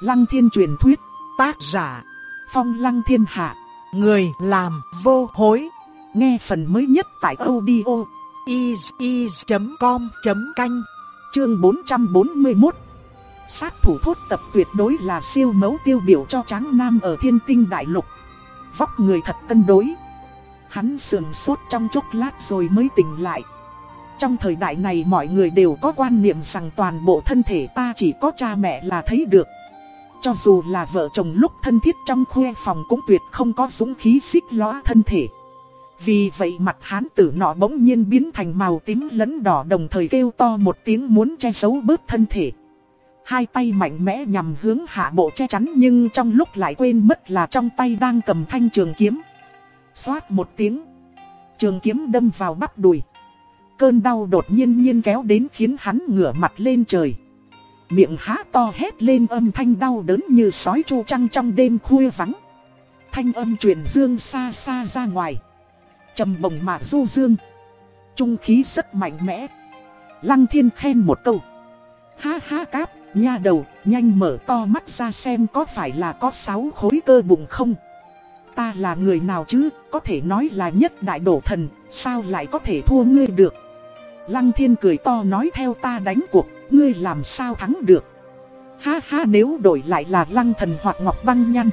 Lăng thiên truyền thuyết, tác giả, phong lăng thiên hạ, người làm vô hối. Nghe phần mới nhất tại audio is.com.canh, chương 441. Sát thủ thốt tập tuyệt đối là siêu mẫu tiêu biểu cho tráng nam ở thiên tinh đại lục. Vóc người thật cân đối. Hắn sườn sốt trong chốc lát rồi mới tỉnh lại. Trong thời đại này mọi người đều có quan niệm rằng toàn bộ thân thể ta chỉ có cha mẹ là thấy được. Cho dù là vợ chồng lúc thân thiết trong khuê phòng cũng tuyệt không có dũng khí xích lõa thân thể. Vì vậy mặt hán tử nọ bỗng nhiên biến thành màu tím lẫn đỏ đồng thời kêu to một tiếng muốn che giấu bớt thân thể. Hai tay mạnh mẽ nhằm hướng hạ bộ che chắn nhưng trong lúc lại quên mất là trong tay đang cầm thanh trường kiếm. Xoát một tiếng. Trường kiếm đâm vào bắp đùi. Cơn đau đột nhiên nhiên kéo đến khiến hắn ngửa mặt lên trời. Miệng há to hét lên âm thanh đau đớn như sói chu trăng trong đêm khuya vắng. Thanh âm truyền dương xa xa ra ngoài. trầm bồng mà du dương. Trung khí rất mạnh mẽ. Lăng thiên khen một câu. Ha ha cáp, nha đầu, nhanh mở to mắt ra xem có phải là có sáu khối cơ bụng không? Ta là người nào chứ, có thể nói là nhất đại đổ thần, sao lại có thể thua ngươi được? Lăng thiên cười to nói theo ta đánh cuộc, ngươi làm sao thắng được? Ha ha, nếu đổi lại là lăng thần hoặc ngọc băng nhăn.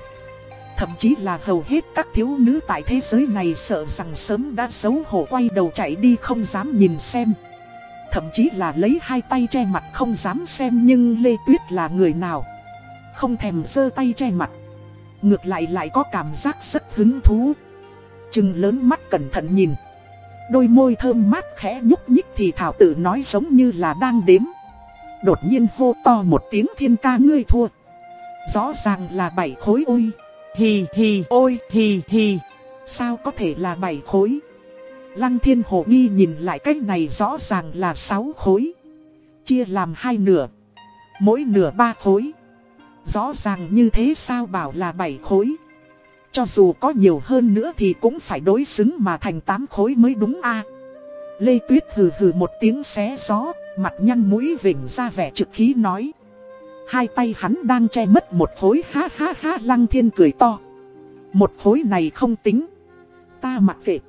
Thậm chí là hầu hết các thiếu nữ tại thế giới này sợ rằng sớm đã xấu hổ quay đầu chạy đi không dám nhìn xem. Thậm chí là lấy hai tay che mặt không dám xem nhưng Lê Tuyết là người nào. Không thèm giơ tay che mặt. Ngược lại lại có cảm giác rất hứng thú. Trừng lớn mắt cẩn thận nhìn. Đôi môi thơm mát khẽ nhúc nhích thì thảo tự nói giống như là đang đếm. Đột nhiên hô to một tiếng thiên ca ngươi thua. Rõ ràng là bảy khối ôi. Hì hì ôi hì hì. Sao có thể là bảy khối? Lăng thiên hồ nghi nhìn lại cách này rõ ràng là sáu khối. Chia làm hai nửa. Mỗi nửa ba khối. Rõ ràng như thế sao bảo là bảy khối. Cho dù có nhiều hơn nữa thì cũng phải đối xứng mà thành tám khối mới đúng a. Lê Tuyết hừ hừ một tiếng xé gió, mặt nhăn mũi vỉnh ra vẻ trực khí nói. Hai tay hắn đang che mất một khối ha ha ha lăng thiên cười to. Một khối này không tính. Ta mặc kệ.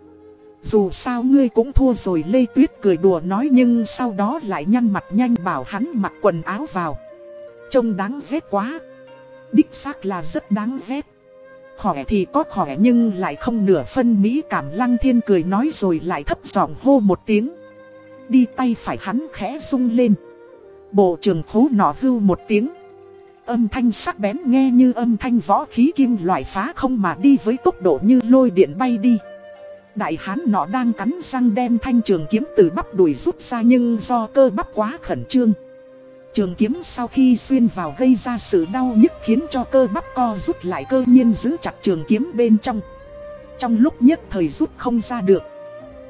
Dù sao ngươi cũng thua rồi, Lê Tuyết cười đùa nói nhưng sau đó lại nhăn mặt nhanh bảo hắn mặc quần áo vào. Trông đáng ghét quá. Đích xác là rất đáng ghét. Khỏe thì có khỏe nhưng lại không nửa phân mỹ cảm lăng thiên cười nói rồi lại thấp giọng hô một tiếng. Đi tay phải hắn khẽ rung lên. Bộ trường khố nọ hưu một tiếng. Âm thanh sắc bén nghe như âm thanh võ khí kim loại phá không mà đi với tốc độ như lôi điện bay đi. Đại hán nọ đang cắn răng đem thanh trường kiếm từ bắp đùi rút ra nhưng do cơ bắp quá khẩn trương. Trường kiếm sau khi xuyên vào gây ra sự đau nhức khiến cho cơ bắp co rút lại cơ nhiên giữ chặt trường kiếm bên trong. Trong lúc nhất thời rút không ra được.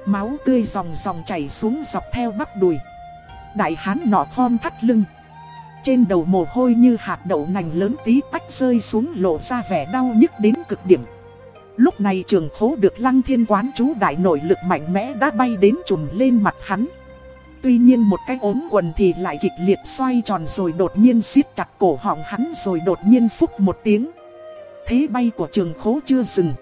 Máu tươi dòng dòng chảy xuống dọc theo bắp đùi. Đại hán nọ khom thắt lưng. Trên đầu mồ hôi như hạt đậu nành lớn tí tách rơi xuống lộ ra vẻ đau nhức đến cực điểm. Lúc này trường khố được lăng thiên quán chú đại nội lực mạnh mẽ đã bay đến trùm lên mặt hắn. Tuy nhiên một cái ốm quần thì lại kịch liệt xoay tròn rồi đột nhiên siết chặt cổ họng hắn rồi đột nhiên phúc một tiếng. Thế bay của trường khố chưa dừng.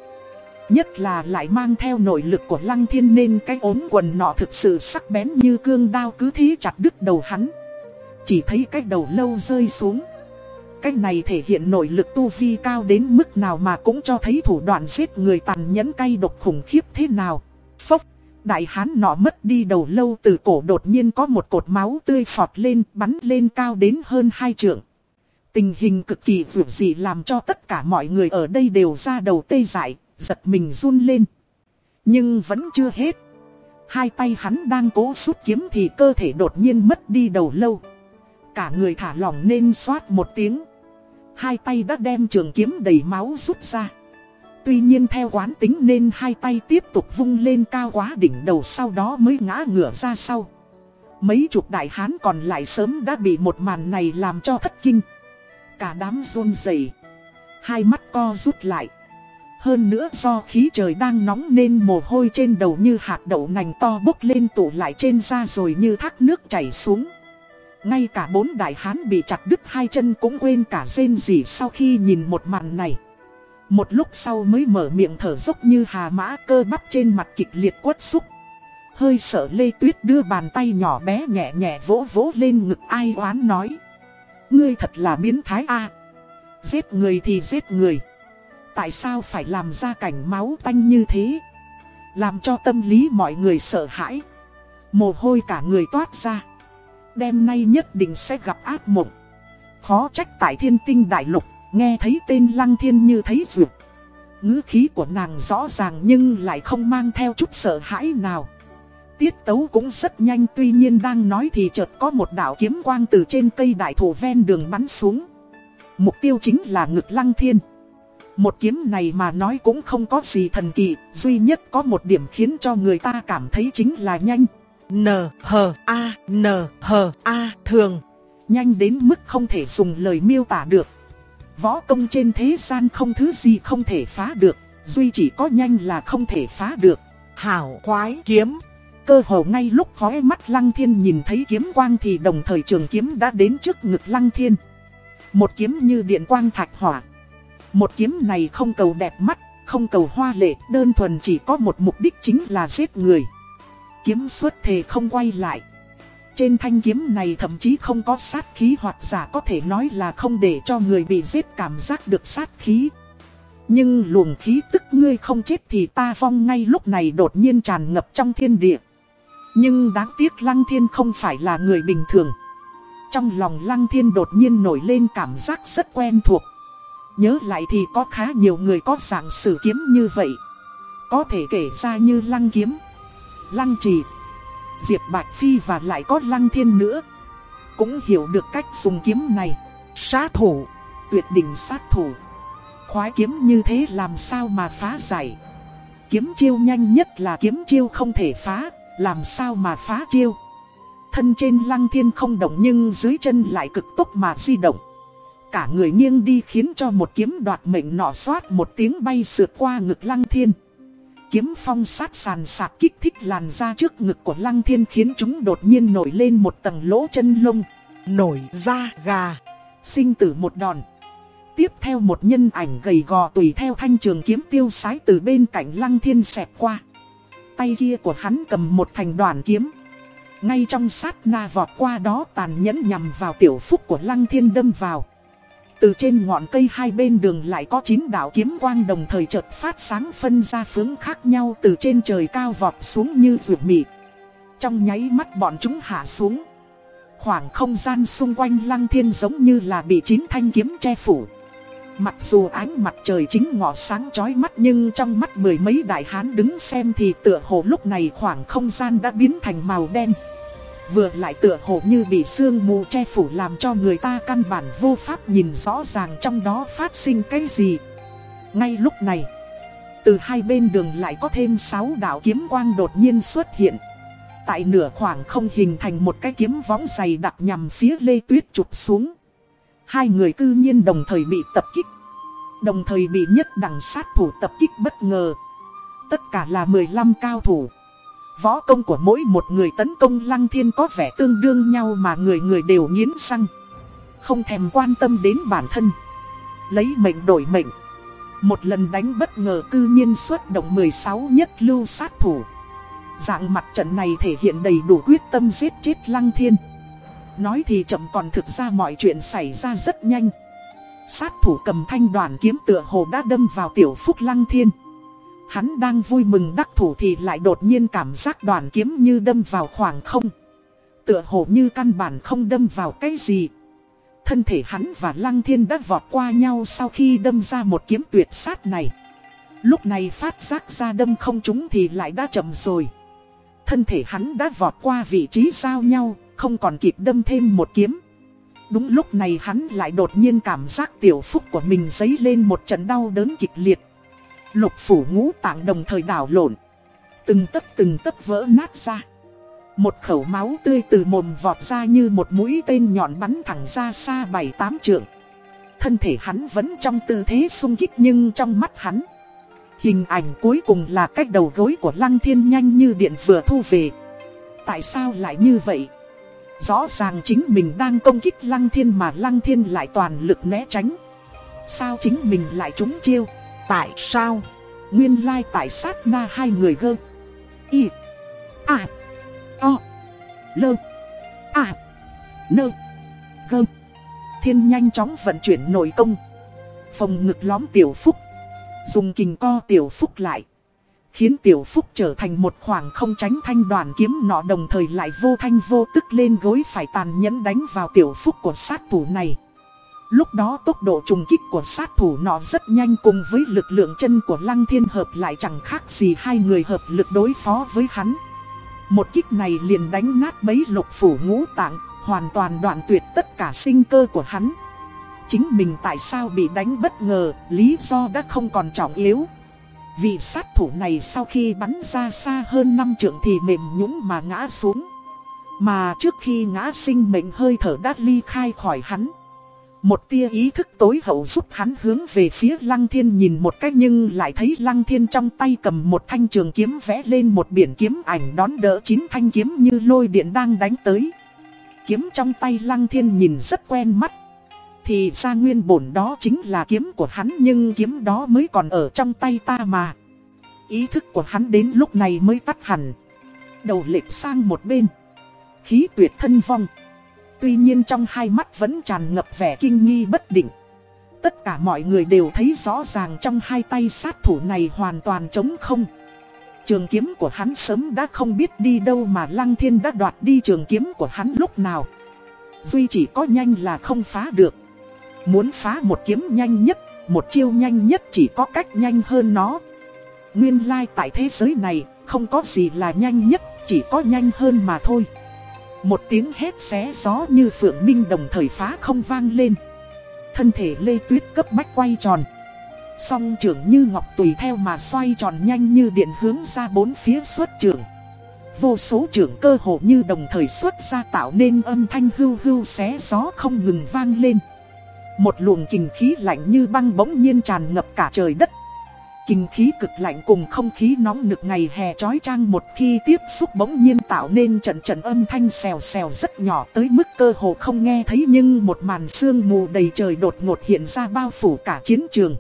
Nhất là lại mang theo nội lực của lăng thiên nên cái ốm quần nọ thực sự sắc bén như cương đao cứ thế chặt đứt đầu hắn. Chỉ thấy cái đầu lâu rơi xuống. Cái này thể hiện nội lực tu vi cao đến mức nào mà cũng cho thấy thủ đoạn giết người tàn nhẫn cay độc khủng khiếp thế nào. Phốc, đại hán nọ mất đi đầu lâu từ cổ đột nhiên có một cột máu tươi phọt lên bắn lên cao đến hơn hai trượng. Tình hình cực kỳ vượt dị làm cho tất cả mọi người ở đây đều ra đầu tê dại, giật mình run lên. Nhưng vẫn chưa hết. Hai tay hắn đang cố rút kiếm thì cơ thể đột nhiên mất đi đầu lâu. Cả người thả lỏng nên xoát một tiếng. Hai tay đã đem trường kiếm đầy máu rút ra. Tuy nhiên theo quán tính nên hai tay tiếp tục vung lên cao quá đỉnh đầu sau đó mới ngã ngửa ra sau. Mấy chục đại hán còn lại sớm đã bị một màn này làm cho thất kinh. Cả đám run rẩy, hai mắt co rút lại. Hơn nữa do khí trời đang nóng nên mồ hôi trên đầu như hạt đậu nành to bốc lên tụ lại trên da rồi như thác nước chảy xuống. Ngay cả bốn đại hán bị chặt đứt hai chân cũng quên cả rên gì sau khi nhìn một màn này. Một lúc sau mới mở miệng thở dốc như hà mã cơ bắp trên mặt kịch liệt quất xúc. Hơi sợ Lê Tuyết đưa bàn tay nhỏ bé nhẹ nhẹ vỗ vỗ lên ngực ai oán nói. Ngươi thật là biến thái a Giết người thì giết người. Tại sao phải làm ra cảnh máu tanh như thế? Làm cho tâm lý mọi người sợ hãi. Mồ hôi cả người toát ra. Đêm nay nhất định sẽ gặp ác mộng. Khó trách tại thiên tinh đại lục, nghe thấy tên lăng thiên như thấy vượt. ngữ khí của nàng rõ ràng nhưng lại không mang theo chút sợ hãi nào. Tiết tấu cũng rất nhanh tuy nhiên đang nói thì chợt có một đạo kiếm quang từ trên cây đại thụ ven đường bắn xuống. Mục tiêu chính là ngực lăng thiên. Một kiếm này mà nói cũng không có gì thần kỳ, duy nhất có một điểm khiến cho người ta cảm thấy chính là nhanh. N, H, A, N, H, A, thường. Nhanh đến mức không thể dùng lời miêu tả được. Võ công trên thế gian không thứ gì không thể phá được, duy chỉ có nhanh là không thể phá được. Hảo khoái kiếm. Cơ hồ ngay lúc khói mắt Lăng Thiên nhìn thấy kiếm quang thì đồng thời trường kiếm đã đến trước ngực Lăng Thiên. Một kiếm như điện quang thạch hỏa. Một kiếm này không cầu đẹp mắt, không cầu hoa lệ, đơn thuần chỉ có một mục đích chính là giết người. Kiếm xuất thề không quay lại. Trên thanh kiếm này thậm chí không có sát khí hoặc giả có thể nói là không để cho người bị giết cảm giác được sát khí. Nhưng luồng khí tức ngươi không chết thì ta vong ngay lúc này đột nhiên tràn ngập trong thiên địa. Nhưng đáng tiếc Lăng Thiên không phải là người bình thường. Trong lòng Lăng Thiên đột nhiên nổi lên cảm giác rất quen thuộc. Nhớ lại thì có khá nhiều người có dạng sử kiếm như vậy. Có thể kể ra như Lăng Kiếm, Lăng Trì, Diệp Bạch Phi và lại có Lăng Thiên nữa. Cũng hiểu được cách dùng kiếm này. Sát thủ, tuyệt đỉnh sát thủ. Khoái kiếm như thế làm sao mà phá giải. Kiếm chiêu nhanh nhất là kiếm chiêu không thể phá, làm sao mà phá chiêu. Thân trên lăng thiên không động nhưng dưới chân lại cực tốc mà di động. Cả người nghiêng đi khiến cho một kiếm đoạt mệnh nọ xoát một tiếng bay sượt qua ngực lăng thiên. Kiếm phong sát sàn sạc kích thích làn ra trước ngực của lăng thiên khiến chúng đột nhiên nổi lên một tầng lỗ chân lông. Nổi ra gà. Sinh tử một đòn. Tiếp theo một nhân ảnh gầy gò tùy theo thanh trường kiếm tiêu sái từ bên cạnh lăng thiên xẹt qua. Tay kia của hắn cầm một thành đoàn kiếm. Ngay trong sát na vọt qua đó tàn nhẫn nhằm vào tiểu phúc của lăng thiên đâm vào. Từ trên ngọn cây hai bên đường lại có chín đạo kiếm quang đồng thời chợt phát sáng phân ra phương khác nhau từ trên trời cao vọt xuống như rượu mị. Trong nháy mắt bọn chúng hạ xuống. Khoảng không gian xung quanh lăng thiên giống như là bị chín thanh kiếm che phủ. Mặc dù ánh mặt trời chính ngọ sáng chói mắt nhưng trong mắt mười mấy đại hán đứng xem thì tựa hồ lúc này khoảng không gian đã biến thành màu đen. Vừa lại tựa hồ như bị sương mù che phủ làm cho người ta căn bản vô pháp nhìn rõ ràng trong đó phát sinh cái gì. Ngay lúc này, từ hai bên đường lại có thêm sáu đạo kiếm quang đột nhiên xuất hiện. Tại nửa khoảng không hình thành một cái kiếm võng dày đặc nhằm phía Lê Tuyết chụp xuống. Hai người cư nhiên đồng thời bị tập kích. Đồng thời bị nhất đẳng sát thủ tập kích bất ngờ. Tất cả là 15 cao thủ. Võ công của mỗi một người tấn công lăng thiên có vẻ tương đương nhau mà người người đều nghiến răng. Không thèm quan tâm đến bản thân. Lấy mệnh đổi mệnh. Một lần đánh bất ngờ cư nhiên xuất động 16 nhất lưu sát thủ. Dạng mặt trận này thể hiện đầy đủ quyết tâm giết chết lăng thiên. Nói thì chậm còn thực ra mọi chuyện xảy ra rất nhanh. Sát thủ cầm thanh đoàn kiếm tựa hồ đã đâm vào tiểu phúc lăng thiên. Hắn đang vui mừng đắc thủ thì lại đột nhiên cảm giác đoàn kiếm như đâm vào khoảng không. Tựa hồ như căn bản không đâm vào cái gì. Thân thể hắn và lăng thiên đã vọt qua nhau sau khi đâm ra một kiếm tuyệt sát này. Lúc này phát giác ra đâm không trúng thì lại đã chậm rồi. Thân thể hắn đã vọt qua vị trí giao nhau, không còn kịp đâm thêm một kiếm. Đúng lúc này hắn lại đột nhiên cảm giác tiểu phúc của mình dấy lên một trận đau đớn kịch liệt. Lục phủ ngũ tạng đồng thời đảo lộn. Từng tấc từng tấc vỡ nát ra. Một khẩu máu tươi từ mồm vọt ra như một mũi tên nhọn bắn thẳng ra xa bảy tám trượng. Thân thể hắn vẫn trong tư thế sung kích nhưng trong mắt hắn. Hình ảnh cuối cùng là cách đầu gối của Lăng Thiên nhanh như điện vừa thu về. Tại sao lại như vậy? Rõ ràng chính mình đang công kích Lăng Thiên mà Lăng Thiên lại toàn lực né tránh. Sao chính mình lại trúng chiêu? Tại sao? Nguyên lai tại sát na hai người gơ. Y. a O. Lơ. a Nơ. Gơ. Thiên nhanh chóng vận chuyển nội công. Phòng ngực lõm tiểu phúc. Dùng kình co tiểu phúc lại. Khiến tiểu phúc trở thành một khoảng không tránh thanh đoàn kiếm nọ đồng thời lại vô thanh vô tức lên gối phải tàn nhẫn đánh vào tiểu phúc của sát thủ này. Lúc đó tốc độ trùng kích của sát thủ nọ rất nhanh cùng với lực lượng chân của Lăng Thiên hợp lại chẳng khác gì hai người hợp lực đối phó với hắn. Một kích này liền đánh nát bấy lục phủ ngũ tạng, hoàn toàn đoạn tuyệt tất cả sinh cơ của hắn. Chính mình tại sao bị đánh bất ngờ, lý do đã không còn trọng yếu. Vị sát thủ này sau khi bắn ra xa hơn năm trượng thì mềm nhũn mà ngã xuống. Mà trước khi ngã sinh mệnh hơi thở đã ly khai khỏi hắn. Một tia ý thức tối hậu giúp hắn hướng về phía Lăng Thiên nhìn một cách nhưng lại thấy Lăng Thiên trong tay cầm một thanh trường kiếm vẽ lên một biển kiếm ảnh đón đỡ chín thanh kiếm như lôi điện đang đánh tới. Kiếm trong tay Lăng Thiên nhìn rất quen mắt. Thì ra nguyên bổn đó chính là kiếm của hắn nhưng kiếm đó mới còn ở trong tay ta mà. Ý thức của hắn đến lúc này mới tắt hẳn. Đầu lệch sang một bên. Khí tuyệt thân vong. Tuy nhiên trong hai mắt vẫn tràn ngập vẻ kinh nghi bất định. Tất cả mọi người đều thấy rõ ràng trong hai tay sát thủ này hoàn toàn trống không. Trường kiếm của hắn sớm đã không biết đi đâu mà Lăng Thiên đã đoạt đi trường kiếm của hắn lúc nào. Duy chỉ có nhanh là không phá được. Muốn phá một kiếm nhanh nhất, một chiêu nhanh nhất chỉ có cách nhanh hơn nó. Nguyên lai like tại thế giới này, không có gì là nhanh nhất, chỉ có nhanh hơn mà thôi. Một tiếng hét xé gió như phượng minh đồng thời phá không vang lên. Thân thể Lê Tuyết cấp bách quay tròn. Song trưởng như ngọc tùy theo mà xoay tròn nhanh như điện hướng ra bốn phía xuất trưởng. Vô số trưởng cơ hồ như đồng thời xuất ra tạo nên âm thanh hưu hưu xé gió không ngừng vang lên. Một luồng kình khí lạnh như băng bỗng nhiên tràn ngập cả trời đất. Kinh khí cực lạnh cùng không khí nóng nực ngày hè trói trang một khi tiếp xúc bỗng nhiên tạo nên trận trận âm thanh xèo xèo rất nhỏ tới mức cơ hồ không nghe thấy nhưng một màn sương mù đầy trời đột ngột hiện ra bao phủ cả chiến trường.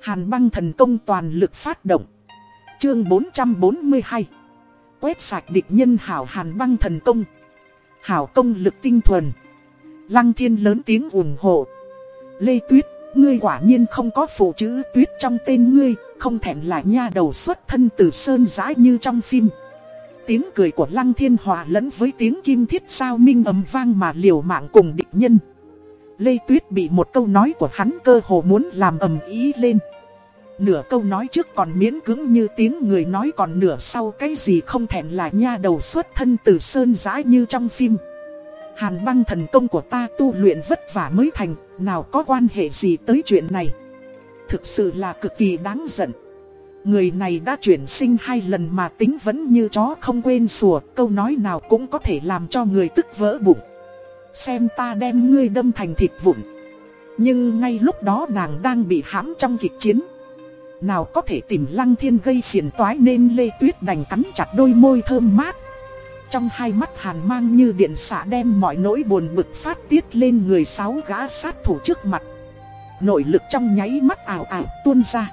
Hàn băng thần công toàn lực phát động. Chương 442 Quét sạch địch nhân hảo hàn băng thần công. Hảo công lực tinh thuần. Lăng thiên lớn tiếng ủng hộ. Lê Tuyết Ngươi quả nhiên không có phụ chữ tuyết trong tên ngươi, không thèm là nha đầu xuất thân từ sơn giã như trong phim. Tiếng cười của Lăng Thiên Hòa lẫn với tiếng kim thiết sao minh ầm vang mà liều mạng cùng địch nhân. Lê Tuyết bị một câu nói của hắn cơ hồ muốn làm ầm ý lên. Nửa câu nói trước còn miễn cứng như tiếng người nói còn nửa sau cái gì không thèm là nha đầu xuất thân từ sơn giã như trong phim. Hàn băng thần công của ta tu luyện vất vả mới thành, nào có quan hệ gì tới chuyện này. Thực sự là cực kỳ đáng giận. Người này đã chuyển sinh hai lần mà tính vẫn như chó không quên sủa, câu nói nào cũng có thể làm cho người tức vỡ bụng. Xem ta đem ngươi đâm thành thịt vụn. Nhưng ngay lúc đó nàng đang bị hãm trong kịch chiến. Nào có thể tìm lăng thiên gây phiền toái nên Lê Tuyết đành cắn chặt đôi môi thơm mát. Trong hai mắt hàn mang như điện xả đem mọi nỗi buồn bực phát tiết lên người sáu gã sát thủ trước mặt. Nội lực trong nháy mắt ảo ảo tuôn ra.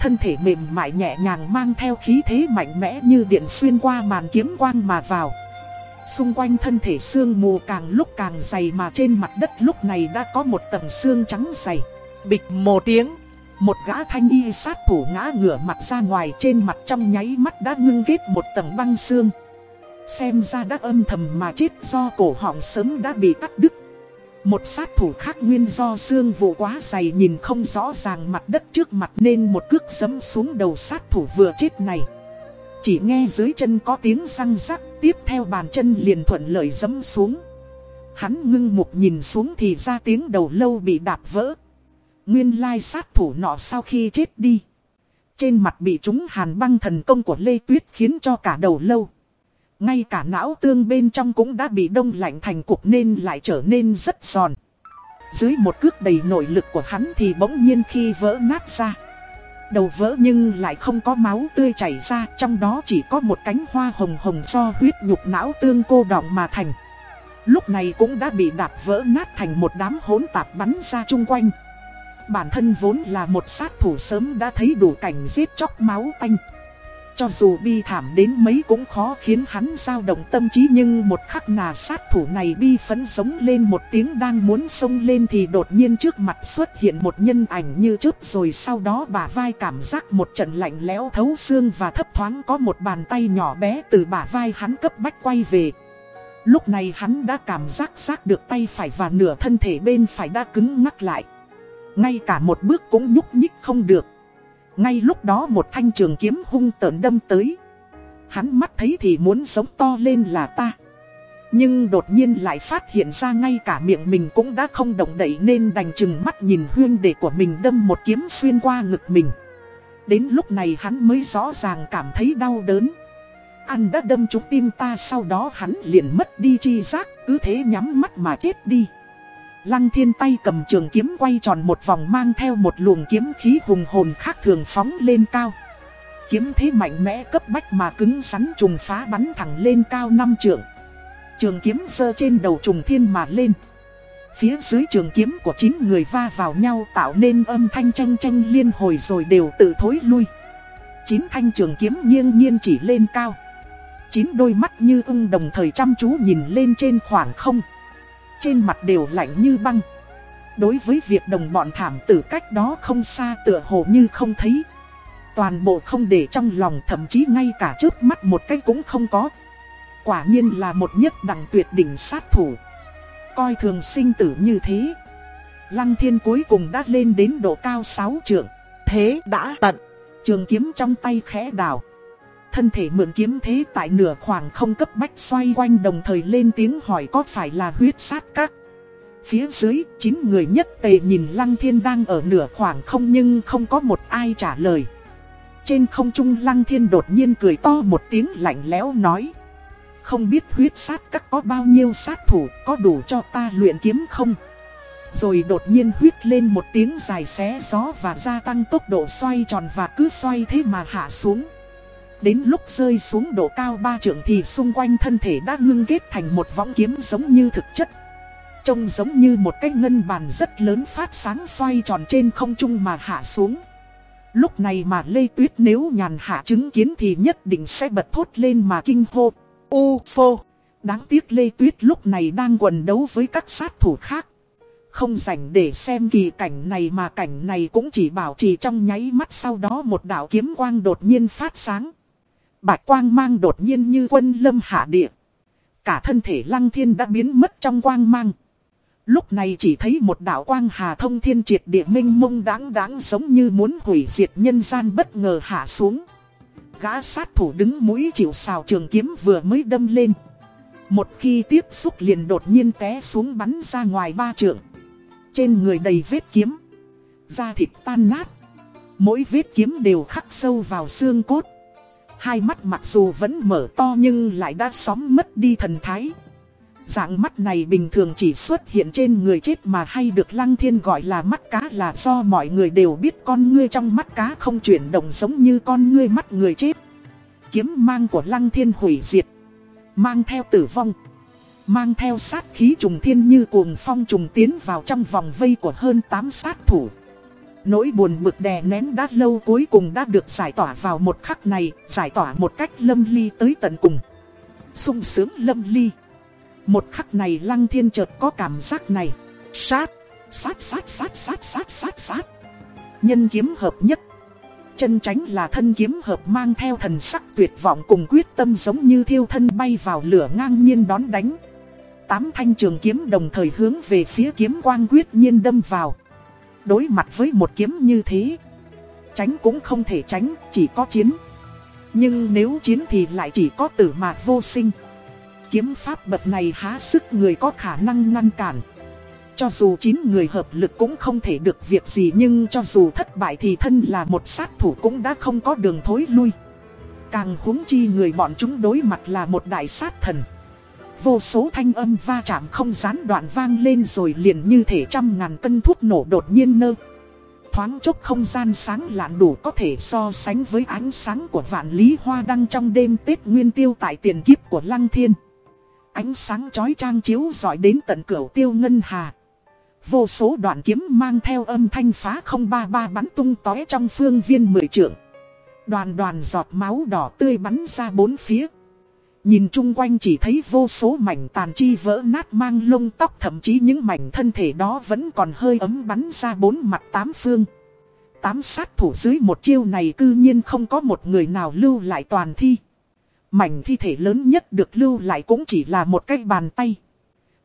Thân thể mềm mại nhẹ nhàng mang theo khí thế mạnh mẽ như điện xuyên qua màn kiếm quang mà vào. Xung quanh thân thể xương mù càng lúc càng dày mà trên mặt đất lúc này đã có một tầng xương trắng dày. Bịch một tiếng, một gã thanh y sát thủ ngã ngửa mặt ra ngoài trên mặt trong nháy mắt đã ngưng kết một tầng băng xương. Xem ra đã âm thầm mà chết do cổ họng sớm đã bị cắt đứt. Một sát thủ khác nguyên do xương vụ quá dày nhìn không rõ ràng mặt đất trước mặt nên một cước giấm xuống đầu sát thủ vừa chết này. Chỉ nghe dưới chân có tiếng răng rắc, tiếp theo bàn chân liền thuận lợi giấm xuống. Hắn ngưng mục nhìn xuống thì ra tiếng đầu lâu bị đạp vỡ. Nguyên lai sát thủ nọ sau khi chết đi. Trên mặt bị trúng hàn băng thần công của Lê Tuyết khiến cho cả đầu lâu ngay cả não tương bên trong cũng đã bị đông lạnh thành cục nên lại trở nên rất giòn. Dưới một cước đầy nội lực của hắn thì bỗng nhiên khi vỡ nát ra. Đầu vỡ nhưng lại không có máu tươi chảy ra, trong đó chỉ có một cánh hoa hồng hồng do huyết nhục não tương cô đọng mà thành. Lúc này cũng đã bị đạp vỡ nát thành một đám hỗn tạp bắn ra chung quanh Bản thân vốn là một sát thủ sớm đã thấy đủ cảnh giết chóc máu tanh cho dù bi thảm đến mấy cũng khó khiến hắn dao động tâm trí nhưng một khắc nà sát thủ này bi phấn giống lên một tiếng đang muốn xông lên thì đột nhiên trước mặt xuất hiện một nhân ảnh như trước rồi sau đó bả vai cảm giác một trận lạnh lẽo thấu xương và thấp thoáng có một bàn tay nhỏ bé từ bả vai hắn cấp bách quay về. Lúc này hắn đã cảm giác giác được tay phải và nửa thân thể bên phải đã cứng ngắc lại. Ngay cả một bước cũng nhúc nhích không được. Ngay lúc đó một thanh trường kiếm hung tợn đâm tới. Hắn mắt thấy thì muốn sống to lên là ta. Nhưng đột nhiên lại phát hiện ra ngay cả miệng mình cũng đã không động đậy nên đành chừng mắt nhìn huyên đệ của mình đâm một kiếm xuyên qua ngực mình. Đến lúc này hắn mới rõ ràng cảm thấy đau đớn. Ăn đã đâm trúng tim ta sau đó hắn liền mất đi chi giác, cứ thế nhắm mắt mà chết đi. Lăng thiên tay cầm trường kiếm quay tròn một vòng mang theo một luồng kiếm khí hùng hồn khác thường phóng lên cao. Kiếm thế mạnh mẽ cấp bách mà cứng rắn trùng phá bắn thẳng lên cao năm trượng. Trường kiếm sơ trên đầu trùng thiên mà lên. Phía dưới trường kiếm của chín người va vào nhau tạo nên âm thanh tranh tranh liên hồi rồi đều tự thối lui. Chín thanh trường kiếm nghiêng nghiêng chỉ lên cao. Chín đôi mắt như ưng đồng thời chăm chú nhìn lên trên khoảng không. Trên mặt đều lạnh như băng. Đối với việc đồng bọn thảm tử cách đó không xa tựa hồ như không thấy. Toàn bộ không để trong lòng, thậm chí ngay cả trước mắt một cái cũng không có. Quả nhiên là một nhất đẳng tuyệt đỉnh sát thủ. Coi thường sinh tử như thế. Lăng thiên cuối cùng đã lên đến độ cao 6 trượng. Thế đã tận. Trường kiếm trong tay khẽ đào. Thân thể mượn kiếm thế tại nửa khoảng không cấp bách xoay quanh đồng thời lên tiếng hỏi có phải là huyết sát các. Phía dưới, chín người nhất tề nhìn Lăng Thiên đang ở nửa khoảng không nhưng không có một ai trả lời. Trên không trung Lăng Thiên đột nhiên cười to một tiếng lạnh lẽo nói. Không biết huyết sát các có bao nhiêu sát thủ có đủ cho ta luyện kiếm không? Rồi đột nhiên huyết lên một tiếng dài xé gió và gia tăng tốc độ xoay tròn và cứ xoay thế mà hạ xuống. Đến lúc rơi xuống độ cao ba trượng thì xung quanh thân thể đã ngưng kết thành một võng kiếm giống như thực chất. Trông giống như một cái ngân bàn rất lớn phát sáng xoay tròn trên không trung mà hạ xuống. Lúc này mà Lê Tuyết nếu nhàn hạ chứng kiến thì nhất định sẽ bật thốt lên mà kinh hô. UFO! Đáng tiếc Lê Tuyết lúc này đang quần đấu với các sát thủ khác. Không rảnh để xem kỳ cảnh này mà cảnh này cũng chỉ bảo trì trong nháy mắt sau đó một đạo kiếm quang đột nhiên phát sáng. Bạch quang mang đột nhiên như quân lâm hạ địa. Cả thân thể lăng thiên đã biến mất trong quang mang. Lúc này chỉ thấy một đạo quang hà thông thiên triệt địa minh mông đáng đáng giống như muốn hủy diệt nhân gian bất ngờ hạ xuống. Gã sát thủ đứng mũi chịu xào trường kiếm vừa mới đâm lên. Một khi tiếp xúc liền đột nhiên té xuống bắn ra ngoài ba trượng. Trên người đầy vết kiếm. Da thịt tan nát. Mỗi vết kiếm đều khắc sâu vào xương cốt. Hai mắt mặc dù vẫn mở to nhưng lại đã xóm mất đi thần thái. Dạng mắt này bình thường chỉ xuất hiện trên người chết mà hay được Lăng Thiên gọi là mắt cá là do mọi người đều biết con ngươi trong mắt cá không chuyển động giống như con ngươi mắt người chết. Kiếm mang của Lăng Thiên hủy diệt, mang theo tử vong, mang theo sát khí trùng thiên như cuồng phong trùng tiến vào trong vòng vây của hơn 8 sát thủ. Nỗi buồn bực đè nén đã lâu cuối cùng đã được giải tỏa vào một khắc này, giải tỏa một cách lâm ly tới tận cùng. sung sướng lâm ly. Một khắc này lăng thiên chợt có cảm giác này. Sát, sát sát sát sát sát sát sát. Nhân kiếm hợp nhất. Chân tránh là thân kiếm hợp mang theo thần sắc tuyệt vọng cùng quyết tâm giống như thiêu thân bay vào lửa ngang nhiên đón đánh. Tám thanh trường kiếm đồng thời hướng về phía kiếm quang quyết nhiên đâm vào. Đối mặt với một kiếm như thế. Tránh cũng không thể tránh, chỉ có chiến. Nhưng nếu chiến thì lại chỉ có tử mà vô sinh. Kiếm pháp bậc này há sức người có khả năng ngăn cản. Cho dù chín người hợp lực cũng không thể được việc gì Nhưng cho dù thất bại thì thân là một sát thủ cũng đã không có đường thối lui. Càng huống chi người bọn chúng đối mặt là một đại sát thần. Vô số thanh âm va chạm không gián đoạn vang lên rồi liền như thể trăm ngàn cân thuốc nổ đột nhiên nơ. Thoáng chốc không gian sáng lạn đủ có thể so sánh với ánh sáng của vạn lý hoa đăng trong đêm Tết Nguyên Tiêu tại tiền kiếp của Lăng Thiên. Ánh sáng chói trang chiếu dọi đến tận cửa tiêu ngân hà. Vô số đoạn kiếm mang theo âm thanh phá không ba ba bắn tung tóe trong phương viên mười trượng. Đoàn đoàn giọt máu đỏ tươi bắn ra bốn phía. Nhìn chung quanh chỉ thấy vô số mảnh tàn chi vỡ nát mang lông tóc thậm chí những mảnh thân thể đó vẫn còn hơi ấm bắn ra bốn mặt tám phương. Tám sát thủ dưới một chiêu này cư nhiên không có một người nào lưu lại toàn thi. Mảnh thi thể lớn nhất được lưu lại cũng chỉ là một cái bàn tay.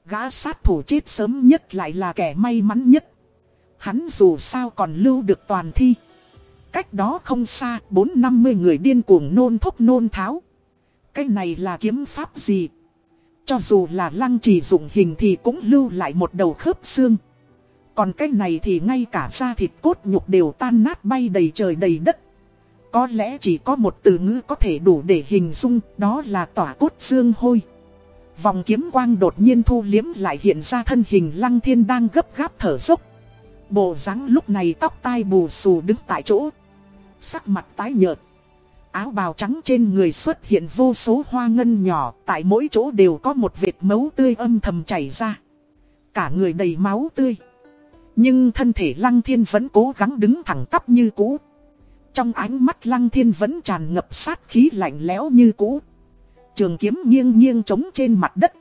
Gã sát thủ chết sớm nhất lại là kẻ may mắn nhất. Hắn dù sao còn lưu được toàn thi. Cách đó không xa, bốn năm mươi người điên cuồng nôn thốc nôn tháo. Cái này là kiếm pháp gì? Cho dù là lăng trì dụng hình thì cũng lưu lại một đầu khớp xương. Còn cái này thì ngay cả da thịt cốt nhục đều tan nát bay đầy trời đầy đất. Có lẽ chỉ có một từ ngữ có thể đủ để hình dung, đó là tỏa cốt xương hôi. Vòng kiếm quang đột nhiên thu liếm lại hiện ra thân hình lăng thiên đang gấp gáp thở dốc. Bộ dáng lúc này tóc tai bù xù đứng tại chỗ. Sắc mặt tái nhợt. Áo bào trắng trên người xuất hiện vô số hoa ngân nhỏ, tại mỗi chỗ đều có một vệt máu tươi âm thầm chảy ra. Cả người đầy máu tươi. Nhưng thân thể lăng thiên vẫn cố gắng đứng thẳng tắp như cũ. Trong ánh mắt lăng thiên vẫn tràn ngập sát khí lạnh lẽo như cũ. Trường kiếm nghiêng nghiêng trống trên mặt đất.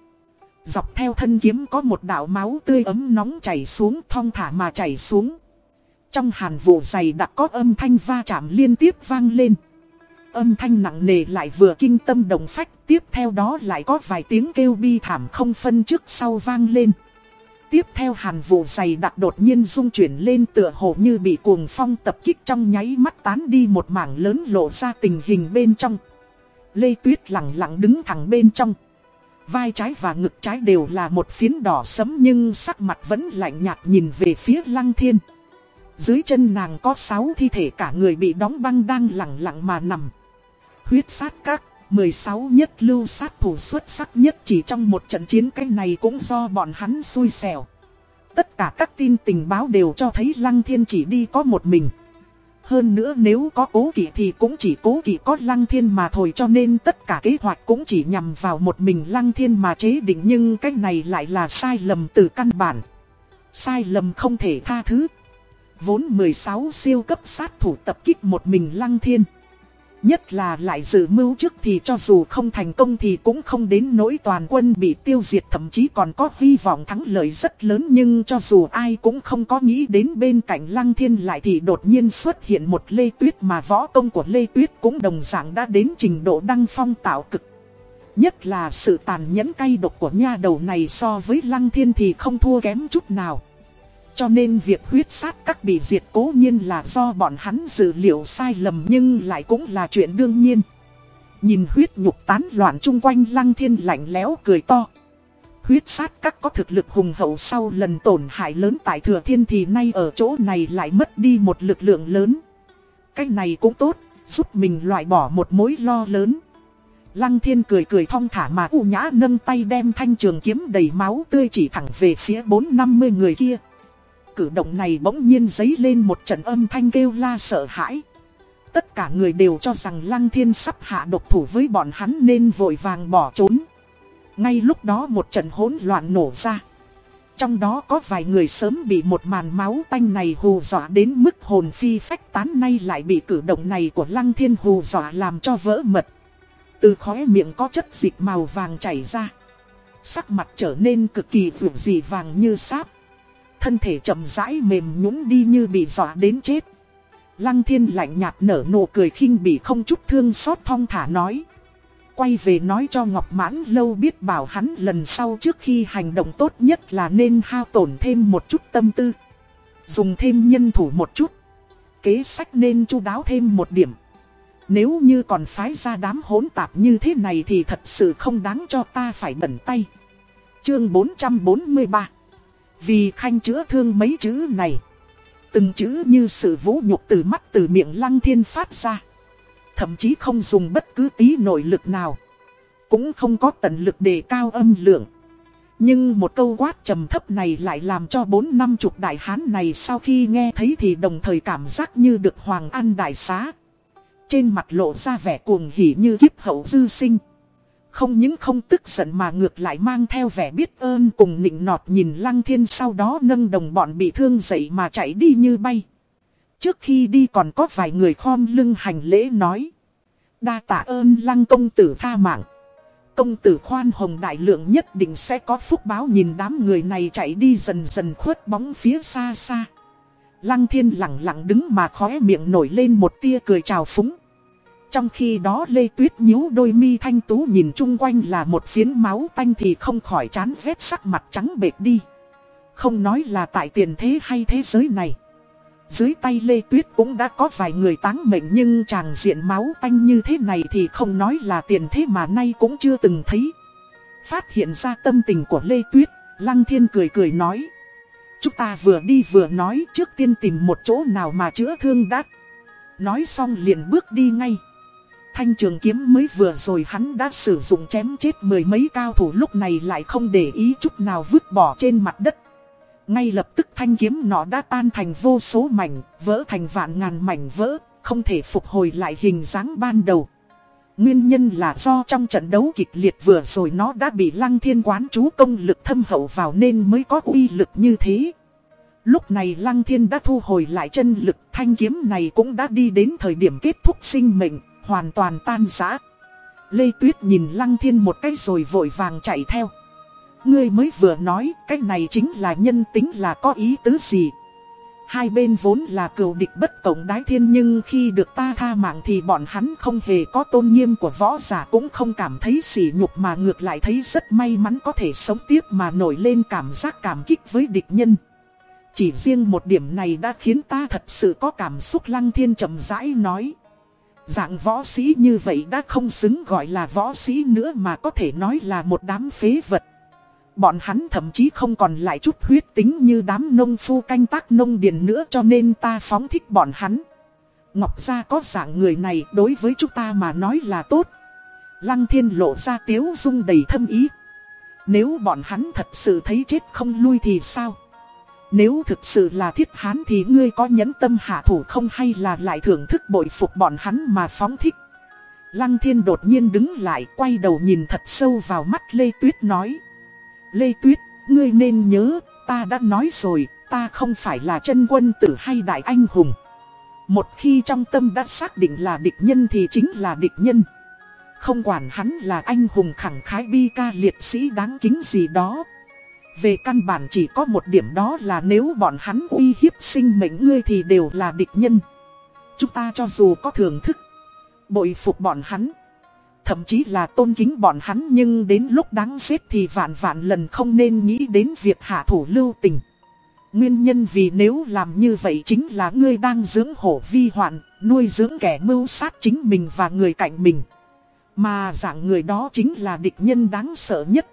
Dọc theo thân kiếm có một đạo máu tươi ấm nóng chảy xuống thong thả mà chảy xuống. Trong hàn vụ dày đã có âm thanh va chạm liên tiếp vang lên. Âm thanh nặng nề lại vừa kinh tâm đồng phách, tiếp theo đó lại có vài tiếng kêu bi thảm không phân trước sau vang lên. Tiếp theo hàn vụ dày đặc đột nhiên rung chuyển lên tựa hồ như bị cuồng phong tập kích trong nháy mắt tán đi một mảng lớn lộ ra tình hình bên trong. Lê Tuyết lặng lặng đứng thẳng bên trong. Vai trái và ngực trái đều là một phiến đỏ sấm nhưng sắc mặt vẫn lạnh nhạt nhìn về phía lăng thiên. Dưới chân nàng có sáu thi thể cả người bị đóng băng đang lặng lặng mà nằm. Huyết sát các 16 nhất lưu sát thủ xuất sắc nhất chỉ trong một trận chiến cái này cũng do bọn hắn xui xẻo. Tất cả các tin tình báo đều cho thấy Lăng Thiên chỉ đi có một mình. Hơn nữa nếu có cố kỵ thì cũng chỉ cố kỵ có Lăng Thiên mà thôi, cho nên tất cả kế hoạch cũng chỉ nhằm vào một mình Lăng Thiên mà chế định nhưng cái này lại là sai lầm từ căn bản. Sai lầm không thể tha thứ. Vốn 16 siêu cấp sát thủ tập kích một mình Lăng Thiên. Nhất là lại dự mưu trước thì cho dù không thành công thì cũng không đến nỗi toàn quân bị tiêu diệt, thậm chí còn có hy vọng thắng lợi rất lớn nhưng cho dù ai cũng không có nghĩ đến bên cạnh Lăng Thiên lại thì đột nhiên xuất hiện một Lê Tuyết mà võ công của Lê Tuyết cũng đồng dạng đã đến trình độ đăng phong tạo cực. Nhất là sự tàn nhẫn cay độc của nha đầu này so với Lăng Thiên thì không thua kém chút nào. Cho nên việc huyết sát các bị diệt cố nhiên là do bọn hắn dự liệu sai lầm nhưng lại cũng là chuyện đương nhiên. Nhìn huyết nhục tán loạn chung quanh lăng thiên lạnh lẽo cười to. Huyết sát các có thực lực hùng hậu sau lần tổn hại lớn tại thừa thiên thì nay ở chỗ này lại mất đi một lực lượng lớn. Cái này cũng tốt, giúp mình loại bỏ một mối lo lớn. Lăng thiên cười cười thong thả mà u nhã nâng tay đem thanh trường kiếm đầy máu tươi chỉ thẳng về phía bốn năm mươi người kia. Cử động này bỗng nhiên dấy lên một trận âm thanh kêu la sợ hãi. Tất cả người đều cho rằng Lăng Thiên sắp hạ độc thủ với bọn hắn nên vội vàng bỏ trốn. Ngay lúc đó một trận hỗn loạn nổ ra. Trong đó có vài người sớm bị một màn máu tanh này hù dọa đến mức hồn phi phách tán, nay lại bị cử động này của Lăng Thiên hù dọa làm cho vỡ mật. Từ khóe miệng có chất dịch màu vàng chảy ra. Sắc mặt trở nên cực kỳ vượt dị vàng như sáp thân thể chậm rãi mềm nhũn đi như bị dọa đến chết. Lăng thiên lạnh nhạt nở nụ cười khinh bị không chút thương xót thong thả nói. Quay về nói cho Ngọc Mãn lâu biết bảo hắn lần sau trước khi hành động tốt nhất là nên hao tổn thêm một chút tâm tư. Dùng thêm nhân thủ một chút. Kế sách nên chu đáo thêm một điểm. Nếu như còn phái ra đám hỗn tạp như thế này thì thật sự không đáng cho ta phải bẩn tay. Chương 443 vì khanh chữa thương mấy chữ này. Từng chữ như sự vũ nhục từ mắt từ miệng lăng thiên phát ra. Thậm chí không dùng bất cứ tí nội lực nào. Cũng không có tận lực đề cao âm lượng. Nhưng một câu quát trầm thấp này lại làm cho bốn năm chục đại hán này sau khi nghe thấy thì đồng thời cảm giác như được hoàng an đại xá. Trên mặt lộ ra vẻ cuồng hỉ như kiếp hậu dư sinh. Không những không tức giận mà ngược lại mang theo vẻ biết ơn cùng nịnh nọt nhìn Lăng Thiên sau đó nâng đồng bọn bị thương dậy mà chạy đi như bay. Trước khi đi còn có vài người khom lưng hành lễ nói. Đa tạ ơn Lăng công tử tha mạng. Công tử khoan hồng đại lượng nhất định sẽ có phúc báo nhìn đám người này chạy đi dần dần khuất bóng phía xa xa. Lăng thiên lặng lặng đứng mà khóe miệng nổi lên một tia cười chào phúng. Trong khi đó Lê Tuyết nhíu đôi mi thanh tú nhìn chung quanh là một phiến máu tanh thì không khỏi chán vết sắc mặt trắng bệt đi. Không nói là tại tiền thế hay thế giới này. Dưới tay Lê Tuyết cũng đã có vài người táng mệnh nhưng chàng diện máu tanh như thế này thì không nói là tiền thế mà nay cũng chưa từng thấy. Phát hiện ra tâm tình của Lê Tuyết, Lăng Thiên cười cười nói. Chúng ta vừa đi vừa nói trước tiên tìm một chỗ nào mà chữa thương đắt. Nói xong liền bước đi ngay. Thanh trường kiếm mới vừa rồi hắn đã sử dụng chém chết mười mấy cao thủ lúc này lại không để ý chút nào vứt bỏ trên mặt đất. Ngay lập tức thanh kiếm nó đã tan thành vô số mảnh, vỡ thành vạn ngàn mảnh vỡ, không thể phục hồi lại hình dáng ban đầu. Nguyên nhân là do trong trận đấu kịch liệt vừa rồi nó đã bị lăng thiên quán chú công lực thâm hậu vào nên mới có uy lực như thế. Lúc này lăng thiên đã thu hồi lại chân lực thanh kiếm này cũng đã đi đến thời điểm kết thúc sinh mệnh, hoàn toàn tan rã. Lê Tuyết nhìn lăng thiên một cái rồi vội vàng chạy theo. Ngươi mới vừa nói, cái này chính là nhân tính là có ý tứ gì. Hai bên vốn là cựu địch bất tổng đái thiên nhưng khi được ta tha mạng thì bọn hắn không hề có tôn nghiêm của võ giả cũng không cảm thấy sỉ nhục mà ngược lại thấy rất may mắn có thể sống tiếp mà nổi lên cảm giác cảm kích với địch nhân. Chỉ riêng một điểm này đã khiến ta thật sự có cảm xúc, lăng thiên chậm rãi nói. Dạng võ sĩ như vậy đã không xứng gọi là võ sĩ nữa mà có thể nói là một đám phế vật. Bọn hắn thậm chí không còn lại chút huyết tính như đám nông phu canh tác nông điền nữa cho nên ta phóng thích bọn hắn. Ngọc Gia có dạng người này đối với chúng ta mà nói là tốt. Lăng thiên lộ ra tiếu dung đầy thâm ý. Nếu bọn hắn thật sự thấy chết không lui thì sao? Nếu thực sự là thiết hán thì ngươi có nhẫn tâm hạ thủ không hay là lại thưởng thức bội phục bọn hắn mà phóng thích? Lăng thiên đột nhiên đứng lại quay đầu nhìn thật sâu vào mắt Lê Tuyết nói. Lê Tuyết, ngươi nên nhớ, ta đã nói rồi, ta không phải là chân quân tử hay đại anh hùng. Một khi trong tâm đã xác định là địch nhân thì chính là địch nhân. Không quản hắn là anh hùng khẳng khái bi ca liệt sĩ đáng kính gì đó. Về căn bản chỉ có một điểm đó là nếu bọn hắn uy hiếp sinh mệnh ngươi thì đều là địch nhân. Chúng ta cho dù có thưởng thức, bội phục bọn hắn. Thậm chí là tôn kính bọn hắn nhưng đến lúc đáng xếp thì vạn vạn lần không nên nghĩ đến việc hạ thủ lưu tình. Nguyên nhân vì nếu làm như vậy chính là ngươi đang dưỡng hổ vi hoạn, nuôi dưỡng kẻ mưu sát chính mình và người cạnh mình. Mà dạng người đó chính là địch nhân đáng sợ nhất.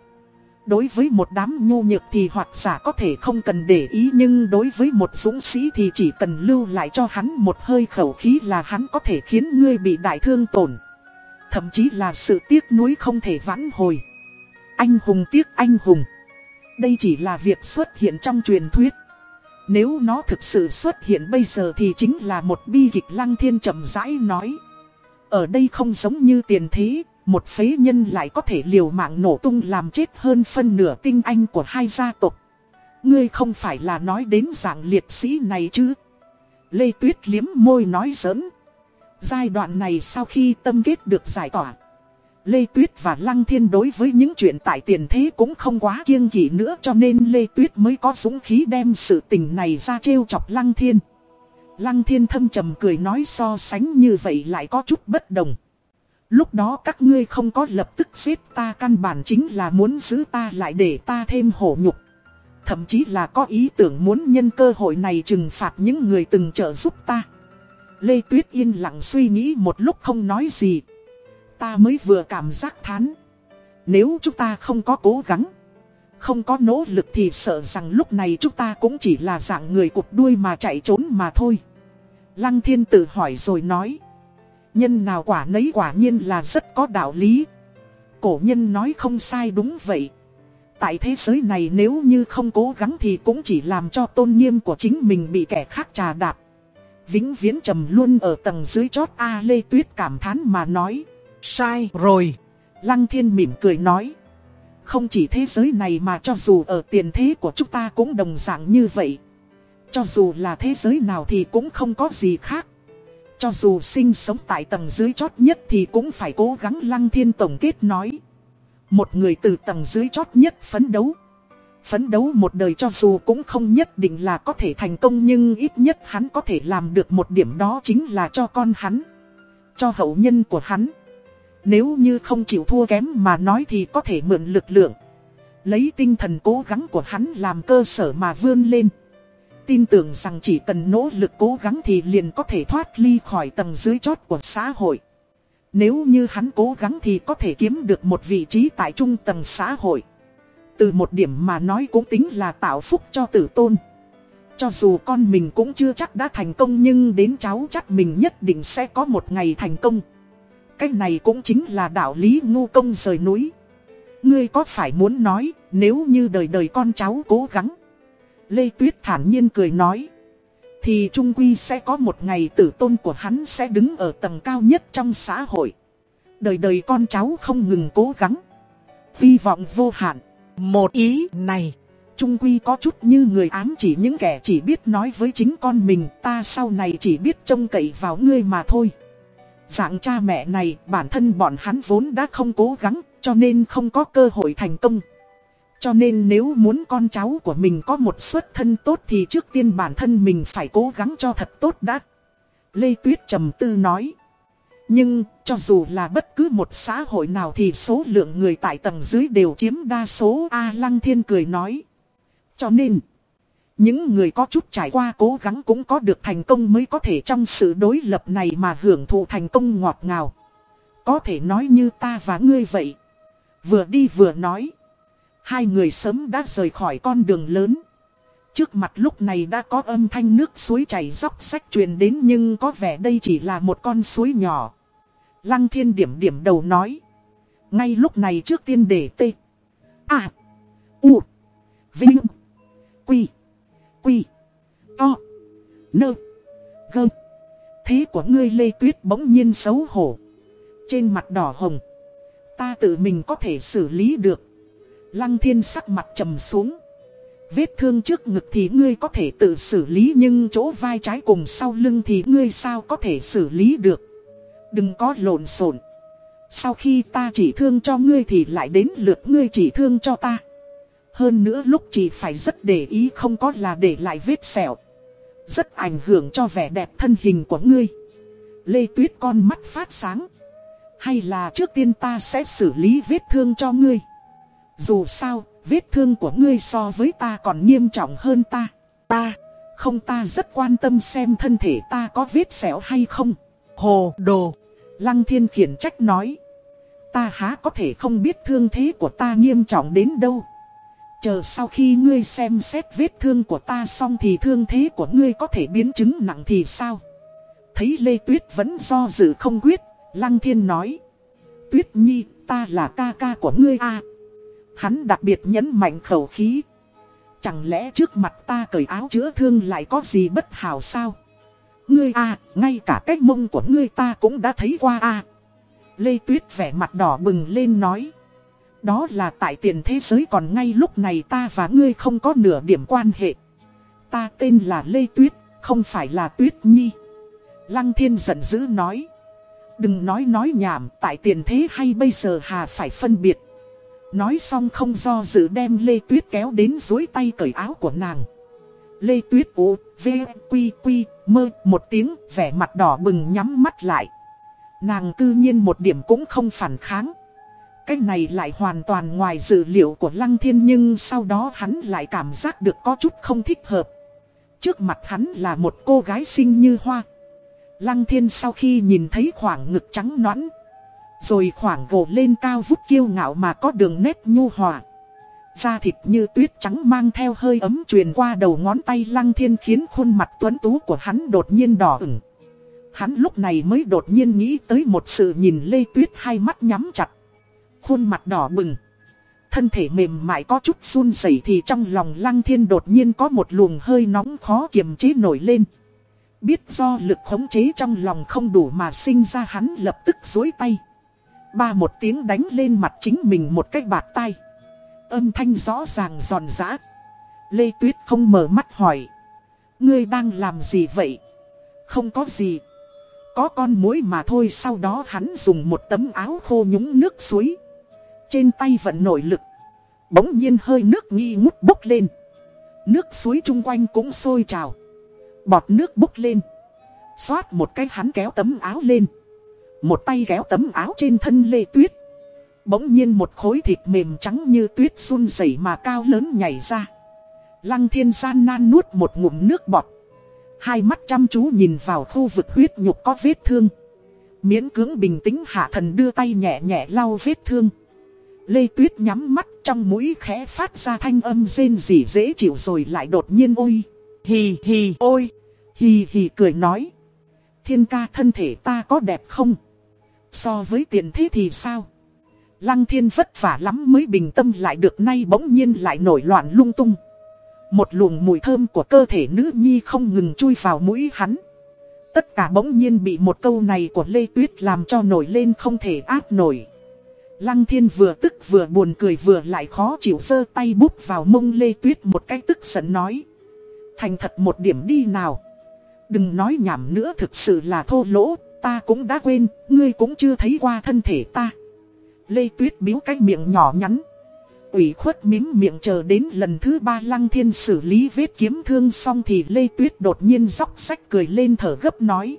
Đối với một đám nhu nhược thì hoặc giả có thể không cần để ý, nhưng đối với một dũng sĩ thì chỉ cần lưu lại cho hắn một hơi khẩu khí là hắn có thể khiến ngươi bị đại thương tổn. Thậm chí là sự tiếc nuối không thể vãn hồi. Anh hùng tiếc anh hùng. Đây chỉ là việc xuất hiện trong truyền thuyết. Nếu nó thực sự xuất hiện bây giờ thì chính là một bi kịch lăng thiên chậm rãi nói. Ở đây không giống như tiền thế một phế nhân lại có thể liều mạng nổ tung làm chết hơn phân nửa tinh anh của hai gia tộc Ngươi không phải là nói đến dạng liệt sĩ này chứ Lê Tuyết liếm môi nói giỡn Giai đoạn này sau khi tâm kết được giải tỏa, Lê Tuyết và Lăng Thiên đối với những chuyện tại tiền thế cũng không quá kiêng kỵ nữa cho nên Lê Tuyết mới có dũng khí đem sự tình này ra trêu chọc Lăng Thiên. Lăng Thiên thâm trầm cười nói so sánh như vậy lại có chút bất đồng. Lúc đó các ngươi không có lập tức giết ta căn bản chính là muốn giữ ta lại để ta thêm hổ nhục. Thậm chí là có ý tưởng muốn nhân cơ hội này trừng phạt những người từng trợ giúp ta. Lê Tuyết yên lặng suy nghĩ một lúc không nói gì. Ta mới vừa cảm giác thán. Nếu chúng ta không có cố gắng, không có nỗ lực thì sợ rằng lúc này chúng ta cũng chỉ là dạng người cục đuôi mà chạy trốn mà thôi. Lăng thiên tự hỏi rồi nói. Nhân nào quả nấy quả nhiên là rất có đạo lý. Cổ nhân nói không sai đúng vậy. Tại thế giới này nếu như không cố gắng thì cũng chỉ làm cho tôn nghiêm của chính mình bị kẻ khác trà đạp vĩnh viễn trầm luôn ở tầng dưới chót A Lê Tuyết cảm thán mà nói. Sai rồi. Lăng thiên mỉm cười nói. Không chỉ thế giới này mà cho dù ở tiền thế của chúng ta cũng đồng dạng như vậy. Cho dù là thế giới nào thì cũng không có gì khác. Cho dù sinh sống tại tầng dưới chót nhất thì cũng phải cố gắng lăng thiên tổng kết nói. Một người từ tầng dưới chót nhất phấn đấu. Phấn đấu một đời cho dù cũng không nhất định là có thể thành công nhưng ít nhất hắn có thể làm được một điểm đó chính là cho con hắn. Cho hậu nhân của hắn. Nếu như không chịu thua kém mà nói thì có thể mượn lực lượng. Lấy tinh thần cố gắng của hắn làm cơ sở mà vươn lên. Tin tưởng rằng chỉ cần nỗ lực cố gắng thì liền có thể thoát ly khỏi tầng dưới chót của xã hội. Nếu như hắn cố gắng thì có thể kiếm được một vị trí tại trung tầng xã hội. Từ một điểm mà nói cũng tính là tạo phúc cho tử tôn. Cho dù con mình cũng chưa chắc đã thành công nhưng đến cháu chắc mình nhất định sẽ có một ngày thành công. Cái này cũng chính là đạo lý ngu công rời núi. Ngươi có phải muốn nói, nếu như đời đời con cháu cố gắng. Lê Tuyết thản nhiên cười nói. Thì Trung Quy sẽ có một ngày tử tôn của hắn sẽ đứng ở tầng cao nhất trong xã hội. Đời đời con cháu không ngừng cố gắng. Hy vọng vô hạn. Một ý này. Trung Quy có chút như người ám chỉ những kẻ chỉ biết nói với chính con mình, ta sau này chỉ biết trông cậy vào ngươi mà thôi. Dạng cha mẹ này, bản thân bọn hắn vốn đã không cố gắng, cho nên không có cơ hội thành công. Cho nên nếu muốn con cháu của mình có một xuất thân tốt thì trước tiên bản thân mình phải cố gắng cho thật tốt đã. Lê Tuyết trầm tư nói. Nhưng, cho dù là bất cứ một xã hội nào thì số lượng người tại tầng dưới đều chiếm đa số A Lăng Thiên cười nói. Cho nên, những người có chút trải qua cố gắng cũng có được thành công mới có thể trong sự đối lập này mà hưởng thụ thành công ngọt ngào. Có thể nói như ta và ngươi vậy. Vừa đi vừa nói. Hai người sớm đã rời khỏi con đường lớn. Trước mặt lúc này đã có âm thanh nước suối chảy dốc sách truyền đến nhưng có vẻ đây chỉ là một con suối nhỏ. Lăng thiên điểm điểm đầu nói. Ngay lúc này trước tiên để tê. À. U. Vinh. Quy. Quy. To. Nơ. Gơ. Thế của ngươi Lê Tuyết bỗng nhiên xấu hổ. Trên mặt đỏ hồng. Ta tự mình có thể xử lý được. Lăng thiên sắc mặt trầm xuống. Vết thương trước ngực thì ngươi có thể tự xử lý nhưng chỗ vai trái cùng sau lưng thì ngươi sao có thể xử lý được. Đừng có lộn xộn. Sau khi ta chỉ thương cho ngươi thì lại đến lượt ngươi chỉ thương cho ta. Hơn nữa lúc chỉ phải rất để ý không có là để lại vết sẹo. Rất ảnh hưởng cho vẻ đẹp thân hình của ngươi. Lê Tuyết con mắt phát sáng. Hay là trước tiên ta sẽ xử lý vết thương cho ngươi. Dù sao, vết thương của ngươi so với ta còn nghiêm trọng hơn ta. Ta, không ta rất quan tâm xem thân thể ta có vết sẹo hay không. Hồ đồ. Lăng thiên khiển trách nói. Ta há có thể không biết thương thế của ta nghiêm trọng đến đâu. Chờ sau khi ngươi xem xét vết thương của ta xong thì thương thế của ngươi có thể biến chứng nặng thì sao? Thấy Lê Tuyết vẫn do dự không quyết, Lăng Thiên nói. Tuyết Nhi, ta là ca ca của ngươi à? Hắn đặc biệt nhấn mạnh khẩu khí. Chẳng lẽ trước mặt ta cởi áo chữa thương lại có gì bất hảo sao? Ngươi à, ngay cả cái mông của ngươi ta cũng đã thấy qua à. Lê Tuyết vẻ mặt đỏ bừng lên nói. Đó là tại tiền thế giới còn ngay lúc này ta và ngươi không có nửa điểm quan hệ. Ta tên là Lê Tuyết, không phải là Tuyết Nhi. Lăng Thiên giận dữ nói. Đừng nói nói nhảm, tại tiền thế hay bây giờ hà phải phân biệt. Nói xong không do dự đem Lê Tuyết kéo đến dối tay cởi áo của nàng. Lê Tuyết ủ, v, quy, quy, mơ, một tiếng, vẻ mặt đỏ bừng nhắm mắt lại. Nàng cư nhiên một điểm cũng không phản kháng. Cái này lại hoàn toàn ngoài dự liệu của Lăng Thiên nhưng sau đó hắn lại cảm giác được có chút không thích hợp. Trước mặt hắn là một cô gái xinh như hoa. Lăng Thiên sau khi nhìn thấy khoảng ngực trắng nõn, rồi khoảng gồ lên cao vút kiêu ngạo mà có đường nét nhu hòa. Da thịt như tuyết trắng mang theo hơi ấm truyền qua đầu ngón tay Lăng Thiên khiến khuôn mặt tuấn tú của hắn đột nhiên đỏ ửng. Hắn lúc này mới đột nhiên nghĩ tới một sự nhìn Lê Tuyết hai mắt nhắm chặt. Khuôn mặt đỏ bừng. Thân thể mềm mại có chút run rẩy thì trong lòng Lăng Thiên đột nhiên có một luồng hơi nóng khó kiềm chế nổi lên. Biết do lực khống chế trong lòng không đủ mà sinh ra hắn lập tức dối tay ba một tiếng đánh lên mặt chính mình một cái bạt tay. Âm thanh rõ ràng giòn giã. Lê Tuyết không mở mắt hỏi. Ngươi đang làm gì vậy? Không có gì. Có con muỗi mà thôi, sau đó hắn dùng một tấm áo khô nhúng nước suối. Trên tay vận nội lực. Bỗng nhiên hơi nước nghi ngút bốc lên. Nước suối chung quanh cũng sôi trào. Bọt nước bốc lên. Xoát một cái hắn kéo tấm áo lên. Một tay kéo tấm áo trên thân Lê Tuyết. Bỗng nhiên một khối thịt mềm trắng như tuyết run rẩy mà cao lớn nhảy ra. Lăng thiên gian nan nuốt một ngụm nước bọt. Hai mắt chăm chú nhìn vào khu vực huyết nhục có vết thương. Miễn cưỡng bình tĩnh hạ thần đưa tay nhẹ nhẹ lau vết thương. Lê Tuyết nhắm mắt trong mũi khẽ phát ra thanh âm rên rỉ dễ chịu rồi lại đột nhiên ôi. Hì hì, ôi. Hì hì cười nói. Thiên ca thân thể ta có đẹp không? So với tiền thế thì sao? Lăng thiên vất vả lắm mới bình tâm lại được nay bỗng nhiên lại nổi loạn lung tung. Một luồng mùi thơm của cơ thể nữ nhi không ngừng chui vào mũi hắn. Tất cả bỗng nhiên bị một câu này của Lê Tuyết làm cho nổi lên không thể áp nổi. Lăng thiên vừa tức vừa buồn cười vừa lại khó chịu giơ tay búp vào mông Lê Tuyết một cách tức giận nói. Thành thật một điểm đi nào. Đừng nói nhảm nữa thực sự là thô lỗ, ta cũng đã quên, ngươi cũng chưa thấy qua thân thể ta. Lê Tuyết biếu cái miệng nhỏ nhắn. ủy khuất mím miệng chờ đến lần thứ ba lăng thiên xử lý vết kiếm thương xong thì Lê Tuyết đột nhiên dóc sách cười lên thở gấp nói.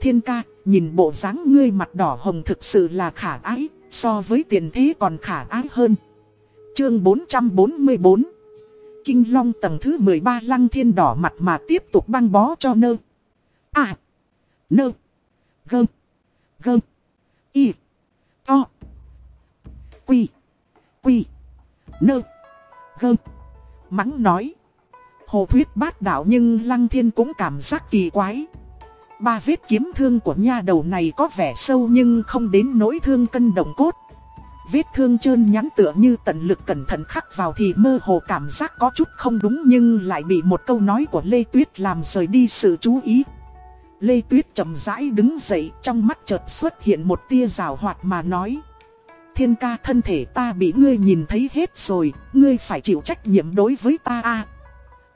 Thiên ca, nhìn bộ dáng ngươi mặt đỏ hồng thực sự là khả ái, so với tiền thế còn khả ái hơn. Chương 444 Kinh Long tầng thứ 13 lăng thiên đỏ mặt mà tiếp tục băng bó cho nơ. À. Nơ. Gơm. Gơm. Y. To. Quy. Quy. Nơ. Gơm. Mắng nói. Hồ thuyết bát đạo nhưng lăng thiên cũng cảm giác kỳ quái. Ba vết kiếm thương của nha đầu này có vẻ sâu nhưng không đến nỗi thương cân động cốt. Vết thương trơn nhắn tựa như tận lực cẩn thận khắc vào thì mơ hồ cảm giác có chút không đúng nhưng lại bị một câu nói của Lê Tuyết làm rời đi sự chú ý. Lê Tuyết chậm rãi đứng dậy trong mắt chợt xuất hiện một tia rào hoạt mà nói. Thiên ca thân thể ta bị ngươi nhìn thấy hết rồi, ngươi phải chịu trách nhiệm đối với ta a.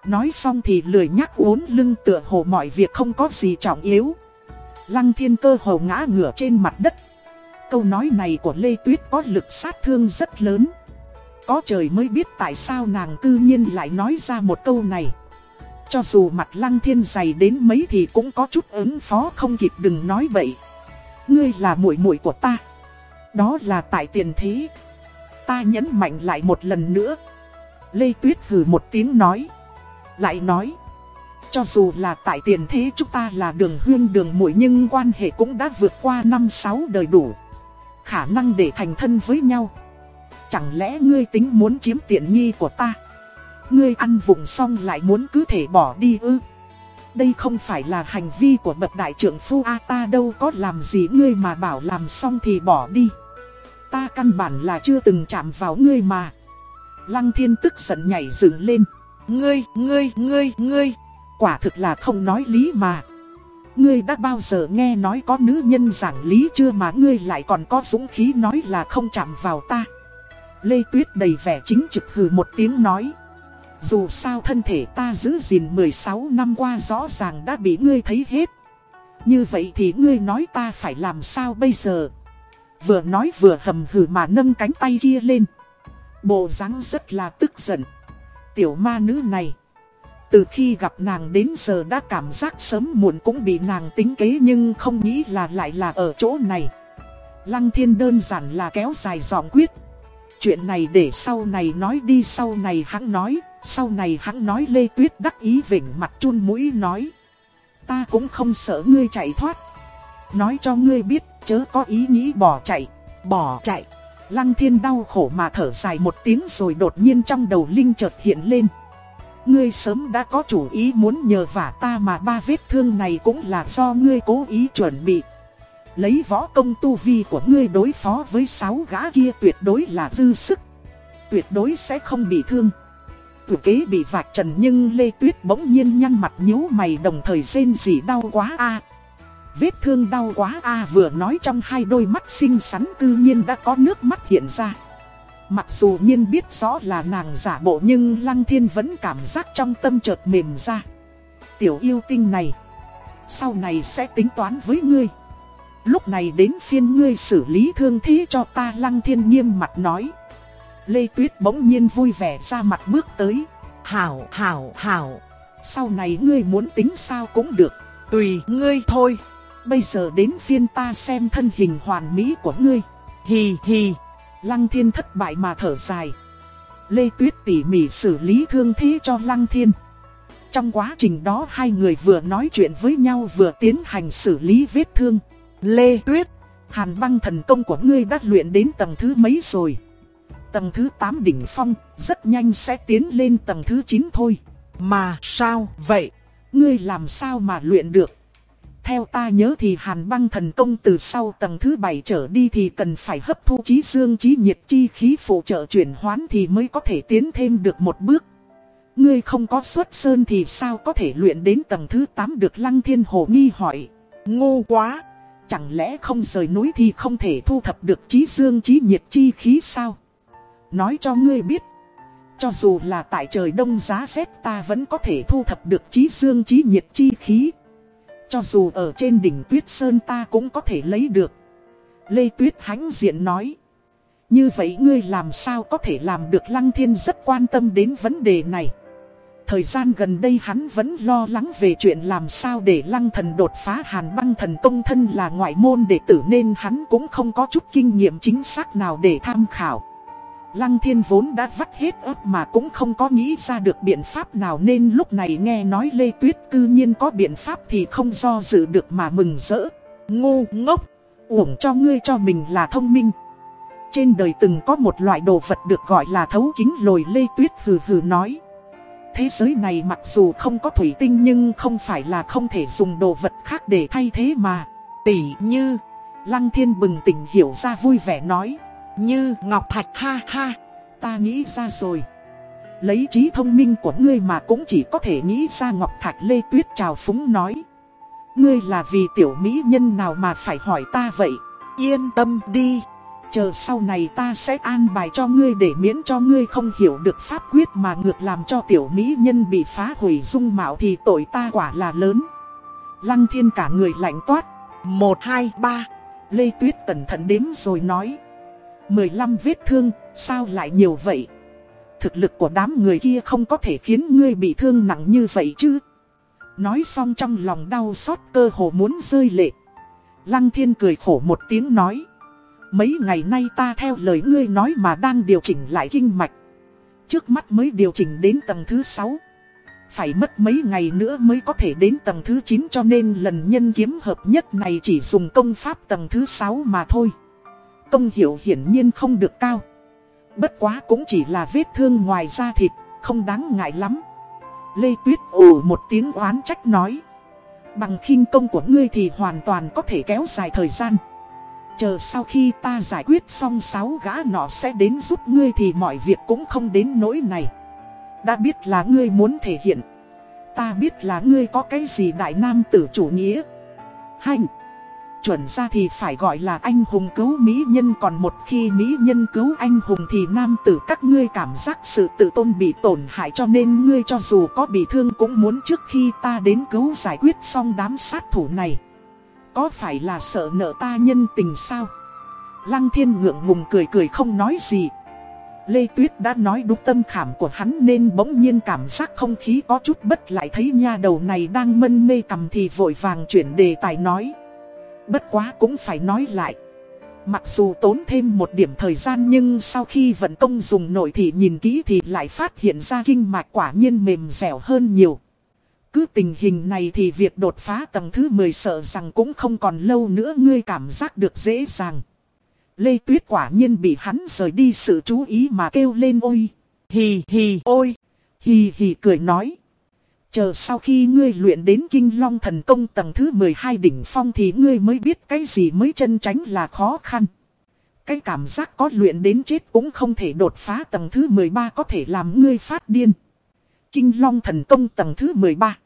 Nói xong thì lười nhắc uốn lưng tựa hồ mọi việc không có gì trọng yếu. Lăng thiên cơ hồ ngã ngửa trên mặt đất câu nói này của Lê Tuyết có lực sát thương rất lớn. Có trời mới biết tại sao nàng cư nhiên lại nói ra một câu này. Cho dù mặt lăng thiên dày đến mấy thì cũng có chút ứng phó không kịp đừng nói vậy. Ngươi là muội muội của ta. Đó là tại tiền thế. Ta nhấn mạnh lại một lần nữa. Lê Tuyết hừ một tiếng nói. Lại nói. Cho dù là tại tiền thế chúng ta là đường huyên đường muội nhưng quan hệ cũng đã vượt qua năm sáu đời đủ khả năng để thành thân với nhau. Chẳng lẽ ngươi tính muốn chiếm tiện nghi của ta? Ngươi ăn vùng xong lại muốn cứ thể bỏ đi ư? Đây không phải là hành vi của bậc đại trưởng phu A ta đâu có làm gì ngươi mà bảo làm xong thì bỏ đi. Ta căn bản là chưa từng chạm vào ngươi mà. Lăng thiên tức giận nhảy dựng lên. Ngươi, ngươi, ngươi, ngươi. Quả thực là không nói lý mà. Ngươi đã bao giờ nghe nói có nữ nhân giảng lý chưa mà ngươi lại còn có dũng khí nói là không chạm vào ta. Lê Tuyết đầy vẻ chính trực hừ một tiếng nói. Dù sao thân thể ta giữ gìn 16 năm qua rõ ràng đã bị ngươi thấy hết. Như vậy thì ngươi nói ta phải làm sao bây giờ? Vừa nói vừa hầm hừ mà nâng cánh tay kia lên. Bộ dáng rất là tức giận. Tiểu ma nữ này. Từ khi gặp nàng đến giờ đã cảm giác sớm muộn cũng bị nàng tính kế nhưng không nghĩ là lại là ở chỗ này. Lăng thiên đơn giản là kéo dài giọng quyết. Chuyện này để sau này nói đi sau này hắn nói, sau này hắn nói Lê Tuyết đắc ý vỉnh mặt chun mũi nói. Ta cũng không sợ ngươi chạy thoát. Nói cho ngươi biết chớ có ý nghĩ bỏ chạy, bỏ chạy. Lăng thiên đau khổ mà thở dài một tiếng rồi đột nhiên trong đầu Linh chợt hiện lên. Ngươi sớm đã có chủ ý muốn nhờ vả ta mà ba vết thương này cũng là do ngươi cố ý chuẩn bị. Lấy võ công tu vi của ngươi đối phó với sáu gã kia tuyệt đối là dư sức. Tuyệt đối sẽ không bị thương thừa kế bị vạch trần nhưng Lê Tuyết bỗng nhiên nhăn mặt nhíu mày đồng thời rên gì đau quá a Vết thương đau quá a vừa nói trong hai đôi mắt xinh xắn cư nhiên đã có nước mắt hiện ra. Mặc dù nhiên biết rõ là nàng giả bộ nhưng Lăng Thiên vẫn cảm giác trong tâm chợt mềm ra. Tiểu yêu tinh này, sau này sẽ tính toán với ngươi. Lúc này đến phiên ngươi xử lý thương thế cho ta Lăng Thiên nghiêm mặt nói. Lê Tuyết bỗng nhiên vui vẻ ra mặt bước tới. Hảo, hảo, hảo. Sau này ngươi muốn tính sao cũng được. Tùy ngươi thôi. Bây giờ đến phiên ta xem thân hình hoàn mỹ của ngươi. Hì hì. Lăng thiên thất bại mà thở dài. Lê Tuyết tỉ mỉ xử lý thương thế cho Lăng thiên. Trong quá trình đó hai người vừa nói chuyện với nhau vừa tiến hành xử lý vết thương. Lê Tuyết, hàn băng thần công của ngươi đã luyện đến tầng thứ mấy rồi? Tầng thứ 8 đỉnh phong, rất nhanh sẽ tiến lên tầng thứ 9 thôi. Mà sao vậy? Ngươi làm sao mà luyện được? Theo ta nhớ thì hàn băng thần công từ sau tầng thứ 7 trở đi thì cần phải hấp thu trí dương trí nhiệt chi khí phụ trợ chuyển hoán thì mới có thể tiến thêm được một bước. Ngươi không có xuất sơn thì sao có thể luyện đến tầng thứ 8 được lăng thiên hồ nghi hỏi. Ngu quá! Chẳng lẽ không rời núi thì không thể thu thập được trí dương trí nhiệt chi khí sao? Nói cho ngươi biết. Cho dù là tại trời đông giá rét ta vẫn có thể thu thập được trí dương trí nhiệt chi khí. Cho dù ở trên đỉnh tuyết sơn ta cũng có thể lấy được. Lê Tuyết hãnh diện nói. Như vậy ngươi làm sao có thể làm được Lăng Thiên rất quan tâm đến vấn đề này. Thời gian gần đây hắn vẫn lo lắng về chuyện làm sao để Lăng Thần đột phá hàn băng thần công thân là ngoại môn đệ tử nên hắn cũng không có chút kinh nghiệm chính xác nào để tham khảo. Lăng thiên vốn đã vắt hết ớt mà cũng không có nghĩ ra được biện pháp nào nên lúc này nghe nói Lê Tuyết cư nhiên có biện pháp thì không do dự được mà mừng rỡ. Ngu ngốc, uổng cho ngươi cho mình là thông minh. Trên đời từng có một loại đồ vật được gọi là thấu kính lồi Lê Tuyết hừ hừ nói. Thế giới này mặc dù không có thủy tinh nhưng không phải là không thể dùng đồ vật khác để thay thế mà. Tỷ như, Lăng thiên bừng tỉnh hiểu ra vui vẻ nói. Như Ngọc Thạch ha ha, ta nghĩ ra rồi. Lấy trí thông minh của ngươi mà cũng chỉ có thể nghĩ ra Ngọc Thạch Lê Tuyết trào phúng nói. Ngươi là vì tiểu mỹ nhân nào mà phải hỏi ta vậy? Yên tâm đi. Chờ sau này ta sẽ an bài cho ngươi để miễn cho ngươi không hiểu được pháp quyết mà ngược làm cho tiểu mỹ nhân bị phá hủy dung mạo thì tội ta quả là lớn. Lăng thiên cả người lạnh toát. Một, hai, ba. Lê Tuyết cẩn thận đếm rồi nói. 15 vết thương, sao lại nhiều vậy? Thực lực của đám người kia không có thể khiến ngươi bị thương nặng như vậy chứ? Nói xong trong lòng đau xót cơ hồ muốn rơi lệ. Lăng thiên cười khổ một tiếng nói. Mấy ngày nay ta theo lời ngươi nói mà đang điều chỉnh lại kinh mạch. Trước mắt mới điều chỉnh đến tầng thứ 6. Phải mất mấy ngày nữa mới có thể đến tầng thứ 9 cho nên lần nhân kiếm hợp nhất này chỉ dùng công pháp tầng thứ 6 mà thôi công hiệu hiển nhiên không được cao. Bất quá cũng chỉ là vết thương ngoài da thịt, không đáng ngại lắm. Lê Tuyết ồ một tiếng oán trách nói. Bằng khinh công của ngươi thì hoàn toàn có thể kéo dài thời gian. Chờ sau khi ta giải quyết xong sáu gã nọ sẽ đến giúp ngươi thì mọi việc cũng không đến nỗi này. Đã biết là ngươi muốn thể hiện. Ta biết là ngươi có cái gì đại nam tử chủ nghĩa. Hành chuẩn ra thì phải gọi là anh hùng cứu mỹ nhân, Còn một khi mỹ nhân cứu anh hùng thì nam tử các ngươi cảm giác sự tự tôn bị tổn hại, Cho nên ngươi cho dù có bị thương cũng muốn trước khi ta đến cứu giải quyết xong đám sát thủ này Có phải là sợ nợ ta nhân tình sao? Lăng thiên ngượng ngùng cười cười không nói gì Lê Tuyết đã nói đúng tâm khảm của hắn nên bỗng nhiên cảm giác không khí có chút bất lại, thấy nha đầu này đang mân mê cầm thì vội vàng chuyển đề tài nói. Bất quá cũng phải nói lại. Mặc dù tốn thêm một điểm thời gian nhưng sau khi vận công dùng nội thị nhìn kỹ thì lại phát hiện ra kinh mạch quả nhiên mềm dẻo hơn nhiều. Cứ tình hình này thì việc đột phá tầng thứ 10 sợ rằng cũng không còn lâu nữa ngươi cảm giác được dễ dàng. Lê Tuyết quả nhiên bị hắn rời đi sự chú ý mà kêu lên ôi. Hì hì ôi. Hì hì cười nói. Chờ sau khi ngươi luyện đến kinh long thần công tầng thứ 12 đỉnh phong thì ngươi mới biết cái gì mới chân tránh là khó khăn. Cái cảm giác có luyện đến chết cũng không thể đột phá tầng thứ 13 có thể làm ngươi phát điên. Kinh long thần công tầng thứ 13.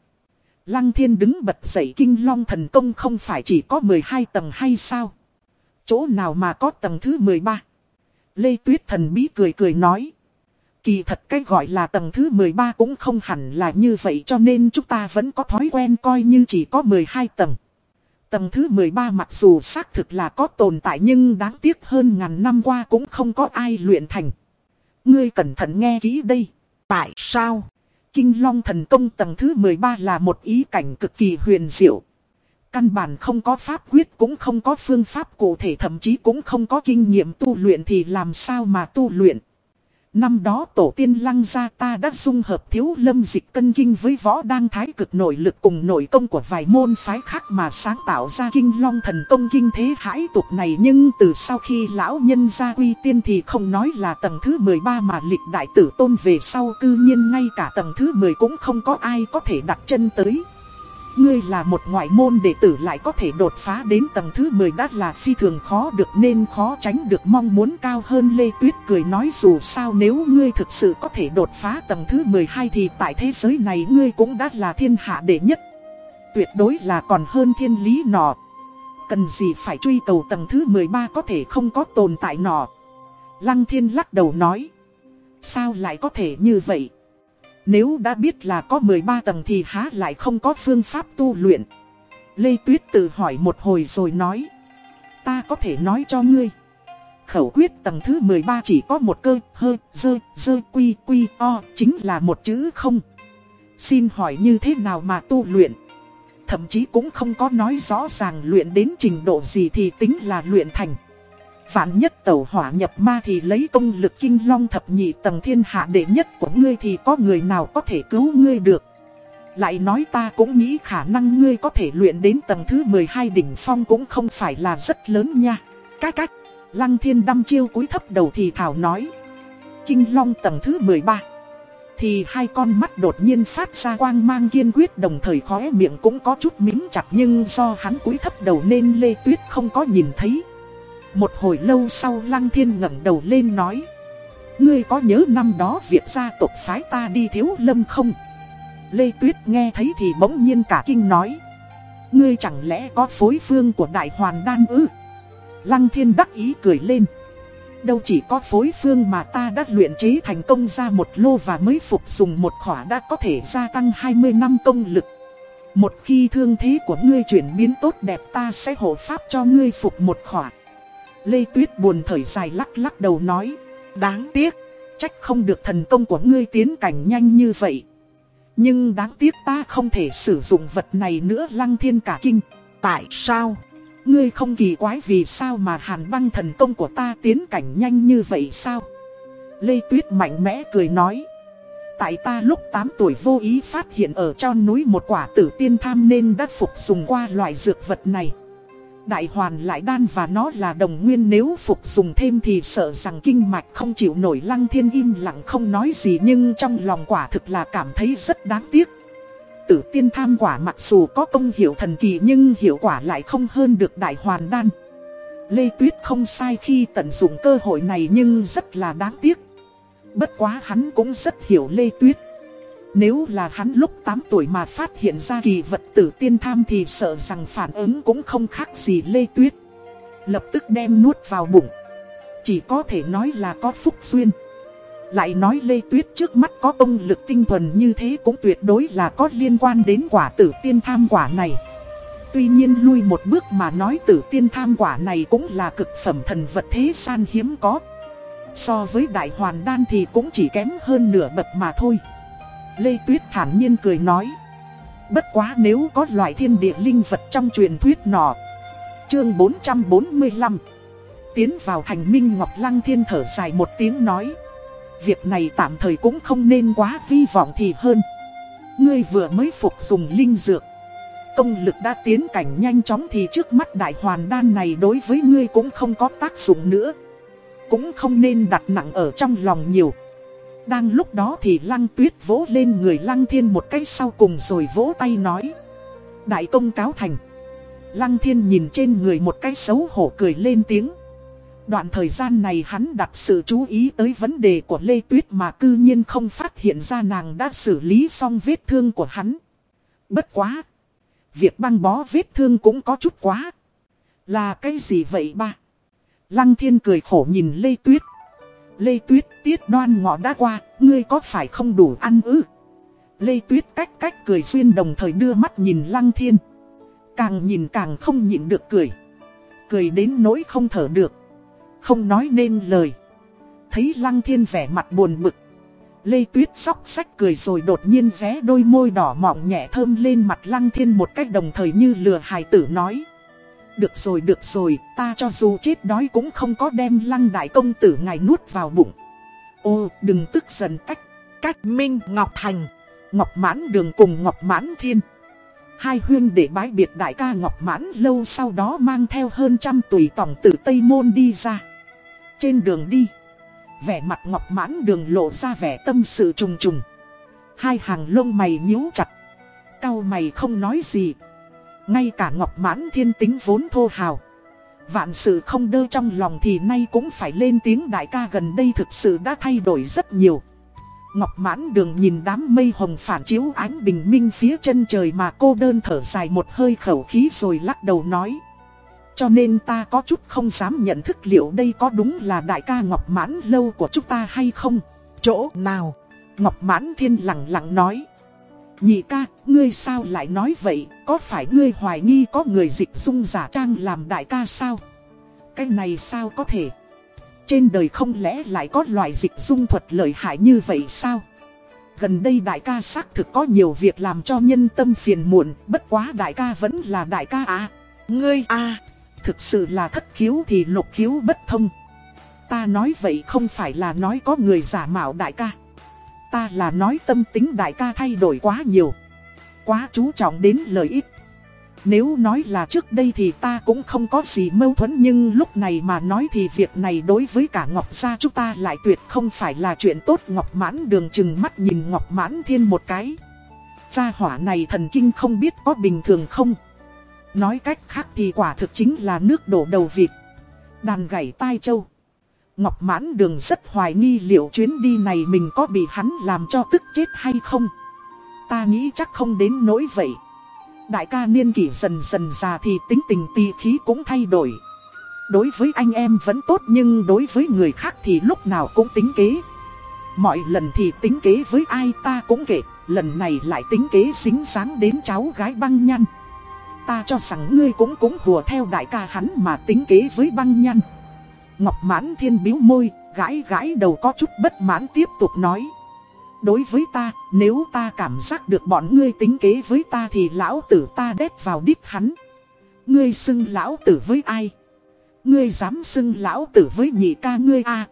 Lăng thiên đứng bật dậy, kinh long thần công không phải chỉ có 12 tầng hay sao? Chỗ nào mà có tầng thứ 13? Lê Tuyết thần bí cười cười nói. Kỳ thật cái gọi là tầng thứ 13 cũng không hẳn là như vậy cho nên chúng ta vẫn có thói quen coi như chỉ có 12 tầng. Tầng thứ 13 mặc dù xác thực là có tồn tại nhưng đáng tiếc hơn ngàn năm qua cũng không có ai luyện thành. Ngươi cẩn thận nghe kỹ đây. Tại sao? Kinh Long thần công tầng thứ 13 là một ý cảnh cực kỳ huyền diệu. Căn bản không có pháp quyết cũng không có phương pháp cụ thể, thậm chí cũng không có kinh nghiệm tu luyện thì làm sao mà tu luyện. Năm đó tổ tiên lăng gia ta đã dung hợp thiếu lâm dịch cân kinh với võ đăng thái cực nội lực cùng nội công của vài môn phái khác mà sáng tạo ra kinh long thần công kinh thế hãi tục này. Nhưng từ sau khi lão nhân gia quy tiên thì không nói là tầng thứ 13 mà lịch đại tử tôn về sau cư nhiên ngay cả tầng thứ 10 cũng không có ai có thể đặt chân tới. Ngươi là một ngoại môn đệ tử lại có thể đột phá đến tầng thứ 10 đã là phi thường khó được nên khó tránh được mong muốn cao hơn Lê Tuyết cười nói dù sao nếu ngươi thực sự có thể đột phá tầng thứ 12 thì tại thế giới này ngươi cũng đã là thiên hạ đệ nhất. Tuyệt đối là còn hơn thiên lý nọ. Cần gì phải truy cầu tầng thứ 13 có thể không có tồn tại nọ. Lăng thiên lắc đầu nói. Sao lại có thể như vậy? Nếu đã biết là có 13 tầng thì há lại không có phương pháp tu luyện. Lê Tuyết tự hỏi một hồi rồi nói. Ta có thể nói cho ngươi. Khẩu quyết tầng thứ 13 chỉ có một cơ, hơ, dơ, dơ, quy, quy, o, chính là một chữ không. Xin hỏi như thế nào mà tu luyện? Thậm chí cũng không có nói rõ ràng luyện đến trình độ gì thì tính là luyện thành. Vạn nhất tẩu hỏa nhập ma thì lấy công lực kinh long thập nhị tầng thiên hạ đệ nhất của ngươi thì có người nào có thể cứu ngươi được. Lại nói ta cũng nghĩ khả năng ngươi có thể luyện đến tầng thứ 12 đỉnh phong cũng không phải là rất lớn nha. Cái cách, lăng thiên đâm chiêu cúi thấp đầu thì thảo nói. Kinh long tầng thứ 13. Thì hai con mắt đột nhiên phát ra quang mang kiên quyết đồng thời khóe miệng cũng có chút mím chặt nhưng do hắn cúi thấp đầu nên Lê Tuyết không có nhìn thấy. Một hồi lâu sau Lăng Thiên ngẩng đầu lên nói. Ngươi có nhớ năm đó việc gia tộc phái ta đi thiếu lâm không? Lê Tuyết nghe thấy thì bỗng nhiên cả kinh nói. Ngươi chẳng lẽ có phối phương của đại hoàn đan ư? Lăng Thiên đắc ý cười lên. Đâu chỉ có phối phương mà ta đã luyện chế thành công ra một lô và mới phục dùng một khỏa đã có thể gia tăng 20 năm công lực. Một khi thương thế của ngươi chuyển biến tốt đẹp ta sẽ hộ pháp cho ngươi phục một khỏa. Lê Tuyết buồn thở dài lắc lắc đầu nói. Đáng tiếc, trách không được thần công của ngươi tiến cảnh nhanh như vậy. Nhưng đáng tiếc ta không thể sử dụng vật này nữa lăng thiên cả kinh. Tại sao? Ngươi không kỳ quái vì sao mà hàn băng thần công của ta tiến cảnh nhanh như vậy sao? Lê Tuyết mạnh mẽ cười nói. Tại ta lúc 8 tuổi vô ý phát hiện ở cho núi một quả tử tiên tham nên đã phục dùng qua loại dược vật này. Đại hoàn lại đan và nó là đồng nguyên nếu phục dùng thêm thì sợ rằng kinh mạch không chịu nổi lăng thiên im lặng không nói gì nhưng trong lòng quả thực là cảm thấy rất đáng tiếc. Tử tiên tham quả mặc dù có công hiệu thần kỳ nhưng hiệu quả lại không hơn được đại hoàn đan. Lê Tuyết không sai khi tận dụng cơ hội này nhưng rất là đáng tiếc. Bất quá hắn cũng rất hiểu Lê Tuyết. Nếu là hắn lúc 8 tuổi mà phát hiện ra kỳ vật tử tiên tham thì sợ rằng phản ứng cũng không khác gì Lê Tuyết. Lập tức đem nuốt vào bụng. Chỉ có thể nói là có phúc duyên. Lại nói Lê Tuyết trước mắt có công lực tinh thuần như thế cũng tuyệt đối là có liên quan đến quả tử tiên tham quả này. Tuy nhiên lui một bước mà nói tử tiên tham quả này cũng là cực phẩm thần vật thế san hiếm có. So với đại hoàn đan thì cũng chỉ kém hơn nửa bậc mà thôi. Lê Tuyết thản nhiên cười nói. Bất quá nếu có loại thiên địa linh vật trong truyền thuyết nọ. Chương 445 Tiến vào thành Minh Ngọc Lăng Thiên thở dài một tiếng nói. Việc này tạm thời cũng không nên quá vi vọng thì hơn. Ngươi vừa mới phục dùng linh dược. Công lực đã tiến cảnh nhanh chóng thì trước mắt đại hoàn đan này đối với ngươi cũng không có tác dụng nữa. Cũng không nên đặt nặng ở trong lòng nhiều. Đang lúc đó thì lăng tuyết vỗ lên người lăng thiên một cái sau cùng rồi vỗ tay nói. Đại công cáo thành. Lăng thiên nhìn trên người một cái xấu hổ cười lên tiếng. Đoạn thời gian này hắn đặt sự chú ý tới vấn đề của Lê Tuyết mà cư nhiên không phát hiện ra nàng đã xử lý xong vết thương của hắn. Bất quá. Việc băng bó vết thương cũng có chút quá. Là cái gì vậy ba? Lăng thiên cười khổ nhìn Lê Tuyết. Lê Tuyết tiết đoan ngọ đã qua, ngươi có phải không đủ ăn ư? Lê Tuyết cách cách cười xuyên đồng thời đưa mắt nhìn Lăng Thiên. Càng nhìn càng không nhịn được cười. Cười đến nỗi không thở được. Không nói nên lời. Thấy Lăng Thiên vẻ mặt buồn bực. Lê Tuyết sóc sách cười rồi đột nhiên ré đôi môi đỏ mọng nhẹ thơm lên mặt Lăng Thiên một cách đồng thời như lừa hài tử nói. Được rồi được rồi, ta cho dù chết đói cũng không có đem Lăng Đại Công Tử ngài nuốt vào bụng. Ô, đừng tức giận cách, cách Minh Ngọc Thành, Ngọc Mãn Đường cùng Ngọc Mãn Thiên. Hai huyên để bái biệt đại ca Ngọc Mãn lâu sau đó mang theo hơn trăm tùy tổng từ Tây Môn đi ra. Trên đường đi, vẻ mặt Ngọc Mãn đường lộ ra vẻ tâm sự trùng trùng. Hai hàng lông mày nhíu chặt, cau mày không nói gì. Ngay cả Ngọc Mãn thiên tính vốn thô hào. Vạn sự không đơ trong lòng thì nay cũng phải lên tiếng đại ca gần đây thực sự đã thay đổi rất nhiều. Ngọc mãn đường nhìn đám mây hồng phản chiếu ánh bình minh phía chân trời mà cô đơn thở dài một hơi khẩu khí rồi lắc đầu nói. Cho nên ta có chút không dám nhận thức liệu đây có đúng là đại ca Ngọc mãn lâu của chúng ta hay không? Chỗ nào? Ngọc mãn thiên lặng lặng nói. Nhị ca, ngươi sao lại nói vậy, có phải ngươi hoài nghi có người dịch dung giả trang làm đại ca sao? Cái này sao có thể? Trên đời không lẽ lại có loại dịch dung thuật lợi hại như vậy sao? Gần đây đại ca xác thực có nhiều việc làm cho nhân tâm phiền muộn, bất quá đại ca vẫn là đại ca à. Ngươi à, thực sự là thất khiếu thì lục khiếu bất thông. Ta nói vậy không phải là nói có người giả mạo đại ca. Ta là nói tâm tính đại ca thay đổi quá nhiều. Quá chú trọng đến lợi ích. Nếu nói là trước đây thì ta cũng không có gì mâu thuẫn nhưng lúc này mà nói thì việc này đối với cả Ngọc Gia chúng ta lại tuyệt không phải là chuyện tốt Ngọc Mãn đường chừng mắt nhìn Ngọc Mãn Thiên một cái. Gia hỏa này thần kinh không biết có bình thường không. Nói cách khác thì quả thực chính là nước đổ đầu vịt. Đàn gảy tai châu. Ngọc Mãn Đường rất hoài nghi liệu chuyến đi này mình có bị hắn làm cho tức chết hay không. Ta nghĩ chắc không đến nỗi vậy. Đại ca niên kỷ dần dần già thì tính tình tì khí cũng thay đổi. Đối với anh em vẫn tốt nhưng đối với người khác thì lúc nào cũng tính kế. Mọi lần thì tính kế với ai ta cũng kể, lần này lại tính kế xính sáng đến cháu gái băng nhăn. Ta cho rằng ngươi cũng cũng hùa theo đại ca hắn mà tính kế với băng nhăn. Ngọc mãn thiên biếu môi, gãi gãi đầu có chút bất mãn tiếp tục nói. Đối với ta, nếu ta cảm giác được bọn ngươi tính kế với ta thì lão tử ta đét vào đít hắn. Ngươi xưng lão tử với ai? Ngươi dám xưng lão tử với nhị ca ngươi à?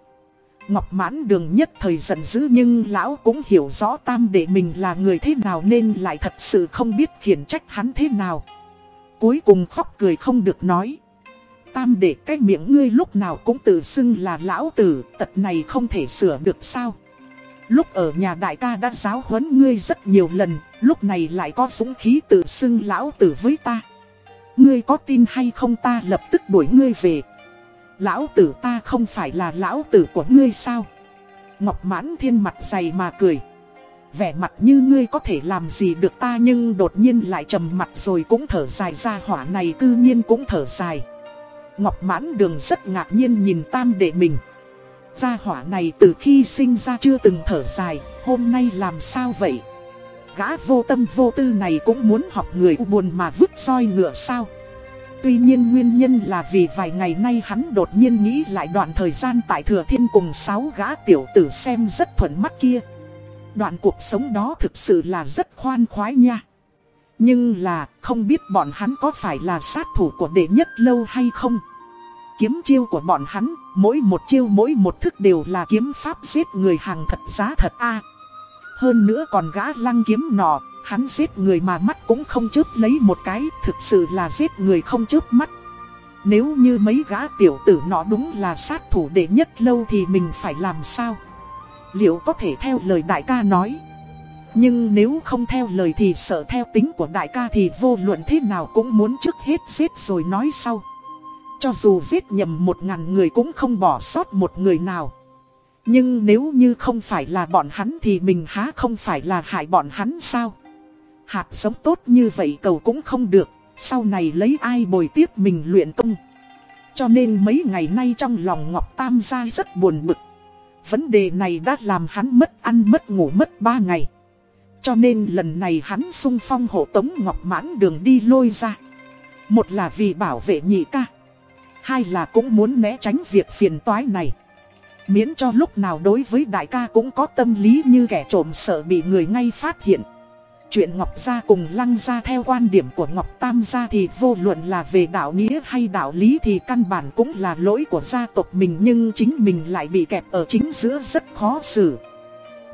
Ngọc mãn đường nhất thời giận dữ nhưng lão cũng hiểu rõ tam đệ mình là người thế nào nên lại thật sự không biết khiển trách hắn thế nào. Cuối cùng khóc cười không được nói. Tam để cái miệng ngươi lúc nào cũng tự xưng là lão tử, tật này không thể sửa được sao? Lúc ở nhà đại ca đã giáo huấn ngươi rất nhiều lần, lúc này lại có dũng khí tự xưng lão tử với ta. Ngươi có tin hay không ta lập tức đuổi ngươi về. Lão tử ta không phải là lão tử của ngươi sao? Ngọc mãn thiên mặt dày mà cười. Vẻ mặt như ngươi có thể làm gì được ta nhưng đột nhiên lại trầm mặt rồi cũng thở dài ra hỏa này cư nhiên cũng thở dài. Ngọc mãn đường rất ngạc nhiên nhìn tam đệ mình. Gia hỏa này từ khi sinh ra chưa từng thở dài, hôm nay làm sao vậy? Gã vô tâm vô tư này cũng muốn học người buồn mà vứt roi ngựa sao? Tuy nhiên nguyên nhân là vì vài ngày nay hắn đột nhiên nghĩ lại đoạn thời gian tại Thừa Thiên cùng sáu gã tiểu tử xem rất thuận mắt kia. Đoạn cuộc sống đó thực sự là rất khoan khoái nha. Nhưng là không biết bọn hắn có phải là sát thủ của đệ nhất lâu hay không? Kiếm chiêu của bọn hắn, mỗi một chiêu mỗi một thức đều là kiếm pháp giết người hàng thật giá thật a. hơn nữa còn gã lăng kiếm nọ, hắn giết người mà mắt cũng không chớp lấy một cái, thực sự là giết người không chớp mắt. Nếu như mấy gã tiểu tử nọ đúng là sát thủ đệ nhất lâu thì mình phải làm sao? Liệu có thể theo lời đại ca nói? Nhưng nếu không theo lời thì sợ theo tính của đại ca thì vô luận thế nào cũng muốn trước hết giết rồi nói sau. Cho dù giết nhầm một ngàn người cũng không bỏ sót một người nào. Nhưng nếu như không phải là bọn hắn thì mình há không phải là hại bọn hắn sao? Hạt giống tốt như vậy cầu cũng không được, sau này lấy ai bồi tiếp mình luyện tung. Cho nên mấy ngày nay trong lòng Ngọc Tam gia rất buồn bực. Vấn đề này đã làm hắn mất ăn mất ngủ mất ba ngày. Cho nên lần này hắn sung phong hộ tống Ngọc Mãn đường đi lôi ra. Một là vì bảo vệ nhị ca. Hai là cũng muốn né tránh việc phiền toái này. Miễn cho lúc nào đối với đại ca cũng có tâm lý như kẻ trộm sợ bị người ngay phát hiện. Chuyện Ngọc Gia cùng Lăng Gia theo quan điểm của Ngọc Tam Gia thì vô luận là về đạo nghĩa hay đạo lý thì căn bản cũng là lỗi của gia tộc mình nhưng chính mình lại bị kẹp ở chính giữa rất khó xử.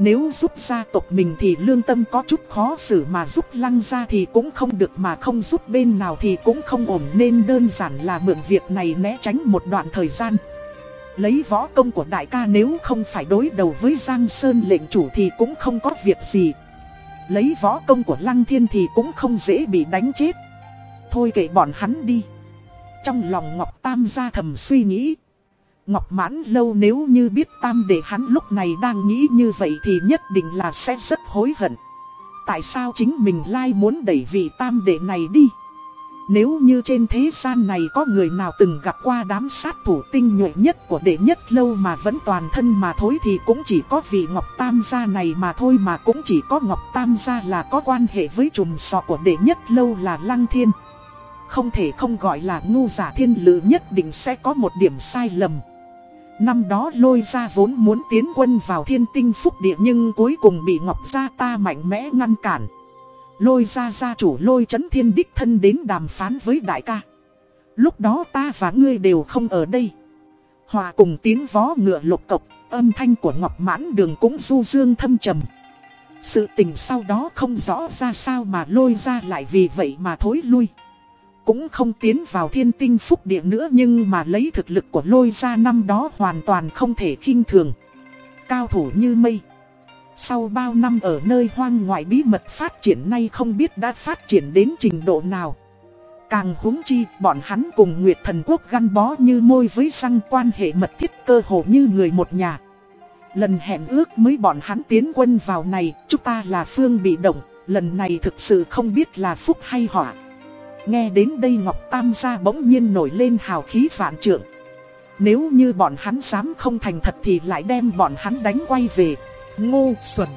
Nếu giúp gia tộc mình thì lương tâm có chút khó xử mà giúp Lăng Gia thì cũng không được mà không giúp bên nào thì cũng không ổn nên đơn giản là mượn việc này né tránh một đoạn thời gian. Lấy võ công của đại ca nếu không phải đối đầu với Giang Sơn lệnh chủ thì cũng không có việc gì. Lấy võ công của Lăng Thiên thì cũng không dễ bị đánh chết. Thôi kệ bọn hắn đi. Trong lòng Ngọc Tam gia thầm suy nghĩ. Ngọc mãn lâu nếu như biết Tam để hắn lúc này đang nghĩ như vậy thì nhất định là sẽ rất hối hận. Tại sao chính mình lai muốn đẩy vị Tam đệ này đi? Nếu như trên thế gian này có người nào từng gặp qua đám sát thủ tinh nhuệ nhất của đệ nhất lâu mà vẫn toàn thân mà thôi thì cũng chỉ có vị Ngọc Tam gia này mà thôi mà cũng chỉ có Ngọc Tam gia là có quan hệ với trùm sọ của đệ nhất lâu là Lăng Thiên. Không thể không gọi là ngu giả thiên lự nhất định sẽ có một điểm sai lầm. Năm đó lôi ra vốn muốn tiến quân vào thiên tinh phúc địa nhưng cuối cùng bị Ngọc Gia ta mạnh mẽ ngăn cản. Lôi ra gia chủ lôi chấn thiên đích thân đến đàm phán với đại ca. Lúc đó ta và ngươi đều không ở đây. Hòa cùng tiếng vó ngựa lục cộc, âm thanh của Ngọc Mãn Đường cũng du dương thâm trầm. Sự tình sau đó không rõ ra sao mà lôi ra lại vì vậy mà thối lui. Cũng không tiến vào thiên tinh phúc địa nữa nhưng mà lấy thực lực của lôi ra năm đó hoàn toàn không thể khinh thường. Cao thủ như mây. Sau bao năm ở nơi hoang ngoại bí mật phát triển nay không biết đã phát triển đến trình độ nào. Càng húng chi, bọn hắn cùng Nguyệt Thần Quốc gắn bó như môi với răng quan hệ mật thiết cơ hồ như người một nhà. Lần hẹn ước mới bọn hắn tiến quân vào này, chúng ta là phương bị động, lần này thực sự không biết là phúc hay họa. Nghe đến đây Ngọc Tam gia bỗng nhiên nổi lên hào khí vạn trượng. Nếu như bọn hắn dám không thành thật thì lại đem bọn hắn đánh quay về. Ngô xuẩn.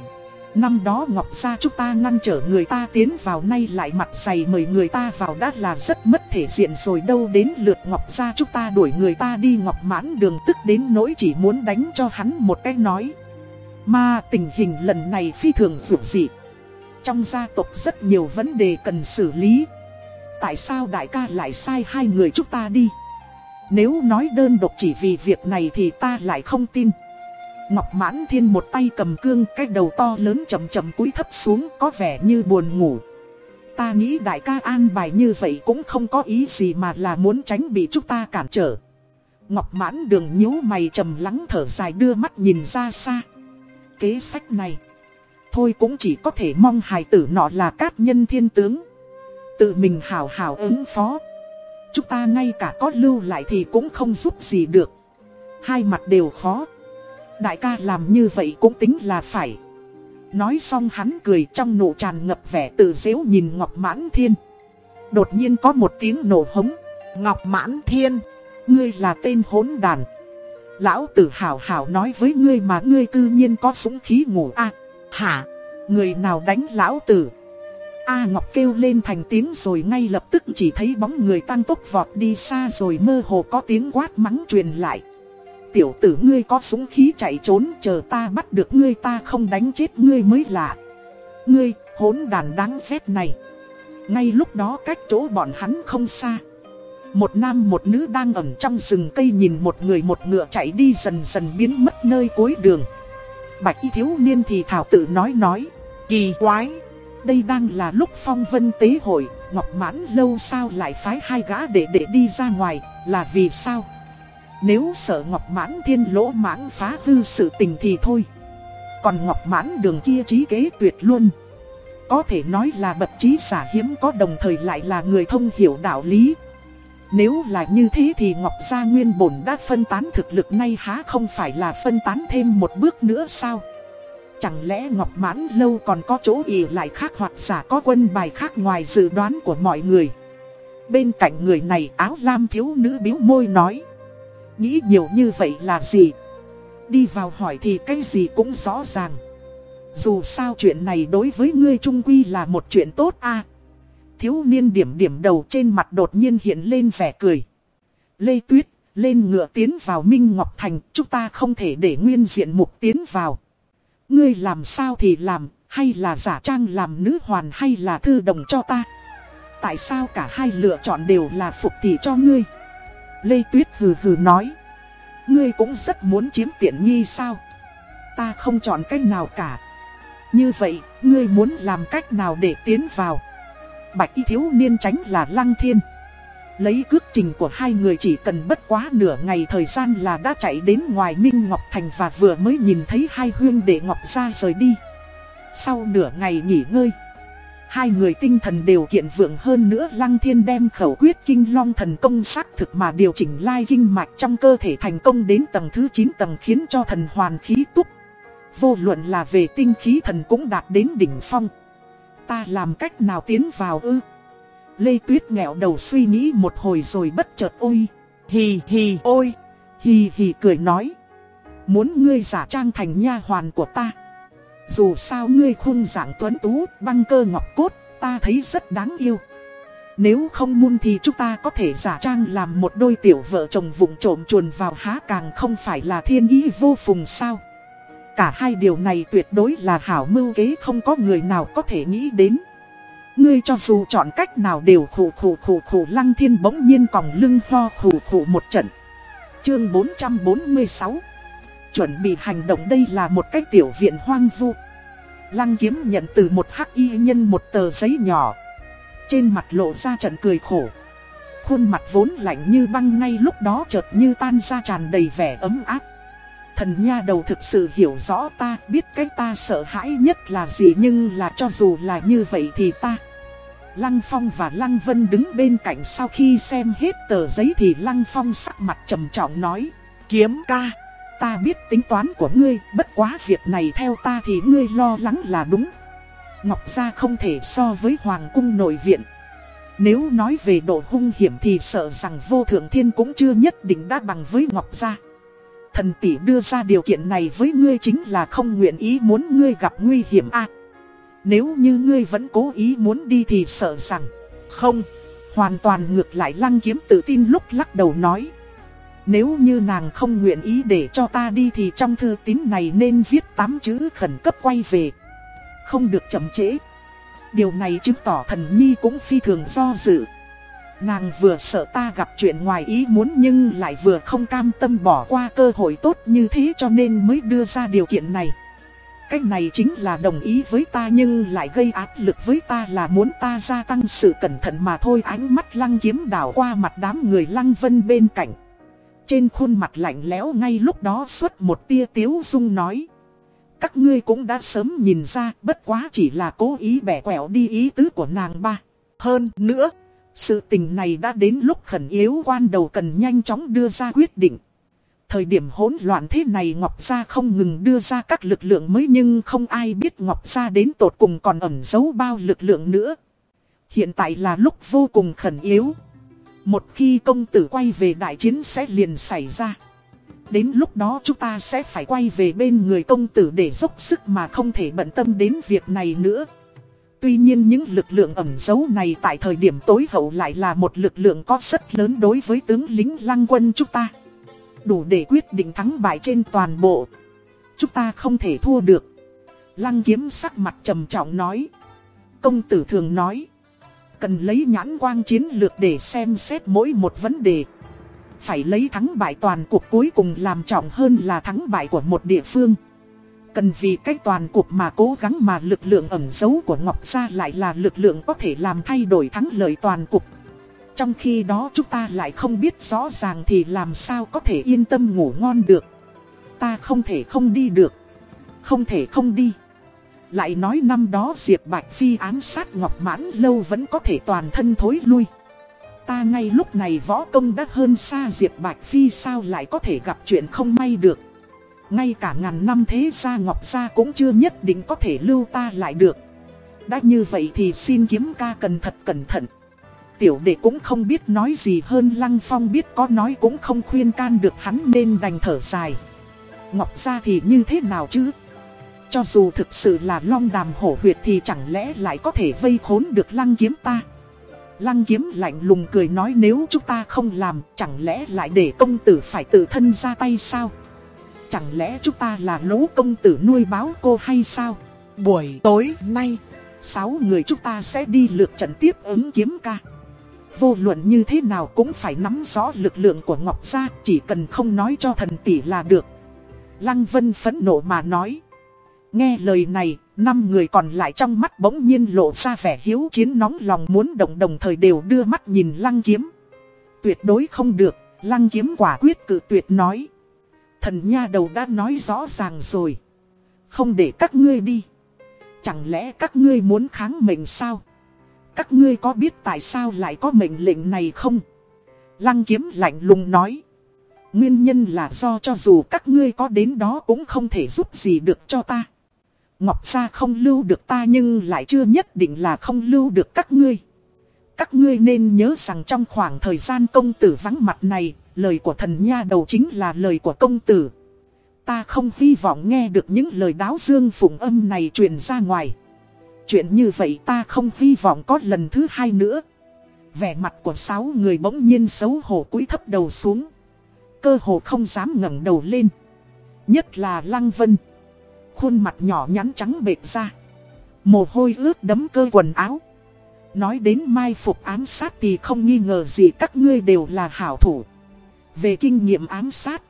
Năm đó Ngọc Gia chúng ta ngăn trở người ta tiến vào nay lại mặt dày mời người ta vào đã là rất mất thể diện rồi đâu đến lượt Ngọc Gia chúng ta đuổi người ta đi Ngọc mãn đường tức đến nỗi chỉ muốn đánh cho hắn một cái nói. Mà tình hình lần này phi thường vượt dị. Trong gia tộc rất nhiều vấn đề cần xử lý. Tại sao đại ca lại sai hai người chúng ta đi? Nếu nói đơn độc chỉ vì việc này thì ta lại không tin. Ngọc Mãn Thiên một tay cầm cương cái đầu to lớn chậm chậm cúi thấp xuống có vẻ như buồn ngủ. Ta nghĩ đại ca an bài như vậy cũng không có ý gì mà là muốn tránh bị chúng ta cản trở. Ngọc Mãn đường nhíu mày trầm lắng thở dài đưa mắt nhìn ra xa. Kế sách này, thôi cũng chỉ có thể mong hài tử nọ là cát nhân thiên tướng. Tự mình hào hào ứng phó. Chúng ta ngay cả có lưu lại thì cũng không giúp gì được. Hai mặt đều khó. Đại ca làm như vậy cũng tính là phải. Nói xong hắn cười trong nụ tràn ngập vẻ tự dễu nhìn Ngọc Mãn Thiên. Đột nhiên có một tiếng nổ hống. Ngọc Mãn Thiên, ngươi là tên hỗn đàn. Lão tử hào hào nói với ngươi mà ngươi tự nhiên có súng khí ngủ a Hả? Người nào đánh lão tử? A Ngọc kêu lên thành tiếng rồi ngay lập tức chỉ thấy bóng người tăng tốc vọt đi xa rồi mơ hồ có tiếng quát mắng truyền lại tiểu tử ngươi có súng khí chạy trốn chờ ta bắt được ngươi ta không đánh chết ngươi mới lạ. Ngươi, hỗn đàn đáng ghét này. Ngay lúc đó cách chỗ bọn hắn không xa. Một nam một nữ đang ẩn trong rừng cây nhìn một người một ngựa chạy đi dần dần biến mất nơi cuối đường. Bạch y thiếu niên thì thảo tự nói nói. Kỳ quái, đây đang là lúc phong vân tế hội, Ngọc Mãn lâu sao lại phái hai gã để để đi ra ngoài, là vì sao? Nếu sợ Ngọc Mãn Thiên lỗ mãn phá hư sự tình thì thôi. Còn Ngọc Mãn đường kia trí kế tuyệt luôn. Có thể nói là bậc trí giả hiếm có đồng thời lại là người thông hiểu đạo lý. Nếu là như thế thì Ngọc Gia Nguyên bổn đã phân tán thực lực nay há không phải là phân tán thêm một bước nữa sao? Chẳng lẽ Ngọc Mãn Lâu còn có chỗ ỉ lại khác hoặc giả có quân bài khác ngoài dự đoán của mọi người? Bên cạnh người này, áo lam thiếu nữ biếu môi nói, Nghĩ nhiều như vậy là gì? Đi vào hỏi thì cái gì cũng rõ ràng. Dù sao chuyện này đối với ngươi trung quy là một chuyện tốt a. Thiếu niên điểm điểm đầu trên mặt đột nhiên hiện lên vẻ cười. Lê Tuyết, lên ngựa tiến vào Minh Ngọc Thành, Chúng ta không thể để nguyên diện mục tiến vào. Ngươi làm sao thì làm Hay là giả trang làm nữ hoàn hay là thư đồng cho ta? Tại sao cả hai lựa chọn đều là phục thị cho ngươi? Lê Tuyết hừ hừ nói. Ngươi cũng rất muốn chiếm tiện nghi sao? Ta không chọn cách nào cả. Như vậy, ngươi muốn làm cách nào để tiến vào? Bạch y thiếu niên tránh là lăng thiên. Lấy cước trình của hai người chỉ cần bất quá nửa ngày thời gian là đã chạy đến ngoài Minh Ngọc Thành và vừa mới nhìn thấy hai huyên đệ Ngọc ra rời đi. Sau nửa ngày nghỉ ngơi, hai người tinh thần đều kiện vượng hơn nữa Lăng Thiên đem khẩu quyết kinh long thần công xác thực mà điều chỉnh lai kinh mạch trong cơ thể thành công đến tầng thứ 9 tầng khiến cho thần hoàn khí túc. Vô luận là về tinh khí thần cũng đạt đến đỉnh phong. Ta làm cách nào tiến vào ư? Lê Tuyết nghẹo đầu suy nghĩ một hồi rồi bất chợt ôi. Hì hì ôi. Hì hì cười nói. Muốn ngươi giả trang thành nha hoàn của ta. Dù sao ngươi khung dạng tuấn tú, băng cơ ngọc cốt, ta thấy rất đáng yêu. Nếu không muốn thì chúng ta có thể giả trang làm một đôi tiểu vợ chồng vụng trộm chuồn vào há càng không phải là thiên ý vô phùng sao. Cả hai điều này tuyệt đối là hảo mưu kế không có người nào có thể nghĩ đến. Ngươi cho dù chọn cách nào đều khủ khủ khủ khủ lăng thiên bỗng nhiên còng lưng ho khủ khủ một trận. Chương 446 Chuẩn bị hành động đây là một cái tiểu viện hoang vu. Lăng kiếm nhận từ một hắc y nhân một tờ giấy nhỏ. Trên mặt lộ ra trận cười khổ. Khuôn mặt vốn lạnh như băng ngay lúc đó chợt như tan ra tràn đầy vẻ ấm áp. Thần nha đầu thực sự hiểu rõ ta, biết cái ta sợ hãi nhất là gì nhưng là cho dù là như vậy thì ta. Lăng Phong và Lăng Vân đứng bên cạnh sau khi xem hết tờ giấy thì Lăng Phong sắc mặt trầm trọng nói. Kiếm ca, ta biết tính toán của ngươi, bất quá việc này theo ta thì ngươi lo lắng là đúng. Ngọc Gia không thể so với Hoàng cung nội viện. Nếu nói về độ hung hiểm thì sợ rằng vô thượng thiên cũng chưa nhất định đã bằng với Ngọc Gia. Thần tỷ đưa ra điều kiện này với ngươi chính là không nguyện ý muốn ngươi gặp nguy hiểm a. nếu như ngươi vẫn cố ý muốn đi thì sợ rằng Không, hoàn toàn ngược lại lăng kiếm tự tin lúc lắc đầu nói. Nếu như nàng không nguyện ý để cho ta đi thì trong thư tín này nên viết 8 chữ khẩn cấp quay về. Không được chậm trễ. Điều này chứng tỏ thần nhi cũng phi thường do dự. Nàng vừa sợ ta gặp chuyện ngoài ý muốn nhưng lại vừa không cam tâm bỏ qua cơ hội tốt như thế cho nên mới đưa ra điều kiện này. Cách này chính là đồng ý với ta nhưng lại gây áp lực với ta là muốn ta gia tăng sự cẩn thận mà thôi ánh mắt lăng kiếm đảo qua mặt đám người lăng vân bên cạnh. Trên khuôn mặt lạnh lẽo ngay lúc đó xuất một tia tiếu dung nói. Các ngươi cũng đã sớm nhìn ra, bất quá chỉ là cố ý bẻ quẹo đi ý tứ của nàng ba. Hơn nữa sự tình này đã đến lúc khẩn yếu quan đầu cần nhanh chóng đưa ra quyết định. Thời điểm hỗn loạn thế này Ngọc Gia không ngừng đưa ra các lực lượng mới nhưng không ai biết Ngọc Gia đến tột cùng còn ẩn giấu bao lực lượng nữa. Hiện tại là lúc vô cùng khẩn yếu. Một khi công tử quay về đại chiến sẽ liền xảy ra. Đến lúc đó chúng ta sẽ phải quay về bên người công tử để dốc sức mà không thể bận tâm đến việc này nữa. Tuy nhiên những lực lượng ẩn giấu này tại thời điểm tối hậu lại là một lực lượng có rất lớn đối với tướng lính lăng quân chúng ta. Đủ để quyết định thắng bại trên toàn bộ. Chúng ta không thể thua được. Lăng kiếm sắc mặt trầm trọng nói. Công tử thường nói. Cần lấy nhãn quang chiến lược để xem xét mỗi một vấn đề. Phải lấy thắng bại toàn cuộc cuối cùng làm trọng hơn là thắng bại của một địa phương. Cần vì cách toàn cuộc mà cố gắng mà lực lượng ẩn giấu của Ngọc Gia lại là lực lượng có thể làm thay đổi thắng lợi toàn cục. Trong khi đó chúng ta lại không biết rõ ràng thì làm sao có thể yên tâm ngủ ngon được. Ta không thể không đi được. Không thể không đi. Lại nói năm đó Diệp Bạch Phi ám sát Ngọc Mãn lâu vẫn có thể toàn thân thối lui. Ta ngay lúc này võ công đã hơn xa Diệp Bạch Phi sao lại có thể gặp chuyện không may được. Ngay cả ngàn năm thế gia Ngọc Gia cũng chưa nhất định có thể lưu ta lại được. Đã như vậy thì xin kiếm ca cần thật cẩn thận. Tiểu đệ cũng không biết nói gì hơn, Lăng Phong biết có nói cũng không khuyên can được hắn nên đành thở dài. Ngọc Gia thì như thế nào chứ? Cho dù thực sự là long đàm hổ huyệt thì chẳng lẽ lại có thể vây khốn được lăng kiếm ta? Lăng kiếm lạnh lùng cười nói, nếu chúng ta không làm, chẳng lẽ lại để công tử phải tự thân ra tay sao? Chẳng lẽ chúng ta là lỗ công tử nuôi báo cô hay sao Buổi tối nay Sáu người chúng ta sẽ đi lượt trận tiếp ứng kiếm ca Vô luận như thế nào cũng phải nắm rõ lực lượng của Ngọc Gia Chỉ cần không nói cho thần tỷ là được Lăng Vân phẫn nộ mà nói Nghe lời này, năm người còn lại trong mắt bỗng nhiên lộ ra vẻ hiếu chiến nóng lòng muốn động đồng thời đều đưa mắt nhìn lăng kiếm. Tuyệt đối không được, lăng kiếm quả quyết cự tuyệt nói. Thần nha đầu đã nói rõ ràng rồi. Không để các ngươi đi. Chẳng lẽ các ngươi muốn kháng mệnh sao? Các ngươi có biết tại sao lại có mệnh lệnh này không? Lăng kiếm lạnh lùng nói. Nguyên nhân là do cho dù các ngươi có đến đó cũng không thể giúp gì được cho ta. Ngọc Gia không lưu được ta nhưng lại chưa nhất định là không lưu được các ngươi. Các ngươi nên nhớ rằng trong khoảng thời gian công tử vắng mặt này, lời của thần nha đầu chính là lời của công tử. Ta không hy vọng nghe được những lời đáo dương phụng âm này truyền ra ngoài. Chuyện như vậy ta không hy vọng có lần thứ hai nữa. Vẻ mặt của sáu người bỗng nhiên xấu hổ cúi thấp đầu xuống. Cơ hồ không dám ngẩng đầu lên. Nhất là Lăng Vân. Khuôn mặt nhỏ nhắn trắng bệt ra. Mồ hôi ướt đấm cơ quần áo. Nói đến mai phục ám sát thì không nghi ngờ gì các ngươi đều là hảo thủ. Về kinh nghiệm ám sát.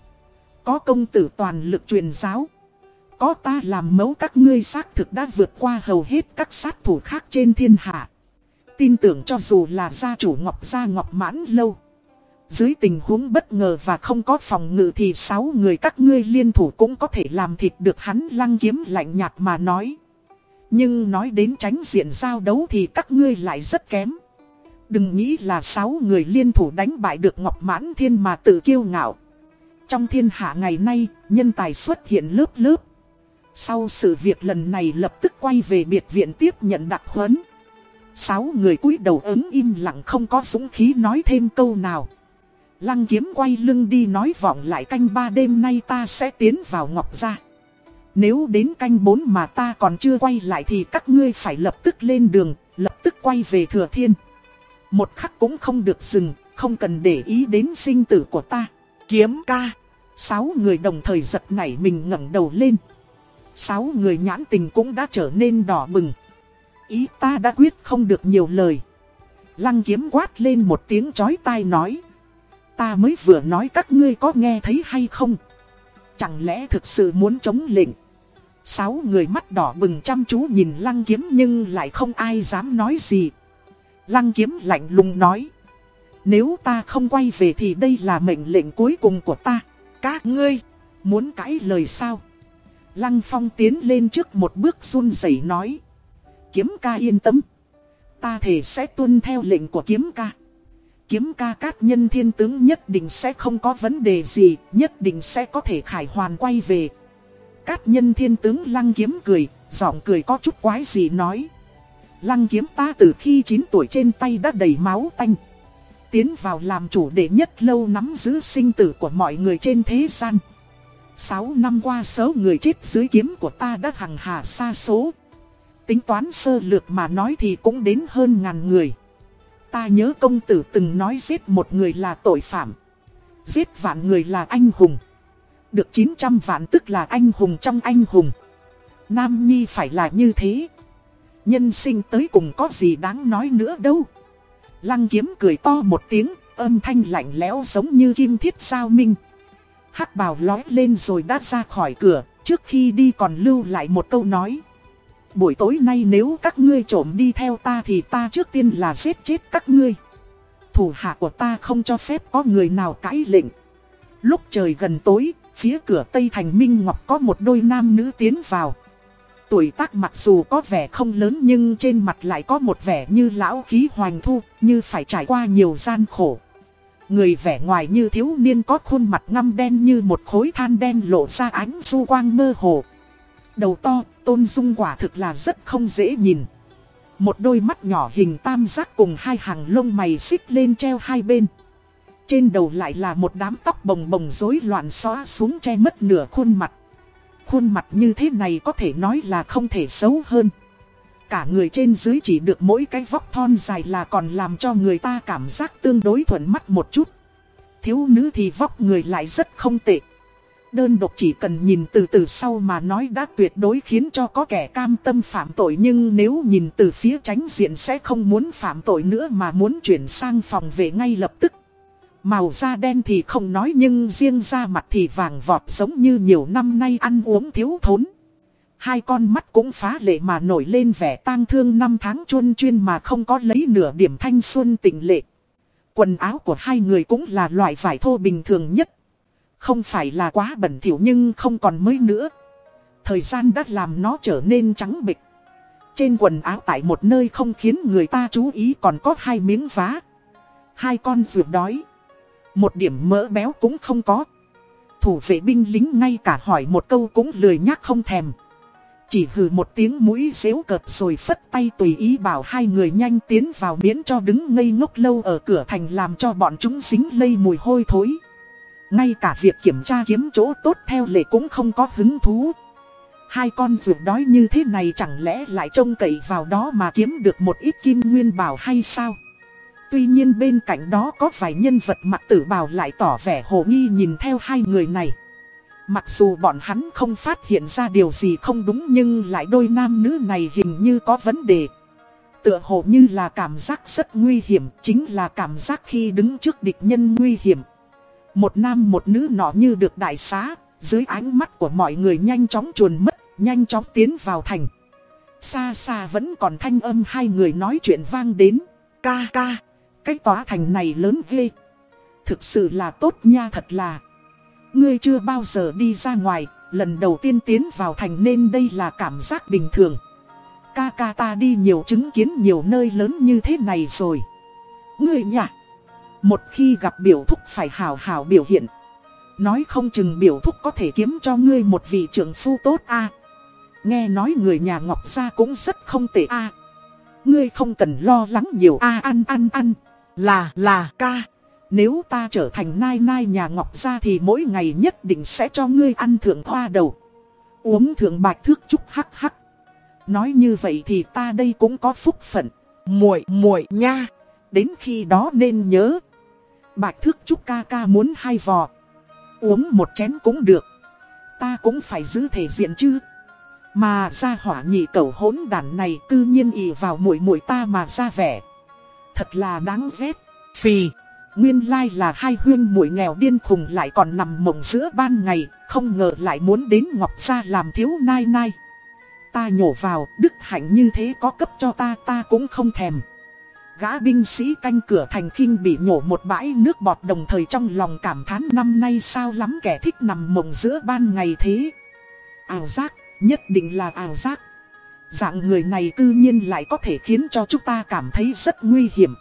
Có công tử toàn lực truyền giáo. Có ta làm mẫu các ngươi xác thực đã vượt qua hầu hết các sát thủ khác trên thiên hạ. Tin tưởng cho dù là gia chủ Ngọc Gia Ngọc Mãn Lâu. Dưới tình huống bất ngờ và không có phòng ngự thì sáu người các ngươi liên thủ cũng có thể làm thịt được hắn lăng kiếm lạnh nhạt mà nói. Nhưng nói đến tránh diện giao đấu thì các ngươi lại rất kém. Đừng nghĩ là sáu người liên thủ đánh bại được Ngọc Mãn Thiên mà tự kiêu ngạo. Trong thiên hạ ngày nay, nhân tài xuất hiện lớp lớp. Sau sự việc lần này lập tức quay về biệt viện tiếp nhận đặc huấn. Sáu người cúi đầu ứng im lặng không có dũng khí nói thêm câu nào. Lăng kiếm quay lưng đi nói vọng lại canh ba đêm nay ta sẽ tiến vào Ngọc Gia. Nếu đến canh bốn mà ta còn chưa quay lại thì các ngươi phải lập tức lên đường, lập tức quay về Thừa Thiên. Một khắc cũng không được dừng, không cần để ý đến sinh tử của ta. Kiếm ca. Sáu người đồng thời giật nảy mình ngẩng đầu lên. Sáu người nhãn tình cũng đã trở nên đỏ bừng. Ý ta đã quyết không được nhiều lời. Lăng kiếm quát lên một tiếng chói tai nói. Ta mới vừa nói các ngươi có nghe thấy hay không? Chẳng lẽ thực sự muốn chống lệnh? Sáu người mắt đỏ bừng chăm chú nhìn lăng kiếm nhưng lại không ai dám nói gì. Lăng kiếm lạnh lùng nói. Nếu ta không quay về thì đây là mệnh lệnh cuối cùng của ta. Các ngươi, muốn cãi lời sao? Lăng phong tiến lên trước một bước run rẩy nói. Kiếm ca yên tâm. Ta thể sẽ tuân theo lệnh của kiếm ca kiếm ca cát nhân thiên tướng nhất định sẽ không có vấn đề gì, nhất định sẽ có thể khải hoàn quay về. Cát nhân thiên tướng lăng kiếm cười, giọng cười có chút quái gì nói. Lăng kiếm ta từ khi 9 tuổi trên tay đã đầy máu tanh. Tiến vào làm chủ đệ nhất lâu nắm giữ sinh tử của mọi người trên thế gian. 6 năm qua số người chết dưới kiếm của ta đã hằng hà xa số. Tính toán sơ lược mà nói thì cũng đến hơn ngàn người. Ta nhớ công tử từng nói giết một người là tội phạm. Giết vạn người là anh hùng. Được 900 vạn tức là anh hùng trong anh hùng. Nam Nhi phải là như thế. Nhân sinh tới cùng có gì đáng nói nữa đâu. Lăng kiếm cười to một tiếng, âm thanh lạnh lẽo giống như kim thiết sao minh. hắc bào lói lên rồi đã ra khỏi cửa, trước khi đi còn lưu lại một câu nói buổi tối nay nếu các ngươi trộm đi theo ta thì ta trước tiên là giết chết các ngươi. Thủ hạ của ta không cho phép có người nào cãi lệnh. Lúc trời gần tối, phía cửa Tây Thành Minh Ngọc có một đôi nam nữ tiến vào. Tuổi tác mặc dù có vẻ không lớn nhưng trên mặt lại có một vẻ như lão khí hoành thu, như phải trải qua nhiều gian khổ. Người vẻ ngoài như thiếu niên có khuôn mặt ngăm đen như một khối than đen lộ ra ánh du quang mơ hồ. Đầu to, tôn dung quả thực là rất không dễ nhìn. Một đôi mắt nhỏ hình tam giác cùng hai hàng lông mày xích lên treo hai bên. Trên đầu lại là một đám tóc bồng bồng rối loạn xóa xuống che mất nửa khuôn mặt. Khuôn mặt như thế này có thể nói là không thể xấu hơn. Cả người trên dưới chỉ được mỗi cái vóc thon dài là còn làm cho người ta cảm giác tương đối thuận mắt một chút. Thiếu nữ thì vóc người lại rất không tệ. Đơn độc chỉ cần nhìn từ từ sau mà nói đã tuyệt đối khiến cho có kẻ cam tâm phạm tội nhưng nếu nhìn từ phía tránh diện sẽ không muốn phạm tội nữa mà muốn chuyển sang phòng về ngay lập tức. Màu da đen thì không nói nhưng riêng da mặt thì vàng vọt giống như nhiều năm nay ăn uống thiếu thốn. Hai con mắt cũng phá lệ mà nổi lên vẻ tang thương năm tháng chuôn chuyên mà không có lấy nửa điểm thanh xuân tình lệ. Quần áo của hai người cũng là loại vải thô bình thường nhất. Không phải là quá bẩn thỉu nhưng không còn mới nữa. Thời gian đã làm nó trở nên trắng bịch. Trên quần áo tại một nơi không khiến người ta chú ý còn có hai miếng vá. Hai con ruột đói. Một điểm mỡ béo cũng không có. Thủ vệ binh lính ngay cả hỏi một câu cũng lười nhắc không thèm. Chỉ hừ một tiếng mũi xéo cợt rồi phất tay tùy ý bảo hai người nhanh tiến vào miễn cho đứng ngây ngốc lâu ở cửa thành làm cho bọn chúng dính lây mùi hôi thối. Ngay cả việc kiểm tra kiếm chỗ tốt theo lệ cũng không có hứng thú. Hai con ruột đói như thế này chẳng lẽ lại trông cậy vào đó mà kiếm được một ít kim nguyên bảo hay sao? Tuy nhiên bên cạnh đó có vài nhân vật mặt tử bào lại tỏ vẻ hồ nghi nhìn theo hai người này. Mặc dù bọn hắn không phát hiện ra điều gì không đúng nhưng lại đôi nam nữ này hình như có vấn đề. Tựa hồ như là cảm giác rất nguy hiểm, chính là cảm giác khi đứng trước địch nhân nguy hiểm. Một nam một nữ nọ như được đại xá, dưới ánh mắt của mọi người nhanh chóng chuồn mất, nhanh chóng tiến vào thành. Xa xa vẫn còn thanh âm hai người nói chuyện vang đến. Ca ca, cái tòa thành này lớn ghê. Thực sự là tốt nha thật là. Ngươi chưa bao giờ đi ra ngoài, lần đầu tiên tiến vào thành nên đây là cảm giác bình thường. Ca ca ta đi nhiều chứng kiến nhiều nơi lớn như thế này rồi. Ngươi nhỉ? Một khi gặp biểu thúc phải hào hào biểu hiện. Nói không chừng biểu thúc có thể kiếm cho ngươi một vị trưởng phu tốt a. Nghe nói người nhà Ngọc Gia cũng rất không tệ a. Ngươi không cần lo lắng nhiều a ăn ăn ăn. Là là, ca. Nếu ta trở thành nai nai nhà Ngọc Gia thì mỗi ngày nhất định sẽ cho ngươi ăn thượng hoa đầu. Uống thượng bạch thước chúc hắc hắc. Nói như vậy thì ta đây cũng có phúc phận. muội muội nha. Đến khi đó nên nhớ. Bạch thước chúc ca ca muốn hai vò. Uống một chén cũng được. Ta cũng phải giữ thể diện chứ. Mà ra hỏa nhị cẩu hỗn đàn này cư nhiên ì vào muội muội ta mà ra vẻ. Thật là đáng ghét. Phì. Nguyên lai là hai huyên mũi nghèo điên khùng lại còn nằm mộng giữa ban ngày, không ngờ lại muốn đến Ngọc Gia làm thiếu nai nai. Ta nhổ vào, đức hạnh như thế có cấp cho ta ta cũng không thèm. Gã binh sĩ canh cửa thành kinh bị nhổ một bãi nước bọt đồng thời trong lòng cảm thán năm nay sao lắm kẻ thích nằm mộng giữa ban ngày thế. Ảo giác, nhất định là ảo giác. Dạng người này tự nhiên lại có thể khiến cho chúng ta cảm thấy rất nguy hiểm.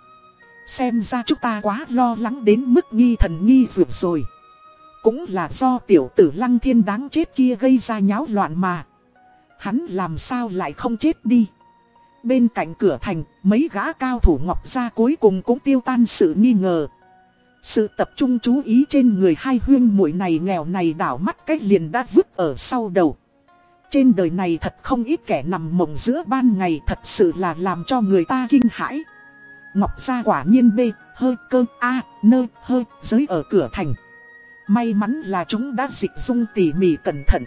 Xem ra chúng ta quá lo lắng đến mức nghi thần nghi vượt rồi. Cũng là do tiểu tử lăng thiên đáng chết kia gây ra nháo loạn mà. Hắn làm sao lại không chết đi. Bên cạnh cửa thành, mấy gã cao thủ ngọc ra cuối cùng cũng tiêu tan sự nghi ngờ. Sự tập trung chú ý trên người hai huyên muội này nghèo này đảo mắt cách liền đã vứt ở sau đầu. Trên đời này thật không ít kẻ nằm mộng giữa ban ngày thật sự là làm cho người ta kinh hãi. Ngọc gia quả nhiên bê, hơi cơ, a, nơ, hơi, giới ở cửa thành. May mắn là chúng đã dịch dung tỉ mỉ cẩn thận.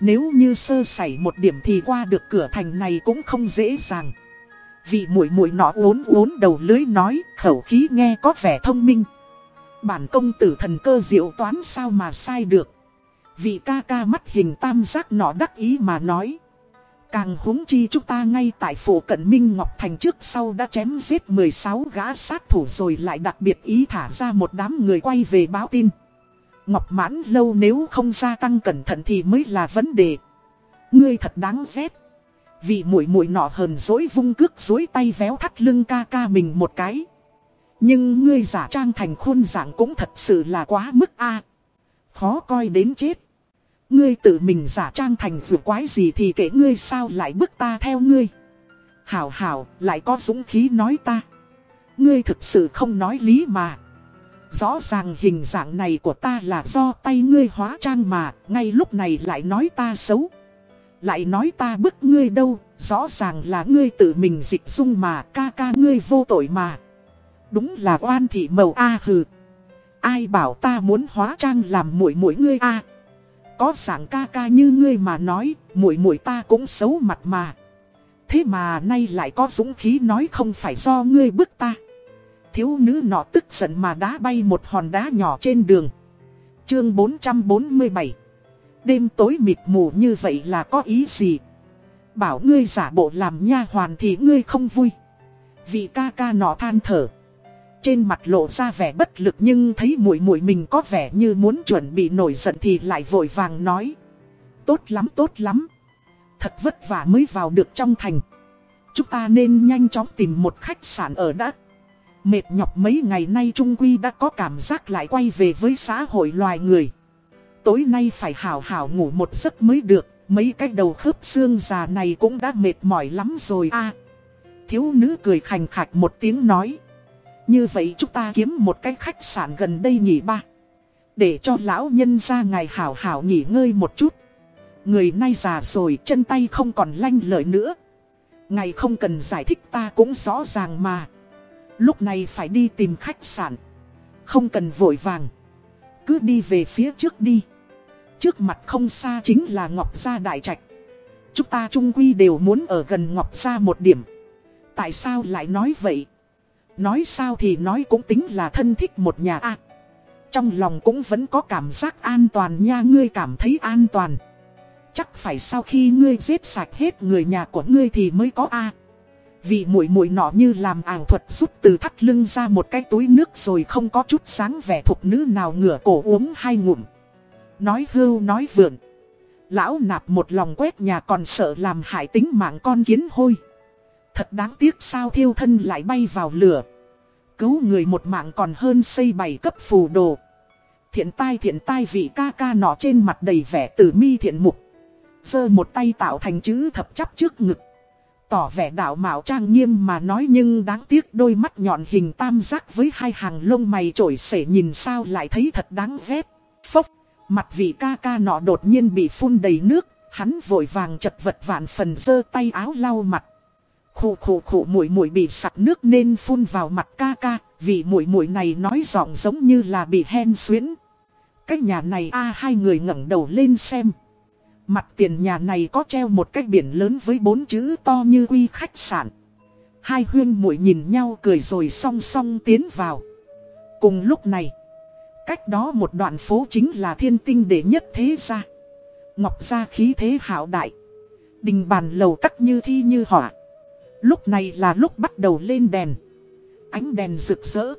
Nếu như sơ sẩy một điểm thì qua được cửa thành này cũng không dễ dàng. Vị mũi mũi nọ uốn uốn đầu lưới nói, khẩu khí nghe có vẻ thông minh. Bản công tử thần cơ diệu toán sao mà sai được. Vị ca ca mắt hình tam giác nọ đắc ý mà nói. Càng húng chi chúng ta ngay tại phủ cận Minh Ngọc Thành trước sau đã chém giết 16 gã sát thủ rồi lại đặc biệt ý thả ra một đám người quay về báo tin. Ngọc mãn lâu nếu không gia tăng cẩn thận thì mới là vấn đề. Ngươi thật đáng ghét. Vị mũi mũi nọ hờn dối vung cước dối tay véo thắt lưng ca ca mình một cái. Nhưng ngươi giả trang thành khuôn dạng cũng thật sự là quá mức a Khó coi đến chết. Ngươi tự mình giả trang thành vừa quái gì thì kể ngươi sao lại bức ta theo ngươi. Hảo hảo, lại có dũng khí nói ta. Ngươi thực sự không nói lý mà. Rõ ràng hình dạng này của ta là do tay ngươi hóa trang mà, ngay lúc này lại nói ta xấu. Lại nói ta bức ngươi đâu, rõ ràng là ngươi tự mình dịch dung mà, ca ca ngươi vô tội mà. Đúng là oan thị màu A hừ. Ai bảo ta muốn hóa trang làm muội muội ngươi A. Có dạng ca ca như ngươi mà nói, muội muội ta cũng xấu mặt mà. Thế mà nay lại có dũng khí nói không phải do ngươi bức ta. Thiếu nữ nọ tức giận mà đá bay một hòn đá nhỏ trên đường. Chương 447 Đêm tối mịt mù như vậy là có ý gì? Bảo ngươi giả bộ làm nha hoàn thì ngươi không vui. Vị ca ca nọ than thở. Trên mặt lộ ra vẻ bất lực nhưng thấy muội muội mình có vẻ như muốn chuẩn bị nổi giận thì lại vội vàng nói. Tốt lắm tốt lắm. Thật vất vả mới vào được trong thành. Chúng ta nên nhanh chóng tìm một khách sạn ở đã. Mệt nhọc mấy ngày nay Trung Quy đã có cảm giác lại quay về với xã hội loài người. Tối nay phải hào hào ngủ một giấc mới được, mấy cái đầu khớp xương già này cũng đã mệt mỏi lắm rồi a. thiếu nữ cười khành khạch một tiếng nói. Như vậy chúng ta kiếm một cái khách sạn gần đây nghỉ ba. Để cho lão nhân ra ngày hảo hảo nghỉ ngơi một chút. Người nay già rồi, chân tay không còn lanh lợi nữa. Ngày không cần giải thích ta cũng rõ ràng mà. Lúc này phải đi tìm khách sạn. Không cần vội vàng. Cứ đi về phía trước đi. Trước mặt không xa chính là Ngọc Gia Đại Trạch. Chúng ta trung quy đều muốn ở gần Ngọc Gia một điểm. Tại sao lại nói vậy? Nói sao thì nói cũng tính là thân thích một nhà a. trong lòng cũng vẫn có cảm giác an toàn nha, ngươi cảm thấy an toàn. Chắc phải sau khi ngươi giết sạch hết người nhà của ngươi thì mới có a. Vì mũi mũi nọ như làm ảo thuật rút từ thắt lưng ra một cái túi nước rồi không có chút sáng vẻ thục nữ nào ngửa cổ uống hai ngụm. Nói hưu, nói vượn. Lão nạp một lòng quét nhà còn sợ làm hại tính mạng con kiến hôi. Thật đáng tiếc sao thiêu thân lại bay vào lửa. Cứu người một mạng còn hơn xây bảy cấp phù đồ. Thiện tai thiện tai vị ca ca nọ trên mặt đầy vẻ tử mi thiện mục. Giơ một tay tạo thành chữ thập chắp trước ngực. Tỏ vẻ đạo mạo trang nghiêm mà nói nhưng đáng tiếc đôi mắt nhọn hình tam giác với hai hàng lông mày trổi sể nhìn sao lại thấy thật đáng ghét. Phốc, mặt vị ca ca nọ đột nhiên bị phun đầy nước, hắn vội vàng chật vật vạn phần giơ tay áo lau mặt khụ khụ khụ mũi mũi bị sặc nước nên phun vào mặt ca ca, vì mũi mũi này nói giọng giống như là bị hen xuyến. Cái nhà này a hai người ngẩng đầu lên xem. Mặt tiền nhà này có treo một cái biển lớn với bốn chữ to như quy khách sạn. Hai huyên mũi nhìn nhau cười rồi song song tiến vào. Cùng lúc này, cách đó một đoạn phố chính là thiên tinh đệ nhất thế gia. Ngọc gia khí thế hảo đại. Đình bàn lầu cắt như thi như họa. Lúc này là lúc bắt đầu lên đèn. Ánh đèn rực rỡ.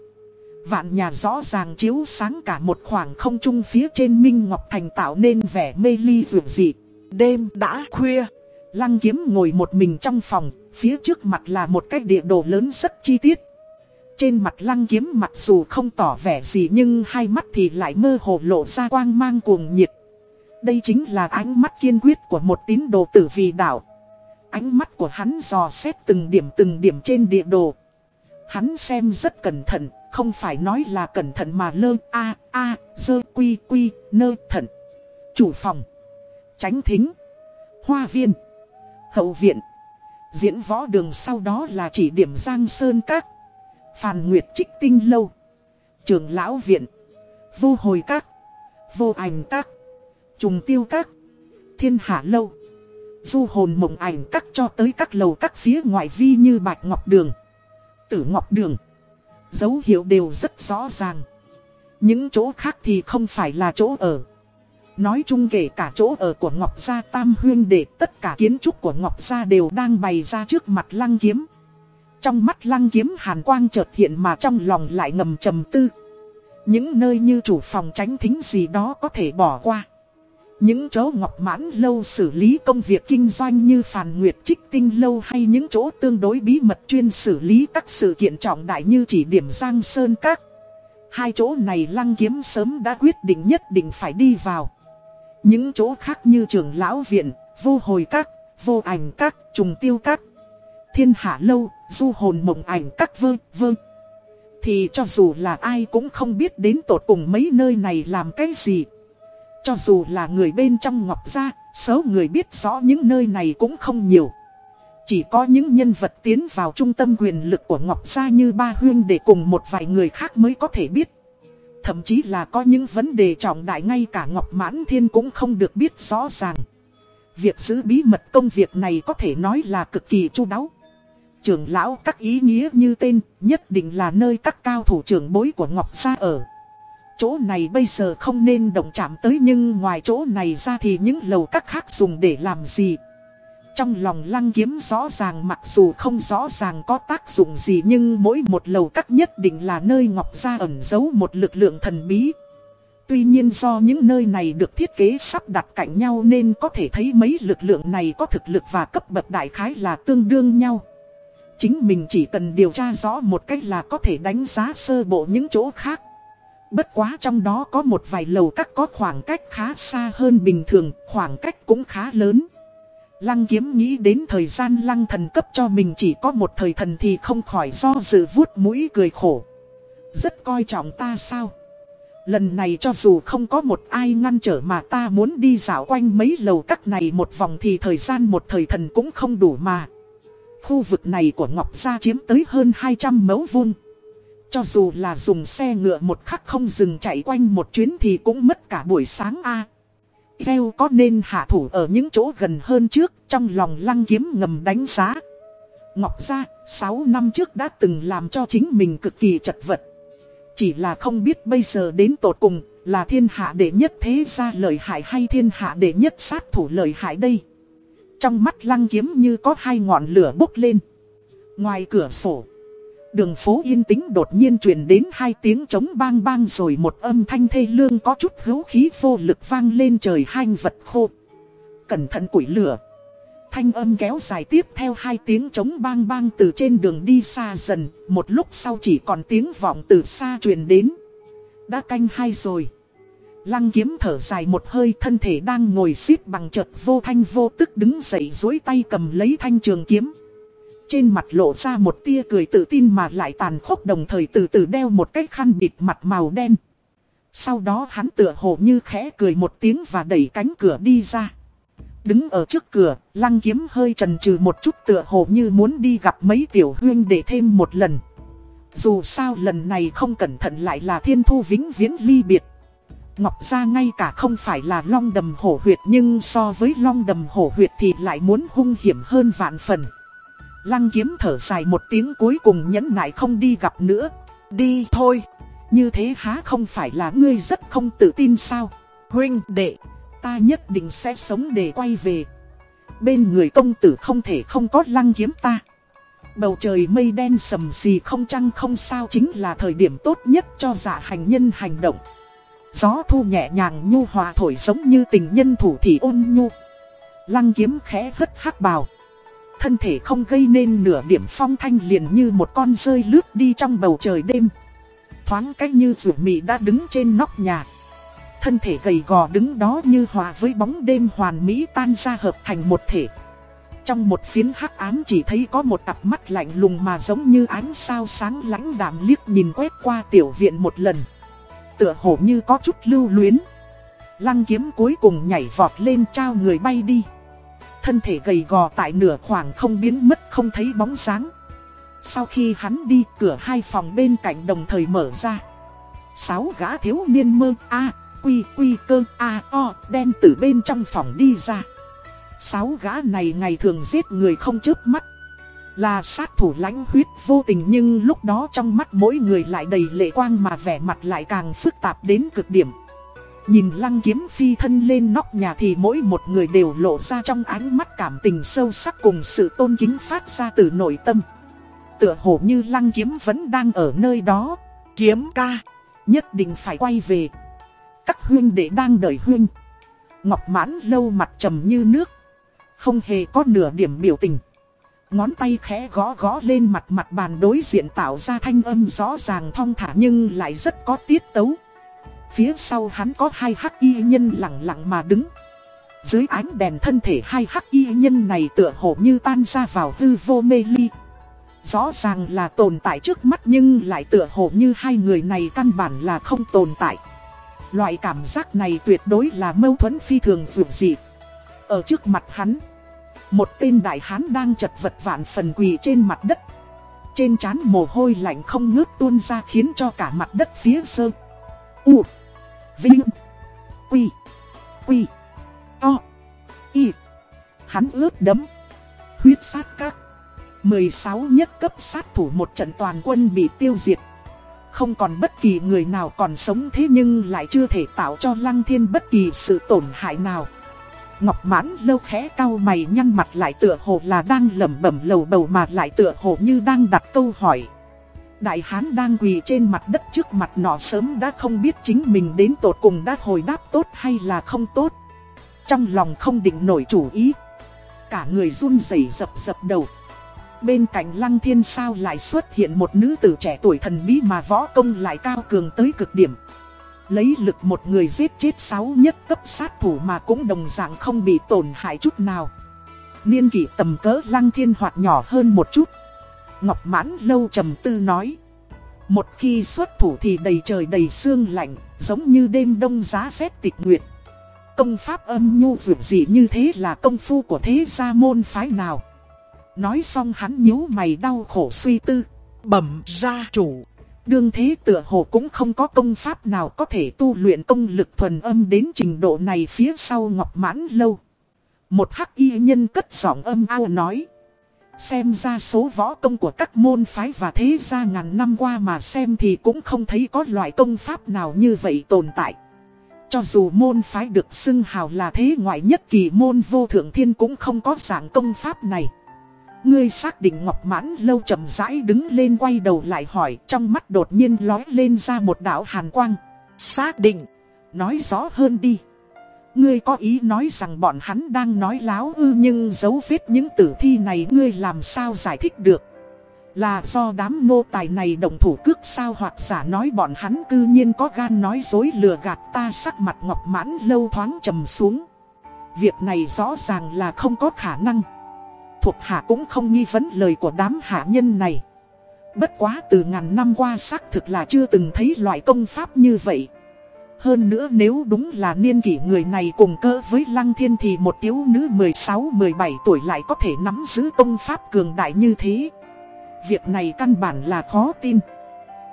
Vạn nhà rõ ràng chiếu sáng cả một khoảng không trung phía trên Minh Ngọc Thành tạo nên vẻ mê ly rượu dị. Đêm đã khuya. Lăng kiếm ngồi một mình trong phòng, phía trước mặt là một cái địa đồ lớn rất chi tiết. Trên mặt lăng kiếm mặc dù không tỏ vẻ gì nhưng hai mắt thì lại mơ hồ lộ ra quang mang cuồng nhiệt. Đây chính là ánh mắt kiên quyết của một tín đồ tử vì đạo. Ánh mắt của hắn dò xét từng điểm từng điểm trên địa đồ. Hắn xem rất cẩn thận, không phải nói là cẩn thận mà lơ a a dơ quy quy nơ thận. Chủ phòng, tránh thính, hoa viên, hậu viện, diễn võ đường sau đó là chỉ điểm Giang Sơn Các, Phàn Nguyệt Trích Tinh Lâu, Trường Lão Viện, Vô Hồi Các, Vô Ảnh Các, Trùng Tiêu Các, Thiên Hạ Lâu du hồn mộng ảnh cắt cho tới các lầu các phía ngoại vi như bạch ngọc đường, tử ngọc đường. Dấu hiệu đều rất rõ ràng. Những chỗ khác thì không phải là chỗ ở. Nói chung kể cả chỗ ở của Ngọc Gia Tam Huyên để tất cả kiến trúc của Ngọc Gia đều đang bày ra trước mặt lăng kiếm. Trong mắt lăng kiếm hàn quang chợt hiện mà trong lòng lại ngầm trầm tư. Những nơi như chủ phòng tránh thính gì đó có thể bỏ qua. Những chỗ Ngọc Mãn Lâu xử lý công việc kinh doanh như Phàn Nguyệt Trích Tinh Lâu hay những chỗ tương đối bí mật chuyên xử lý các sự kiện trọng đại như chỉ điểm Giang Sơn Các. Hai chỗ này Lăng Kiếm sớm đã quyết định nhất định phải đi vào. Những chỗ khác như trường Lão Viện, Vô Hồi Các, Vô Ảnh Các, Trùng Tiêu Các, Thiên Hạ Lâu, Du Hồn Mộng Ảnh Các vơ vơ. Thì cho dù là ai cũng không biết đến tột cùng mấy nơi này làm cái gì. Cho dù là người bên trong Ngọc Gia, số người biết rõ những nơi này cũng không nhiều. Chỉ có những nhân vật tiến vào trung tâm quyền lực của Ngọc Gia như ba huyên để cùng một vài người khác mới có thể biết. Thậm chí là có những vấn đề trọng đại ngay cả Ngọc Mãn Thiên cũng không được biết rõ ràng. Việc giữ bí mật công việc này có thể nói là cực kỳ chu đáo. Trưởng lão các ý nghĩa như tên, nhất định là nơi các cao thủ trưởng bối của Ngọc Gia ở. Chỗ này bây giờ không nên động chạm tới nhưng ngoài chỗ này ra thì những lầu các khác dùng để làm gì. Trong lòng lăng kiếm rõ ràng mặc dù không rõ ràng có tác dụng gì nhưng mỗi một lầu các nhất định là nơi Ngọc Gia ẩn giấu một lực lượng thần bí. Tuy nhiên do những nơi này được thiết kế sắp đặt cạnh nhau nên có thể thấy mấy lực lượng này có thực lực và cấp bậc đại khái là tương đương nhau. Chính mình chỉ cần điều tra rõ một cách là có thể đánh giá sơ bộ những chỗ khác. Bất quá trong đó có một vài lầu các có khoảng cách khá xa hơn bình thường, khoảng cách cũng khá lớn. Lăng kiếm nghĩ đến thời gian lăng thần cấp cho mình chỉ có một thời thần thì không khỏi do dự vuốt mũi cười khổ. Rất coi trọng ta sao? Lần này cho dù không có một ai ngăn trở mà ta muốn đi dạo quanh mấy lầu các này một vòng thì thời gian một thời thần cũng không đủ mà. Khu vực này của Ngọc Gia chiếm tới hơn 200 mẫu vuông. Cho dù là dùng xe ngựa một khắc không dừng chạy quanh một chuyến thì cũng mất cả buổi sáng a. À. có nên hạ thủ ở những chỗ gần hơn trước trong lòng lăng kiếm ngầm đánh giá. Ngọc Gia, 6 năm trước đã từng làm cho chính mình cực kỳ chật vật. Chỉ là không biết bây giờ đến tột cùng là thiên hạ đệ nhất thế gia lợi hại hay thiên hạ đệ nhất sát thủ lợi hại đây. Trong mắt lăng kiếm như có hai ngọn lửa bốc lên. Ngoài cửa sổ, đường phố yên tĩnh đột nhiên truyền đến hai tiếng trống bang bang rồi một âm thanh thê lương có chút hữu khí vô lực vang lên trời hanh vật khô. Cẩn thận củi lửa. Thanh âm kéo dài tiếp theo hai tiếng trống bang bang từ trên đường đi xa dần, một lúc sau chỉ còn tiếng vọng từ xa truyền đến. Đã canh hai rồi. Lăng kiếm thở dài một hơi thân thể đang ngồi xếp bằng chợt vô thanh vô tức đứng dậy dối tay cầm lấy thanh trường kiếm. Trên mặt lộ ra một tia cười tự tin mà lại tàn khốc đồng thời từ từ đeo một cái khăn bịt mặt màu đen. Sau đó hắn tựa hồ như khẽ cười một tiếng và đẩy cánh cửa đi ra. Đứng ở trước cửa, lăng kiếm hơi trần trừ một chút tựa hồ như muốn đi gặp mấy tiểu huyên để thêm một lần. Dù sao lần này không cẩn thận lại là thiên thu vĩnh viễn ly biệt. Ngọc Gia ngay cả không phải là long đầm hổ huyệt nhưng so với long đầm hổ huyệt thì lại muốn hung hiểm hơn vạn phần. Lăng kiếm thở dài một tiếng cuối cùng nhẫn nại không đi gặp nữa. Đi thôi. Như thế há không phải là ngươi rất không tự tin sao? Huynh đệ, ta nhất định sẽ sống để quay về. Bên người công tử không thể không có lăng kiếm ta. Bầu trời mây đen sầm xì không trăng không sao chính là thời điểm tốt nhất cho giả hành nhân hành động. Gió thu nhẹ nhàng nhu hòa thổi giống như tình nhân thủ thị ôn nhu. Lăng kiếm khẽ hất hắc bào. Thân thể không gây nên nửa điểm phong thanh liền như một con rơi lướt đi trong bầu trời đêm. Thoáng cách như rủ mị đã đứng trên nóc nhà. Thân thể gầy gò đứng đó như hòa với bóng đêm hoàn mỹ tan ra hợp thành một thể. Trong một phiến hắc ám chỉ thấy có một cặp mắt lạnh lùng mà giống như ánh sao sáng lãnh đạm liếc nhìn quét qua tiểu viện một lần tựa hồ như có chút lưu luyến. Lăng kiếm cuối cùng nhảy vọt lên trao người bay đi. Thân thể gầy gò tại nửa khoảng không biến mất không thấy bóng dáng. Sau khi hắn đi cửa hai phòng bên cạnh đồng thời mở ra. Sáu gã thiếu niên mơ A, quy quy cơ A o đen từ bên trong phòng đi ra. Sáu gã này ngày thường giết người không chớp mắt. Là sát thủ lãnh huyết vô tình nhưng lúc đó trong mắt mỗi người lại đầy lệ quang mà vẻ mặt lại càng phức tạp đến cực điểm. Nhìn lăng kiếm phi thân lên nóc nhà thì mỗi một người đều lộ ra trong ánh mắt cảm tình sâu sắc cùng sự tôn kính phát ra từ nội tâm. Tựa hồ như lăng kiếm vẫn đang ở nơi đó. Kiếm ca, nhất định phải quay về. Các huyên đệ đang đợi huyên. Ngọc mãn lâu mặt trầm như nước. Không hề có nửa điểm biểu tình. Ngón tay khẽ gõ gõ lên mặt mặt bàn đối diện tạo ra thanh âm rõ ràng thong thả nhưng lại rất có tiết tấu. Phía sau hắn có hai hắc y nhân lặng lặng mà đứng. Dưới ánh đèn thân thể hai hắc y nhân này tựa hồ như tan ra vào hư vô mê ly. Rõ ràng là tồn tại trước mắt nhưng lại tựa hồ như hai người này căn bản là không tồn tại. Loại cảm giác này tuyệt đối là mâu thuẫn phi thường dù dị. Ở trước mặt hắn, một tên đại hán đang chật vật vạn phần quỳ trên mặt đất. Trên trán mồ hôi lạnh không ngớt tuôn ra khiến cho cả mặt đất phía sơ. U. Vinh. Quy. Quy. To. Y. Hắn ướt đấm. Huyết sát các. 16 nhất cấp sát thủ một trận toàn quân bị tiêu diệt. Không còn bất kỳ người nào còn sống thế nhưng lại chưa thể tạo cho Lăng Thiên bất kỳ sự tổn hại nào. Ngọc mãn lâu khẽ cau mày nhăn mặt lại tựa hồ là đang lẩm bẩm lầu bầu mà lại tựa hồ như đang đặt câu hỏi. Đại hán đang quỳ trên mặt đất trước mặt nọ sớm đã không biết chính mình đến tột cùng đã hồi đáp tốt hay là không tốt. Trong lòng không định nổi chủ ý. Cả người run rẩy dập dập đầu. Bên cạnh lăng thiên sao lại xuất hiện một nữ tử trẻ tuổi thần bí mà võ công lại cao cường tới cực điểm. Lấy lực một người giết chết sáu nhất cấp sát thủ mà cũng đồng dạng không bị tổn hại chút nào. Niên kỷ tầm cỡ lăng thiên hoạt nhỏ hơn một chút. Ngọc mãn lâu trầm tư nói. Một khi xuất thủ thì đầy trời đầy sương lạnh, giống như đêm đông giá rét tịch nguyệt. Công pháp âm nhu vượt dị như thế là công phu của thế gia môn phái nào. Nói xong hắn nhíu mày đau khổ suy tư. Bẩm gia chủ. Đương thế tựa hồ cũng không có công pháp nào có thể tu luyện công lực thuần âm đến trình độ này phía sau ngọc mãn lâu. Một hắc y nhân cất giọng âm ao nói. Xem ra số võ công của các môn phái và thế gia ngàn năm qua mà xem thì cũng không thấy có loại công pháp nào như vậy tồn tại. Cho dù môn phái được xưng hào là thế ngoại nhất kỳ môn vô thượng thiên cũng không có dạng công pháp này. Ngươi xác định Ngọc Mãn lâu chậm rãi đứng lên quay đầu lại hỏi trong mắt đột nhiên lói lên ra một đạo hàn quang. Xác định, nói rõ hơn đi. Ngươi có ý nói rằng bọn hắn đang nói láo ư nhưng dấu vết những tử thi này ngươi làm sao giải thích được. Là do đám nô tài này đồng thủ cước sao hoặc giả nói bọn hắn cư nhiên có gan nói dối lừa gạt ta sắc mặt ngọc mãn lâu thoáng trầm xuống. Việc này rõ ràng là không có khả năng thuộc hạ cũng không nghi vấn lời của đám hạ nhân này. Bất quá từ ngàn năm qua xác thực là chưa từng thấy loại công pháp như vậy. Hơn nữa nếu đúng là niên kỷ người này cùng cơ với Lăng Thiên thì một thiếu nữ 16-17 tuổi lại có thể nắm giữ công pháp cường đại như thế. Việc này căn bản là khó tin.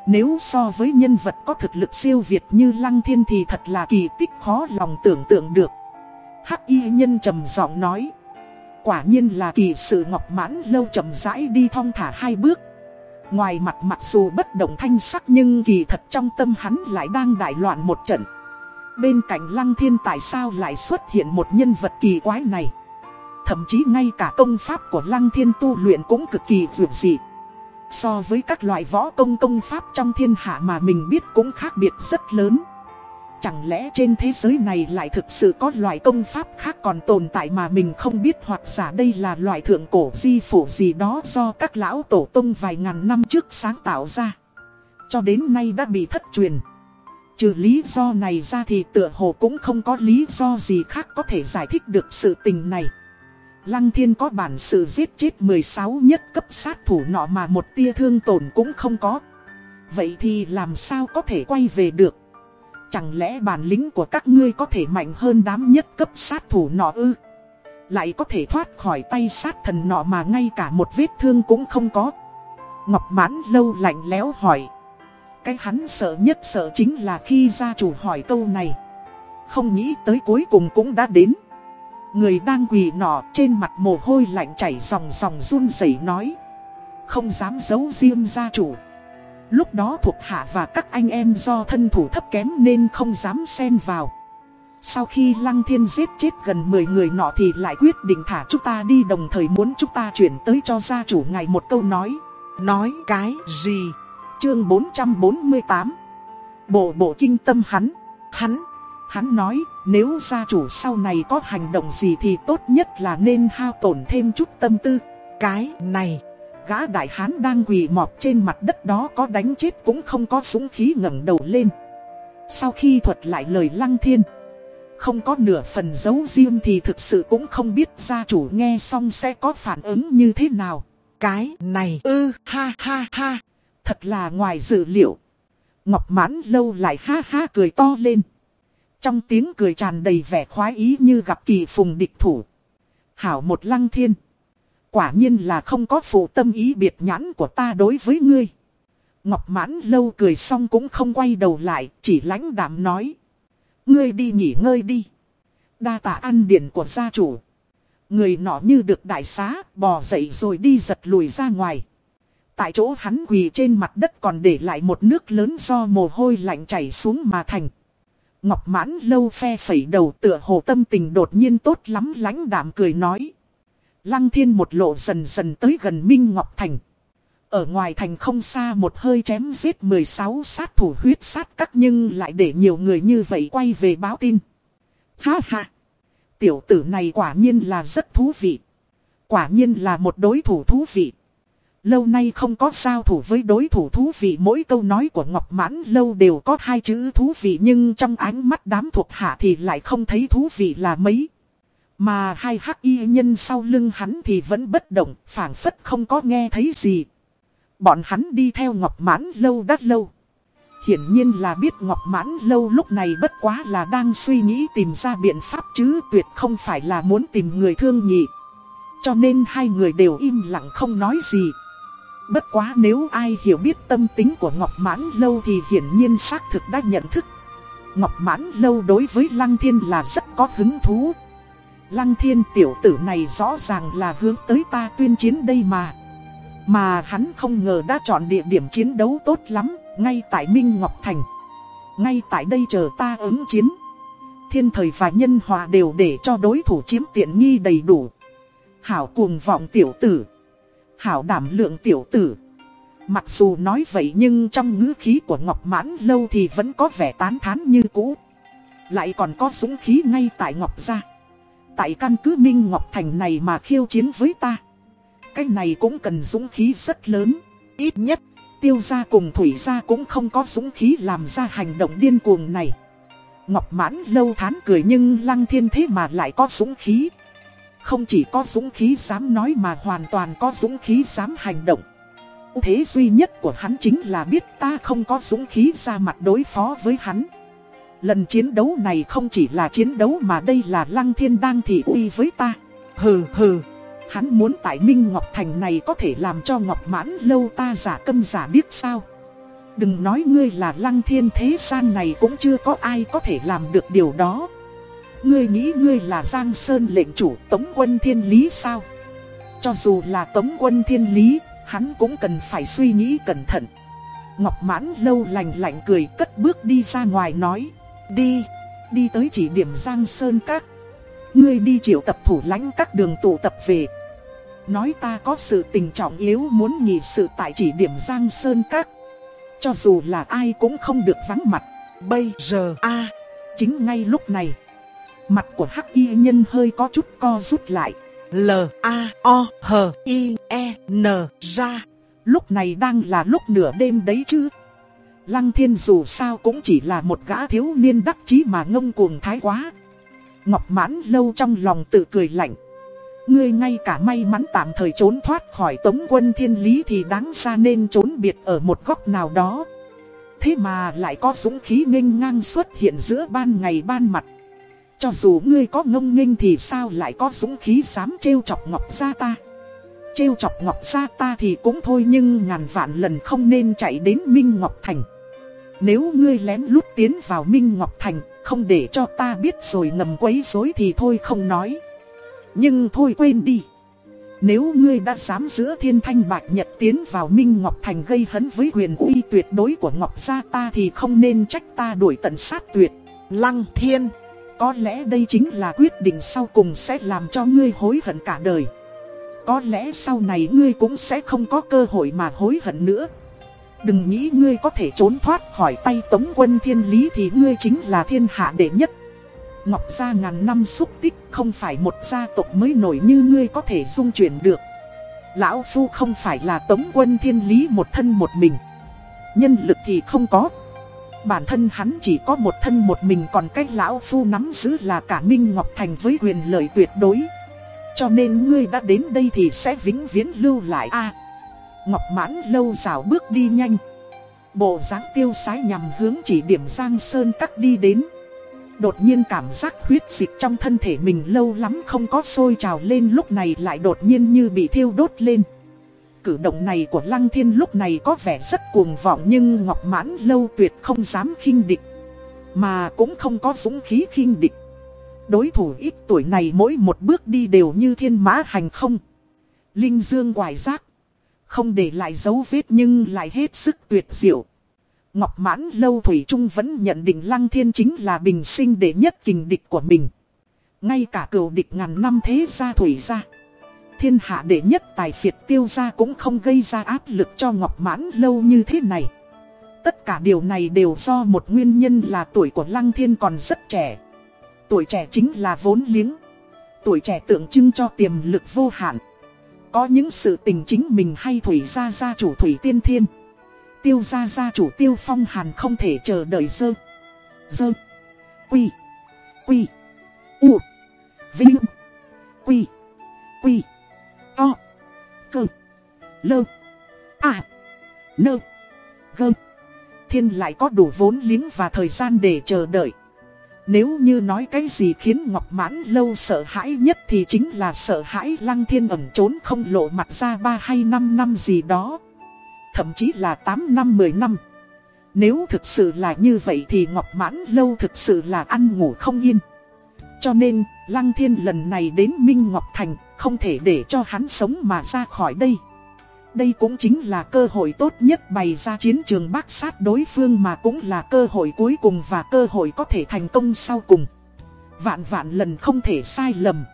Nếu so với nhân vật có thực lực siêu việt như Lăng Thiên thì thật là kỳ tích khó lòng tưởng tượng được. Hắc y nhân trầm giọng nói. Quả nhiên là kỳ sự ngọc mãn lâu chậm rãi đi thong thả hai bước Ngoài mặt mặc dù bất động thanh sắc nhưng kỳ thật trong tâm hắn lại đang đại loạn một trận. Bên cạnh lăng thiên tại sao lại xuất hiện một nhân vật kỳ quái này? Thậm chí ngay cả công pháp của lăng thiên tu luyện cũng cực kỳ vượt dị. So với các loại võ công công pháp trong thiên hạ mà mình biết cũng khác biệt rất lớn. Chẳng lẽ trên thế giới này lại thực sự có loại công pháp khác còn tồn tại mà mình không biết hoặc giả đây là loại thượng cổ di phủ gì đó do các lão tổ tông vài ngàn năm trước sáng tạo ra. Cho đến nay đã bị thất truyền. Trừ lý do này ra thì tựa hồ cũng không có lý do gì khác có thể giải thích được sự tình này. Lăng thiên có bản sự giết chết 16 nhất cấp sát thủ nọ mà một tia thương tổn cũng không có. Vậy thì làm sao có thể quay về được? Chẳng lẽ bản lĩnh của các ngươi có thể mạnh hơn đám nhất cấp sát thủ nọ ư? Lại có thể thoát khỏi tay sát thần nọ mà ngay cả một vết thương cũng không có. Ngọc mãn lâu lạnh léo hỏi. Cái hắn sợ nhất sợ chính là khi gia chủ hỏi câu này. Không nghĩ tới cuối cùng cũng đã đến. Người đang quỳ nọ trên mặt mồ hôi lạnh chảy dòng dòng run rẩy nói. Không dám giấu riêng gia chủ. Lúc đó thuộc hạ và các anh em do thân thủ thấp kém nên không dám xen vào. Sau khi Lăng Thiên giết chết gần 10 người nọ thì lại quyết định thả chúng ta đi đồng thời muốn chúng ta chuyển tới cho gia chủ ngài một câu nói. Nói cái gì? Chương 448 Bộ bộ kinh tâm hắn. Hắn, Hắn nói nếu gia chủ sau này có hành động gì thì tốt nhất là nên hao tổn thêm chút tâm tư. Cái này, Gã đại hán đang quỳ mọp trên mặt đất đó có đánh chết cũng không có súng khí ngẩng đầu lên. Sau khi thuật lại lời lăng thiên, không có nửa phần giấu riêng thì thực sự cũng không biết gia chủ nghe xong sẽ có phản ứng như thế nào. cái này, ư, ha ha ha. Thật là ngoài dự liệu. Ngọc mãn lâu lại ha ha cười to lên. Trong tiếng cười tràn đầy vẻ khoái ý như gặp kỳ phùng địch thủ. Hảo một lăng thiên. Quả nhiên là không có phụ tâm ý biệt nhãn của ta đối với ngươi. Ngọc mãn lâu cười xong cũng không quay đầu lại, chỉ lãnh đạm nói. Ngươi đi nghỉ ngơi đi. Đa tạ ăn điển của gia chủ. Người nọ như được đại xá, bò dậy rồi đi giật lùi ra ngoài. Tại chỗ hắn quỳ trên mặt đất còn để lại một nước lớn do mồ hôi lạnh chảy xuống mà thành. Ngọc mãn lâu phe phẩy đầu tựa hồ tâm tình đột nhiên tốt lắm lãnh đạm cười nói. Lăng thiên một lộ dần dần tới gần Minh Ngọc Thành. Ở ngoài thành không xa một hơi chém giết 16 sát thủ huyết sát các nhưng lại để nhiều người như vậy quay về báo tin. Ha ha! Tiểu tử này quả nhiên là rất thú vị. Quả nhiên là một đối thủ thú vị. Lâu nay không có sao thủ với đối thủ thú vị, mỗi câu nói của Ngọc Mãn Lâu đều có hai chữ thú vị nhưng trong ánh mắt đám thuộc hạ thì lại không thấy thú vị là mấy. Mà hai hắc y nhân sau lưng hắn thì vẫn bất động, phảng phất không có nghe thấy gì. Bọn hắn đi theo Ngọc Mãn Lâu đắt lâu. Hiển nhiên là biết Ngọc Mãn Lâu lúc này bất quá là đang suy nghĩ tìm ra biện pháp chứ tuyệt không phải là muốn tìm người thương nhị. Cho nên hai người đều im lặng không nói gì. Bất quá nếu ai hiểu biết tâm tính của Ngọc Mãn Lâu thì hiển nhiên xác thực đã nhận thức. Ngọc Mãn Lâu đối với Lăng Thiên là rất có hứng thú. Lăng thiên tiểu tử này rõ ràng là hướng tới ta tuyên chiến đây mà. Mà hắn không ngờ đã chọn địa điểm chiến đấu tốt lắm, ngay tại Minh Ngọc Thành. Ngay tại đây chờ ta ứng chiến. Thiên thời và nhân hòa đều để cho đối thủ chiếm tiện nghi đầy đủ. Hảo cuồng vọng tiểu tử. Hảo đảm lượng tiểu tử. Mặc dù nói vậy nhưng trong ngữ khí của Ngọc Mãn Lâu thì vẫn có vẻ tán thán như cũ. Lại còn có súng khí ngay tại Ngọc Gia. Tại căn cứ Minh Ngọc Thành này mà khiêu chiến với ta. Cái này cũng cần dũng khí rất lớn. Ít nhất, tiêu gia cùng thủy gia cũng không có dũng khí làm ra hành động điên cuồng này. Ngọc mãn lâu thán cười nhưng lăng thiên thế mà lại có dũng khí. Không chỉ có dũng khí dám nói mà hoàn toàn có dũng khí dám hành động. Thế duy nhất của hắn chính là biết ta không có dũng khí ra mặt đối phó với hắn. Lần chiến đấu này không chỉ là chiến đấu mà đây là Lăng Thiên đang thị uy với ta. Hừ hừ, hắn muốn tại Minh Ngọc Thành này có thể làm cho Ngọc Mãn lâu ta giả câm giả biết sao. Đừng nói ngươi là Lăng Thiên thế gian này cũng chưa có ai có thể làm được điều đó. Ngươi nghĩ ngươi là Giang Sơn lệnh chủ Tống quân Thiên Lý sao? Cho dù là Tống quân Thiên Lý, hắn cũng cần phải suy nghĩ cẩn thận. Ngọc Mãn lâu lành lạnh cười cất bước đi ra ngoài nói. Đi, đi tới chỉ điểm Giang Sơn Các. Ngươi đi triệu tập thủ lãnh các đường tụ tập về. Nói ta có sự tình trọng yếu muốn nghỉ sự tại chỉ điểm Giang Sơn Các. Cho dù là ai cũng không được vắng mặt. Bây giờ a chính ngay lúc này. Mặt của Hắc Y nhân hơi có chút co rút lại. L, A, O, H, I, E, N, ra. Lúc này đang là lúc nửa đêm đấy chứ. Lăng thiên dù sao cũng chỉ là một gã thiếu niên đắc chí mà ngông cuồng thái quá. Ngọc mãn lâu trong lòng tự cười lạnh. Ngươi ngay cả may mắn tạm thời trốn thoát khỏi tống quân thiên lý thì đáng ra nên trốn biệt ở một góc nào đó. Thế mà lại có dũng khí nghênh ngang xuất hiện giữa ban ngày ban mặt. Cho dù ngươi có ngông nghênh thì sao lại có dũng khí dám trêu chọc Ngọc gia ta. Trêu chọc Ngọc gia ta thì cũng thôi nhưng ngàn vạn lần không nên chạy đến Minh Ngọc Thành. Nếu ngươi lén lút tiến vào Minh Ngọc Thành, không để cho ta biết rồi ngầm quấy rối thì thôi không nói. Nhưng thôi quên đi. Nếu ngươi đã dám giữa thiên thanh bạch nhật tiến vào Minh Ngọc Thành gây hấn với quyền uy tuyệt đối của Ngọc Gia ta thì không nên trách ta đuổi tận sát tuyệt. Lăng thiên, có lẽ đây chính là quyết định sau cùng sẽ làm cho ngươi hối hận cả đời. Có lẽ sau này ngươi cũng sẽ không có cơ hội mà hối hận nữa. Đừng nghĩ ngươi có thể trốn thoát khỏi tay tống quân thiên lý thì ngươi chính là thiên hạ đệ nhất. Ngọc gia ngàn năm xúc tích không phải một gia tộc mới nổi như ngươi có thể dung chuyển được. Lão Phu không phải là tống quân thiên lý một thân một mình. Nhân lực thì không có. Bản thân hắn chỉ có một thân một mình còn cách Lão Phu nắm giữ là cả Minh Ngọc Thành với quyền lợi tuyệt đối. Cho nên ngươi đã đến đây thì sẽ vĩnh viễn lưu lại a. Ngọc mãn lâu rào bước đi nhanh Bộ dáng tiêu sái nhằm hướng chỉ điểm Giang Sơn cắt đi đến Đột nhiên cảm giác huyết dịch trong thân thể mình lâu lắm không có sôi trào lên lúc này lại đột nhiên như bị thiêu đốt lên. Cử động này của Lăng Thiên lúc này có vẻ rất cuồng vọng nhưng Ngọc Mãn lâu tuyệt không dám khinh địch. Mà cũng không có dũng khí khinh địch. Đối thủ ít tuổi này mỗi một bước đi đều như thiên mã hành không. Linh dương quài giác. Không để lại dấu vết nhưng lại hết sức tuyệt diệu. Ngọc Mãn Lâu Thủy Trung vẫn nhận định Lăng Thiên chính là bình sinh đệ nhất kình địch của mình. Ngay cả cựu địch ngàn năm thế gia Thủy gia. Thiên hạ đệ nhất tài phiệt tiêu gia cũng không gây ra áp lực cho Ngọc Mãn Lâu như thế này. Tất cả điều này đều do một nguyên nhân là tuổi của Lăng Thiên còn rất trẻ. Tuổi trẻ chính là vốn liếng. Tuổi trẻ tượng trưng cho tiềm lực vô hạn. Có những sự tình chính mình hay Thủy gia gia chủ Thủy Tiên Thiên. Tiêu gia gia chủ tiêu phong hàn không thể chờ đợi dơ. Dơ. Quy. Quy. U. Vinh. Quy. Quy. o Cơ. Lơ. À. Nơ. Gơ. Thiên lại có đủ vốn liếng và thời gian để chờ đợi. Nếu như nói cái gì khiến Ngọc Mãn Lâu sợ hãi nhất thì chính là sợ hãi Lăng Thiên ẩn trốn không lộ mặt ra 3 hay 5 năm gì đó thậm chí là 8 năm 10 năm. Nếu thực sự là như vậy thì Ngọc Mãn Lâu thực sự là ăn ngủ không yên. Cho nên, Lăng Thiên lần này đến Minh Ngọc Thành, không thể để cho hắn sống mà ra khỏi đây. Đây cũng chính là cơ hội tốt nhất bày ra chiến trường bác sát đối phương mà cũng là cơ hội cuối cùng và cơ hội có thể thành công sau cùng. Vạn vạn lần không thể sai lầm.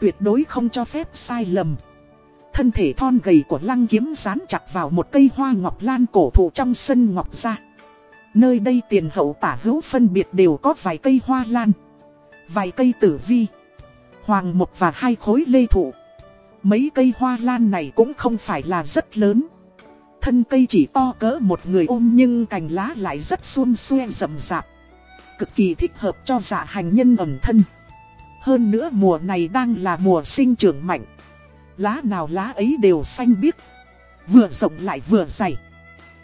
Tuyệt đối không cho phép sai lầm. Thân thể thon gầy của lăng kiếm dán chặt vào một cây hoa ngọc lan cổ thụ trong sân ngọc ra. Nơi đây tiền hậu tả hữu phân biệt đều có vài cây hoa lan. Vài cây tử vi. Hoàng một và hai khối lê thụ. Mấy cây hoa lan này cũng không phải là rất lớn. Thân cây chỉ to cỡ một người ôm nhưng cành lá lại rất xuôn xuê rậm rạp. Cực kỳ thích hợp cho dạ hành nhân ẩm thân. Hơn nữa mùa này đang là mùa sinh trưởng mạnh. Lá nào lá ấy đều xanh biếc Vừa rộng lại vừa dày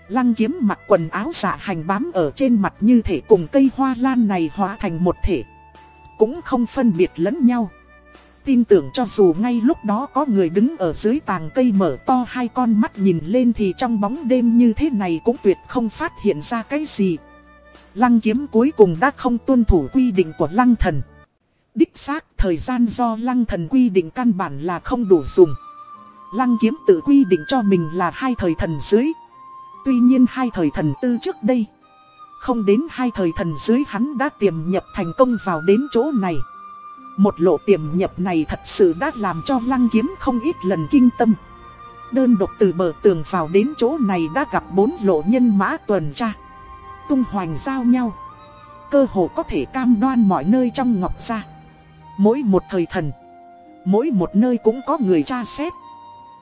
Lăng kiếm mặc quần áo dạ hành bám ở trên mặt như thể cùng cây hoa lan này hóa thành một thể Cũng không phân biệt lẫn nhau Tin tưởng cho dù ngay lúc đó có người đứng ở dưới tàng cây mở to hai con mắt nhìn lên thì trong bóng đêm như thế này cũng tuyệt không phát hiện ra cái gì Lăng kiếm cuối cùng đã không tuân thủ quy định của lăng thần Đích xác, thời gian do lăng thần quy định căn bản là không đủ dùng. Lăng kiếm tự quy định cho mình là hai thời thần dưới. Tuy nhiên hai thời thần tư trước đây. Không đến hai thời thần dưới hắn đã tiềm nhập thành công vào đến chỗ này. Một lộ tiềm nhập này thật sự đã làm cho lăng kiếm không ít lần kinh tâm. Đơn độc từ bờ tường vào đến chỗ này đã gặp bốn lộ nhân mã tuần tra. Tung hoành giao nhau. Cơ hồ có thể cam đoan mọi nơi trong ngọc gia. Mỗi một thời thần, mỗi một nơi cũng có người tra xét.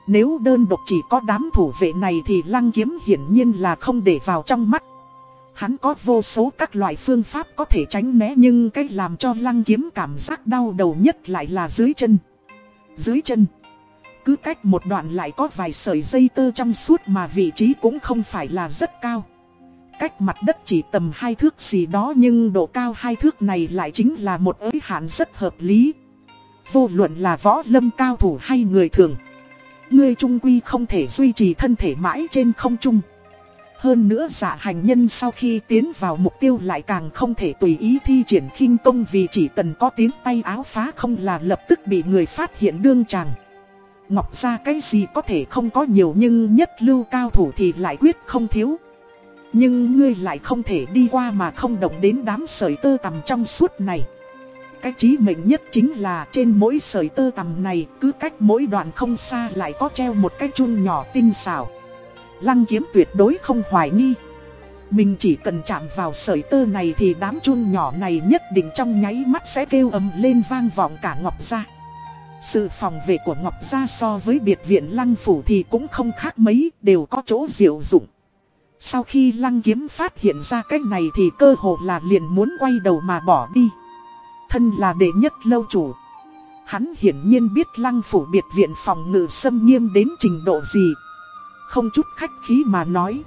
Nếu đơn độc chỉ có đám thủ vệ này thì lăng kiếm hiển nhiên là không để vào trong mắt. Hắn có vô số các loại phương pháp có thể tránh né nhưng cái làm cho lăng kiếm cảm giác đau đầu nhất lại là dưới chân. Dưới chân. Cứ cách một đoạn lại có vài sợi dây tơ trong suốt mà vị trí cũng không phải là rất cao. Cách mặt đất chỉ tầm hai thước gì đó nhưng độ cao hai thước này lại chính là một ới hạn rất hợp lý. Vô luận là võ lâm cao thủ hay người thường. Người trung quy không thể duy trì thân thể mãi trên không trung. Hơn nữa giả dạ hành nhân sau khi tiến vào mục tiêu lại càng không thể tùy ý thi triển khinh công vì chỉ cần có tiếng tay áo phá không là lập tức bị người phát hiện đương chàng. Ngọc ra cái gì có thể không có nhiều nhưng nhất lưu cao thủ thì lại quyết không thiếu. Nhưng ngươi lại không thể đi qua mà không động đến đám sợi tơ tầm trong suốt này Cái trí mệnh nhất chính là trên mỗi sợi tơ tầm này cứ cách mỗi đoạn không xa lại có treo một cái chun nhỏ tinh xảo Lăng kiếm tuyệt đối không hoài nghi Mình chỉ cần chạm vào sợi tơ này thì đám chun nhỏ này nhất định trong nháy mắt sẽ kêu ầm lên vang vọng cả Ngọc Gia. Sự phòng vệ của Ngọc Gia so với biệt viện Lăng Phủ thì cũng không khác mấy, đều có chỗ diệu dụng. Sau khi Lăng Kiếm phát hiện ra cách này thì cơ hồ là liền muốn quay đầu mà bỏ đi. Thân là đệ nhất lâu chủ. Hắn hiển nhiên biết Lăng Phủ biệt viện phòng ngự xâm nghiêm đến trình độ gì. Không chút khách khí mà nói.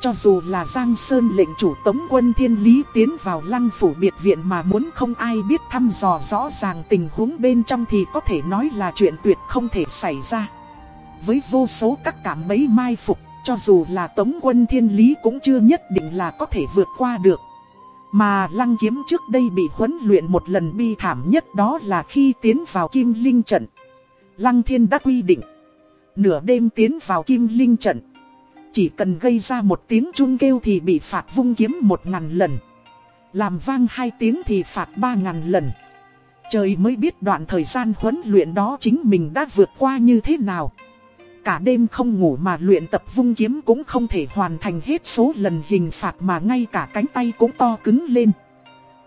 Cho dù là Giang Sơn lệnh chủ tống quân thiên lý tiến vào lăng phủ biệt viện mà muốn không ai biết thăm dò rõ ràng tình huống bên trong thì có thể nói là chuyện tuyệt không thể xảy ra. Với vô số các cảm mấy mai phục, cho dù là tống quân thiên lý cũng chưa nhất định là có thể vượt qua được. Mà lăng kiếm trước đây bị huấn luyện một lần bi thảm nhất đó là khi tiến vào kim linh trận. Lăng thiên đã quy định. Nửa đêm tiến vào kim linh trận chỉ cần gây ra một tiếng chung kêu thì bị phạt vung kiếm một ngàn lần. Làm vang hai tiếng thì phạt ba ngàn lần. Trời mới biết đoạn thời gian huấn luyện đó chính mình đã vượt qua như thế nào. Cả đêm không ngủ mà luyện tập vung kiếm cũng không thể hoàn thành hết số lần hình phạt mà ngay cả cánh tay cũng to cứng lên.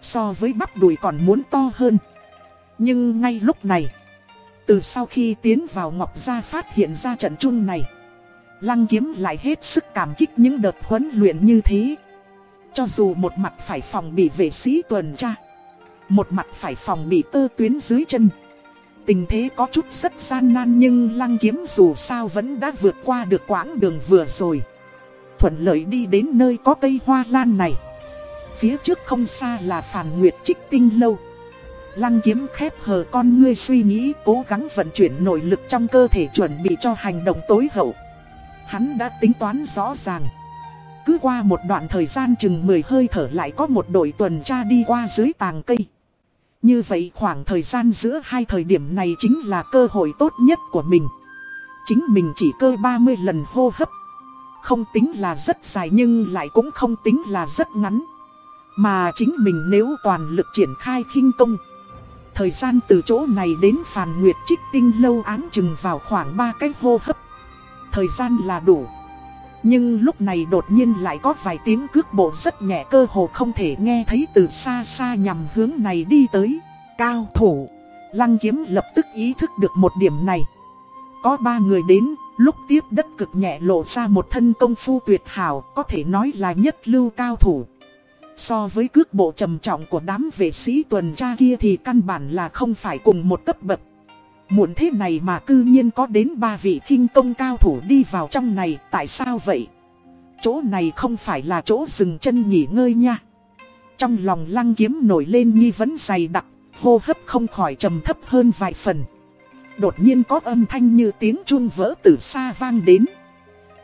So với bắp đùi còn muốn to hơn. Nhưng ngay lúc này, từ sau khi tiến vào Ngọc Gia phát hiện ra trận chung này, Lăng kiếm lại hết sức cảm kích những đợt huấn luyện như thế. Cho dù một mặt phải phòng bị vệ sĩ tuần tra, một mặt phải phòng bị tơ tuyến dưới chân. Tình thế có chút rất gian nan nhưng lăng kiếm dù sao vẫn đã vượt qua được quãng đường vừa rồi. Thuận lợi đi đến nơi có cây hoa lan này. Phía trước không xa là phản nguyệt trích tinh lâu. Lăng kiếm khép hờ con ngươi suy nghĩ, cố gắng vận chuyển nội lực trong cơ thể chuẩn bị cho hành động tối hậu. Hắn đã tính toán rõ ràng. Cứ qua một đoạn thời gian chừng 10 hơi thở lại có một đội tuần tra đi qua dưới tàng cây. Như vậy khoảng thời gian giữa hai thời điểm này chính là cơ hội tốt nhất của mình. Chính mình chỉ cơ 30 lần hô hấp. Không tính là rất dài nhưng lại cũng không tính là rất ngắn. Mà chính mình nếu toàn lực triển khai khinh công. Thời gian từ chỗ này đến phàn nguyệt trích tinh lâu áng chừng vào khoảng 3 cái hô hấp thời gian là đủ. Nhưng lúc này đột nhiên lại có vài tiếng cước bộ rất nhẹ cơ hồ không thể nghe thấy từ xa xa nhằm hướng này đi tới. Cao thủ, lăng kiếm lập tức ý thức được một điểm này. Có ba người đến, lúc tiếp đất cực nhẹ lộ ra một thân công phu tuyệt hảo, có thể nói là nhất lưu cao thủ. So với cước bộ trầm trọng của đám vệ sĩ tuần tra kia thì căn bản là không phải cùng một cấp bậc. Muộn thế này mà cư nhiên có đến ba vị kinh công cao thủ đi vào trong này, tại sao vậy? Chỗ này không phải là chỗ dừng chân nghỉ ngơi nha. Trong lòng lăng kiếm nổi lên nghi vấn dày đặc, hô hấp không khỏi trầm thấp hơn vài phần. Đột nhiên có âm thanh như tiếng chuông vỡ từ xa vang đến.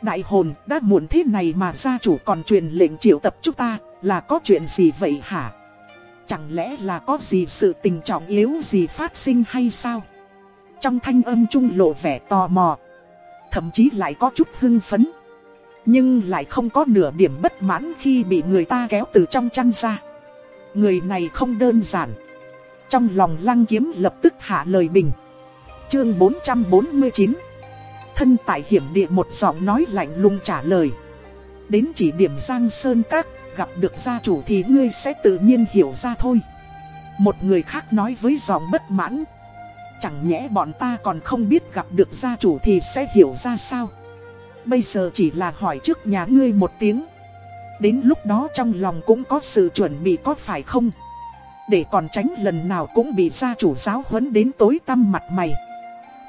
Đại hồn đã muộn thế này mà gia chủ còn truyền lệnh triệu tập chúng ta, là có chuyện gì vậy hả? Chẳng lẽ là có gì sự tình trọng yếu gì phát sinh hay sao? Trong thanh âm trung lộ vẻ tò mò, Thậm chí lại có chút hưng phấn. Nhưng lại không có nửa điểm bất mãn khi bị người ta kéo từ trong chăn ra. Người này không đơn giản. Trong lòng lăng kiếm lập tức hạ lời bình. Chương 449 Thân tại hiểm địa một giọng nói lạnh lùng trả lời. Đến chỉ điểm Giang Sơn Các Gặp được gia chủ thì ngươi sẽ tự nhiên hiểu ra thôi. Một người khác nói với giọng bất mãn. Chẳng nhẽ bọn ta còn không biết gặp được gia chủ thì sẽ hiểu ra sao? Bây giờ chỉ là hỏi trước nhà ngươi một tiếng. Đến lúc đó trong lòng cũng có sự chuẩn bị có phải không? Để còn tránh lần nào cũng bị gia chủ giáo huấn đến tối tăm mặt mày.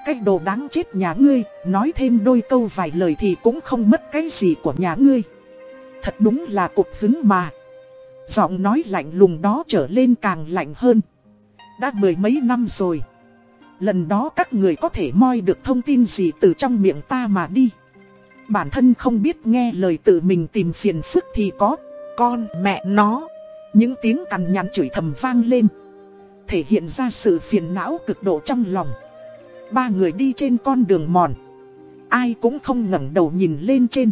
Cái đồ đáng chết nhà ngươi, Nói thêm đôi câu vài lời thì cũng không mất cái gì của nhà ngươi. Thật đúng là cục hứng mà. Giọng nói lạnh lùng đó trở lên càng lạnh hơn. Đã mười mấy năm rồi. Lần đó các người có thể moi được thông tin gì từ trong miệng ta mà đi. Bản thân không biết nghe lời tự mình tìm phiền phức thì có. Con, mẹ, nó. Những tiếng cằn nhằn chửi thầm vang lên. Thể hiện ra sự phiền não cực độ trong lòng. Ba người đi trên con đường mòn. Ai cũng không ngẩng đầu nhìn lên trên.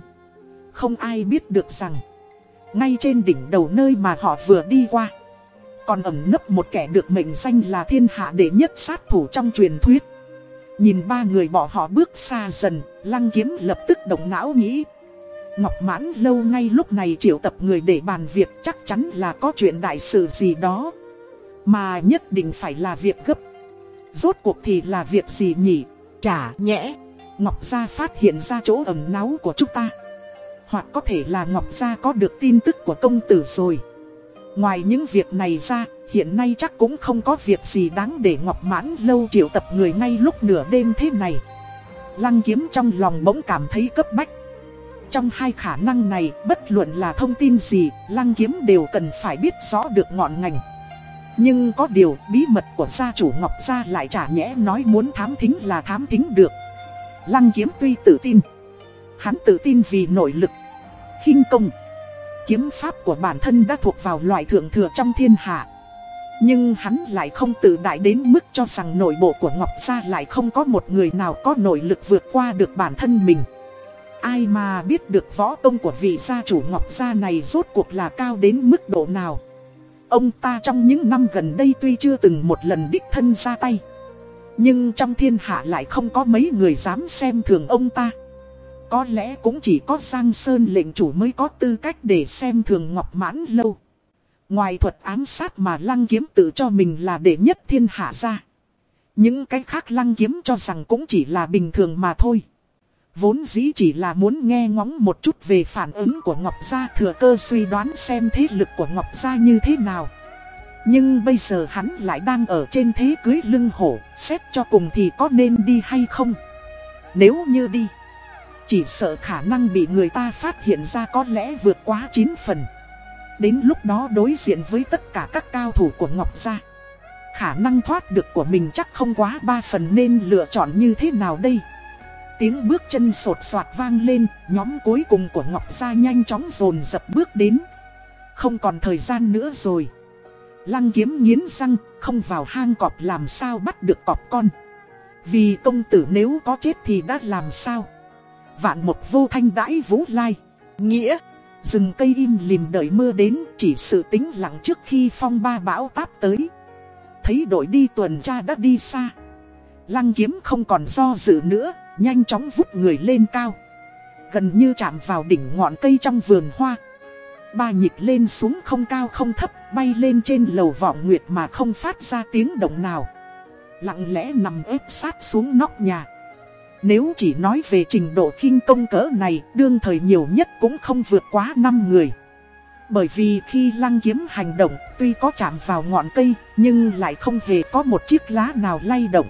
Không ai biết được rằng, Ngay trên đỉnh đầu nơi mà họ vừa đi qua, còn ẩn nấp một kẻ được mệnh danh là thiên hạ đệ nhất sát thủ trong truyền thuyết Nhìn ba người bỏ họ bước xa dần, Lăng kiếm lập tức động não nghĩ Ngọc Mãn lâu ngay lúc này triệu tập người để bàn việc, chắc chắn là có chuyện đại sự gì đó. Mà nhất định phải là việc gấp. Rốt cuộc thì là việc gì nhỉ? Chả nhẽ. Ngọc Gia phát hiện ra chỗ ẩn náu của chúng ta. Hoặc có thể là Ngọc Gia có được tin tức của công tử rồi. Ngoài những việc này ra, hiện nay chắc cũng không có việc gì đáng để Ngọc Mãn lâu triệu tập người ngay lúc nửa đêm thế này. Lăng kiếm trong lòng bỗng cảm thấy cấp bách. Trong hai khả năng này, bất luận là thông tin gì, lăng kiếm đều cần phải biết rõ được ngọn ngành. Nhưng có điều, bí mật của gia chủ Ngọc Gia lại chả nhẽ nói muốn thám thính là thám thính được. Lăng kiếm tuy tự tin, hắn tự tin vì nội lực, khinh công, kiếm pháp của bản thân đã thuộc vào loại thượng thừa trong thiên hạ. Nhưng hắn lại không tự đại đến mức cho rằng nội bộ của Ngọc Gia lại không có một người nào có nội lực vượt qua được bản thân mình. Ai mà biết được võ công của vị gia chủ Ngọc Gia này rốt cuộc là cao đến mức độ nào. Ông ta trong những năm gần đây tuy chưa từng một lần đích thân ra tay. Nhưng trong thiên hạ lại không có mấy người dám xem thường ông ta. Có lẽ cũng chỉ có Giang Sơn lệnh chủ mới có tư cách để xem thường Ngọc Mãn Lâu. Ngoài thuật ám sát mà lăng kiếm tự cho mình là đệ nhất thiên hạ ra. Những cái khác lăng kiếm cho rằng cũng chỉ là bình thường mà thôi. Vốn dĩ chỉ là muốn nghe ngóng một chút về phản ứng của Ngọc Gia thừa cơ suy đoán xem thế lực của Ngọc Gia như thế nào. Nhưng bây giờ hắn lại đang ở trên thế cưới lưng hổ, xét cho cùng thì có nên đi hay không? Nếu như đi, chỉ sợ khả năng bị người ta phát hiện ra có lẽ vượt quá 9 phần. Đến lúc đó đối diện với tất cả các cao thủ của Ngọc Gia. Khả năng thoát được của mình chắc không quá 3 phần nên lựa chọn như thế nào đây? Tiếng bước chân sột soạt vang lên, nhóm cuối cùng của Ngọc Gia nhanh chóng dồn dập bước đến. Không còn thời gian nữa rồi. Lăng kiếm nghiến răng, không vào hang cọp làm sao bắt được cọp con. Vì công tử nếu có chết thì đã làm sao? Vạn một vô thanh đãi vũ lai. Nghĩa, rừng cây im lìm đợi mưa đến chỉ sự tính lặng trước khi phong ba bão táp tới. Thấy đội đi tuần tra đã đi xa. Lăng kiếm không còn do dự nữa, nhanh chóng vút người lên cao. Gần như chạm vào đỉnh ngọn cây trong vườn hoa. Ba nhịp lên xuống không cao không thấp, bay lên trên lầu vọng nguyệt mà không phát ra tiếng động nào. Lặng lẽ nằm ép sát xuống nóc nhà. Nếu chỉ nói về trình độ khinh công cỡ này, đương thời nhiều nhất cũng không vượt quá 5 người. Bởi vì khi lăng kiếm hành động, tuy có chạm vào ngọn cây, nhưng lại không hề có một chiếc lá nào lay động.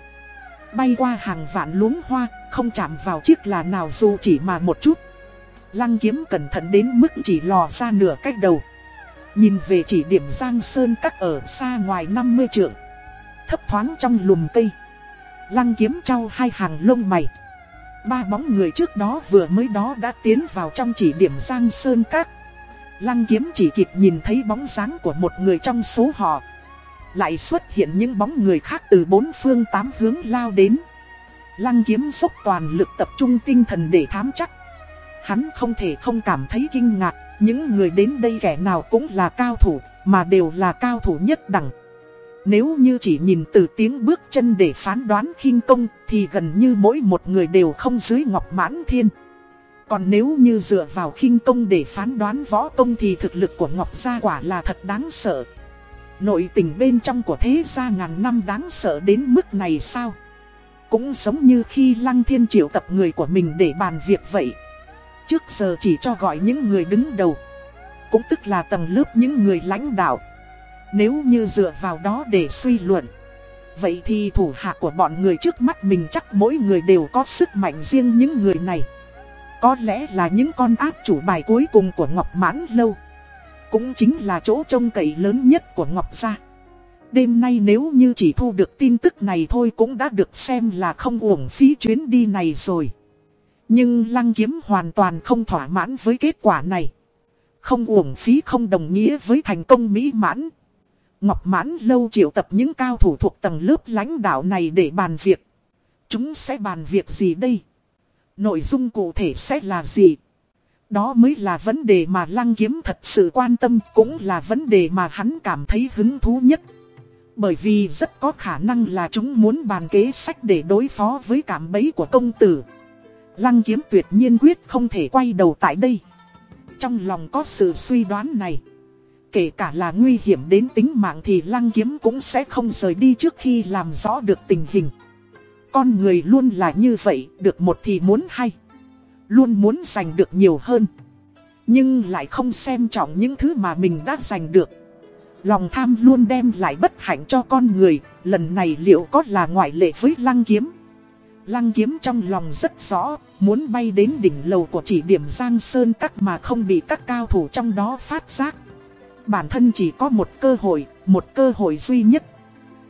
Bay qua hàng vạn luống hoa, không chạm vào chiếc lá nào dù chỉ mà một chút. Lăng kiếm cẩn thận đến mức chỉ lò ra nửa cách đầu. Nhìn về chỉ điểm giang sơn các ở xa ngoài 50 trượng. Thấp thoáng trong lùm cây. Lăng kiếm trao hai hàng lông mày. Ba bóng người trước đó vừa mới đó đã tiến vào trong chỉ điểm giang sơn các. Lăng kiếm chỉ kịp nhìn thấy bóng dáng của một người trong số họ. Lại xuất hiện những bóng người khác từ bốn phương tám hướng lao đến. Lăng kiếm dốc toàn lực tập trung tinh thần để thám chắc. Hắn không thể không cảm thấy kinh ngạc, những người đến đây kẻ nào cũng là cao thủ, mà đều là cao thủ nhất đẳng. Nếu như chỉ nhìn từ tiếng bước chân để phán đoán khinh công, thì gần như mỗi một người đều không dưới ngọc mãn thiên. Còn nếu như dựa vào khinh công để phán đoán võ công thì thực lực của Ngọc Gia quả là thật đáng sợ. Nội tình bên trong của thế gia ngàn năm đáng sợ đến mức này sao? Cũng giống như khi Lăng Thiên triệu tập người của mình để bàn việc vậy. Trước giờ chỉ cho gọi những người đứng đầu. Cũng tức là tầng lớp những người lãnh đạo. Nếu như dựa vào đó để suy luận. Vậy thì thủ hạ của bọn người trước mắt mình chắc mỗi người đều có sức mạnh riêng những người này. Có lẽ là những con ác chủ bài cuối cùng của Ngọc Mãn Lâu. Cũng chính là chỗ trông cậy lớn nhất của Ngọc Gia. Đêm nay nếu như chỉ thu được tin tức này thôi cũng đã được xem là không uổng phí chuyến đi này rồi. Nhưng Lăng Kiếm hoàn toàn không thỏa mãn với kết quả này. Không uổng phí không đồng nghĩa với thành công mỹ mãn. Ngọc Mãn lâu triệu tập những cao thủ thuộc tầng lớp lãnh đạo này để bàn việc. Chúng sẽ bàn việc gì đây? Nội dung cụ thể sẽ là gì? Đó mới là vấn đề mà Lăng Kiếm thật sự quan tâm, cũng là vấn đề mà hắn cảm thấy hứng thú nhất. Bởi vì rất có khả năng là chúng muốn bàn kế sách để đối phó với cảm bấy của công tử. Lăng Kiếm tuyệt nhiên quyết không thể quay đầu tại đây. trong lòng có sự suy đoán này. Kể cả là nguy hiểm đến tính mạng thì lăng kiếm cũng sẽ không rời đi trước khi làm rõ được tình hình. Con người luôn là như vậy, được một thì muốn hay. Luôn muốn giành được nhiều hơn. Nhưng lại không xem trọng những thứ mà mình đã giành được. Lòng tham luôn đem lại bất hạnh cho con người, lần này liệu có là ngoại lệ với lăng kiếm? Lăng kiếm trong lòng rất rõ, muốn bay đến đỉnh lầu của chỉ điểm Giang Sơn các mà không bị các cao thủ trong đó phát giác. Bản thân chỉ có một cơ hội, một cơ hội duy nhất.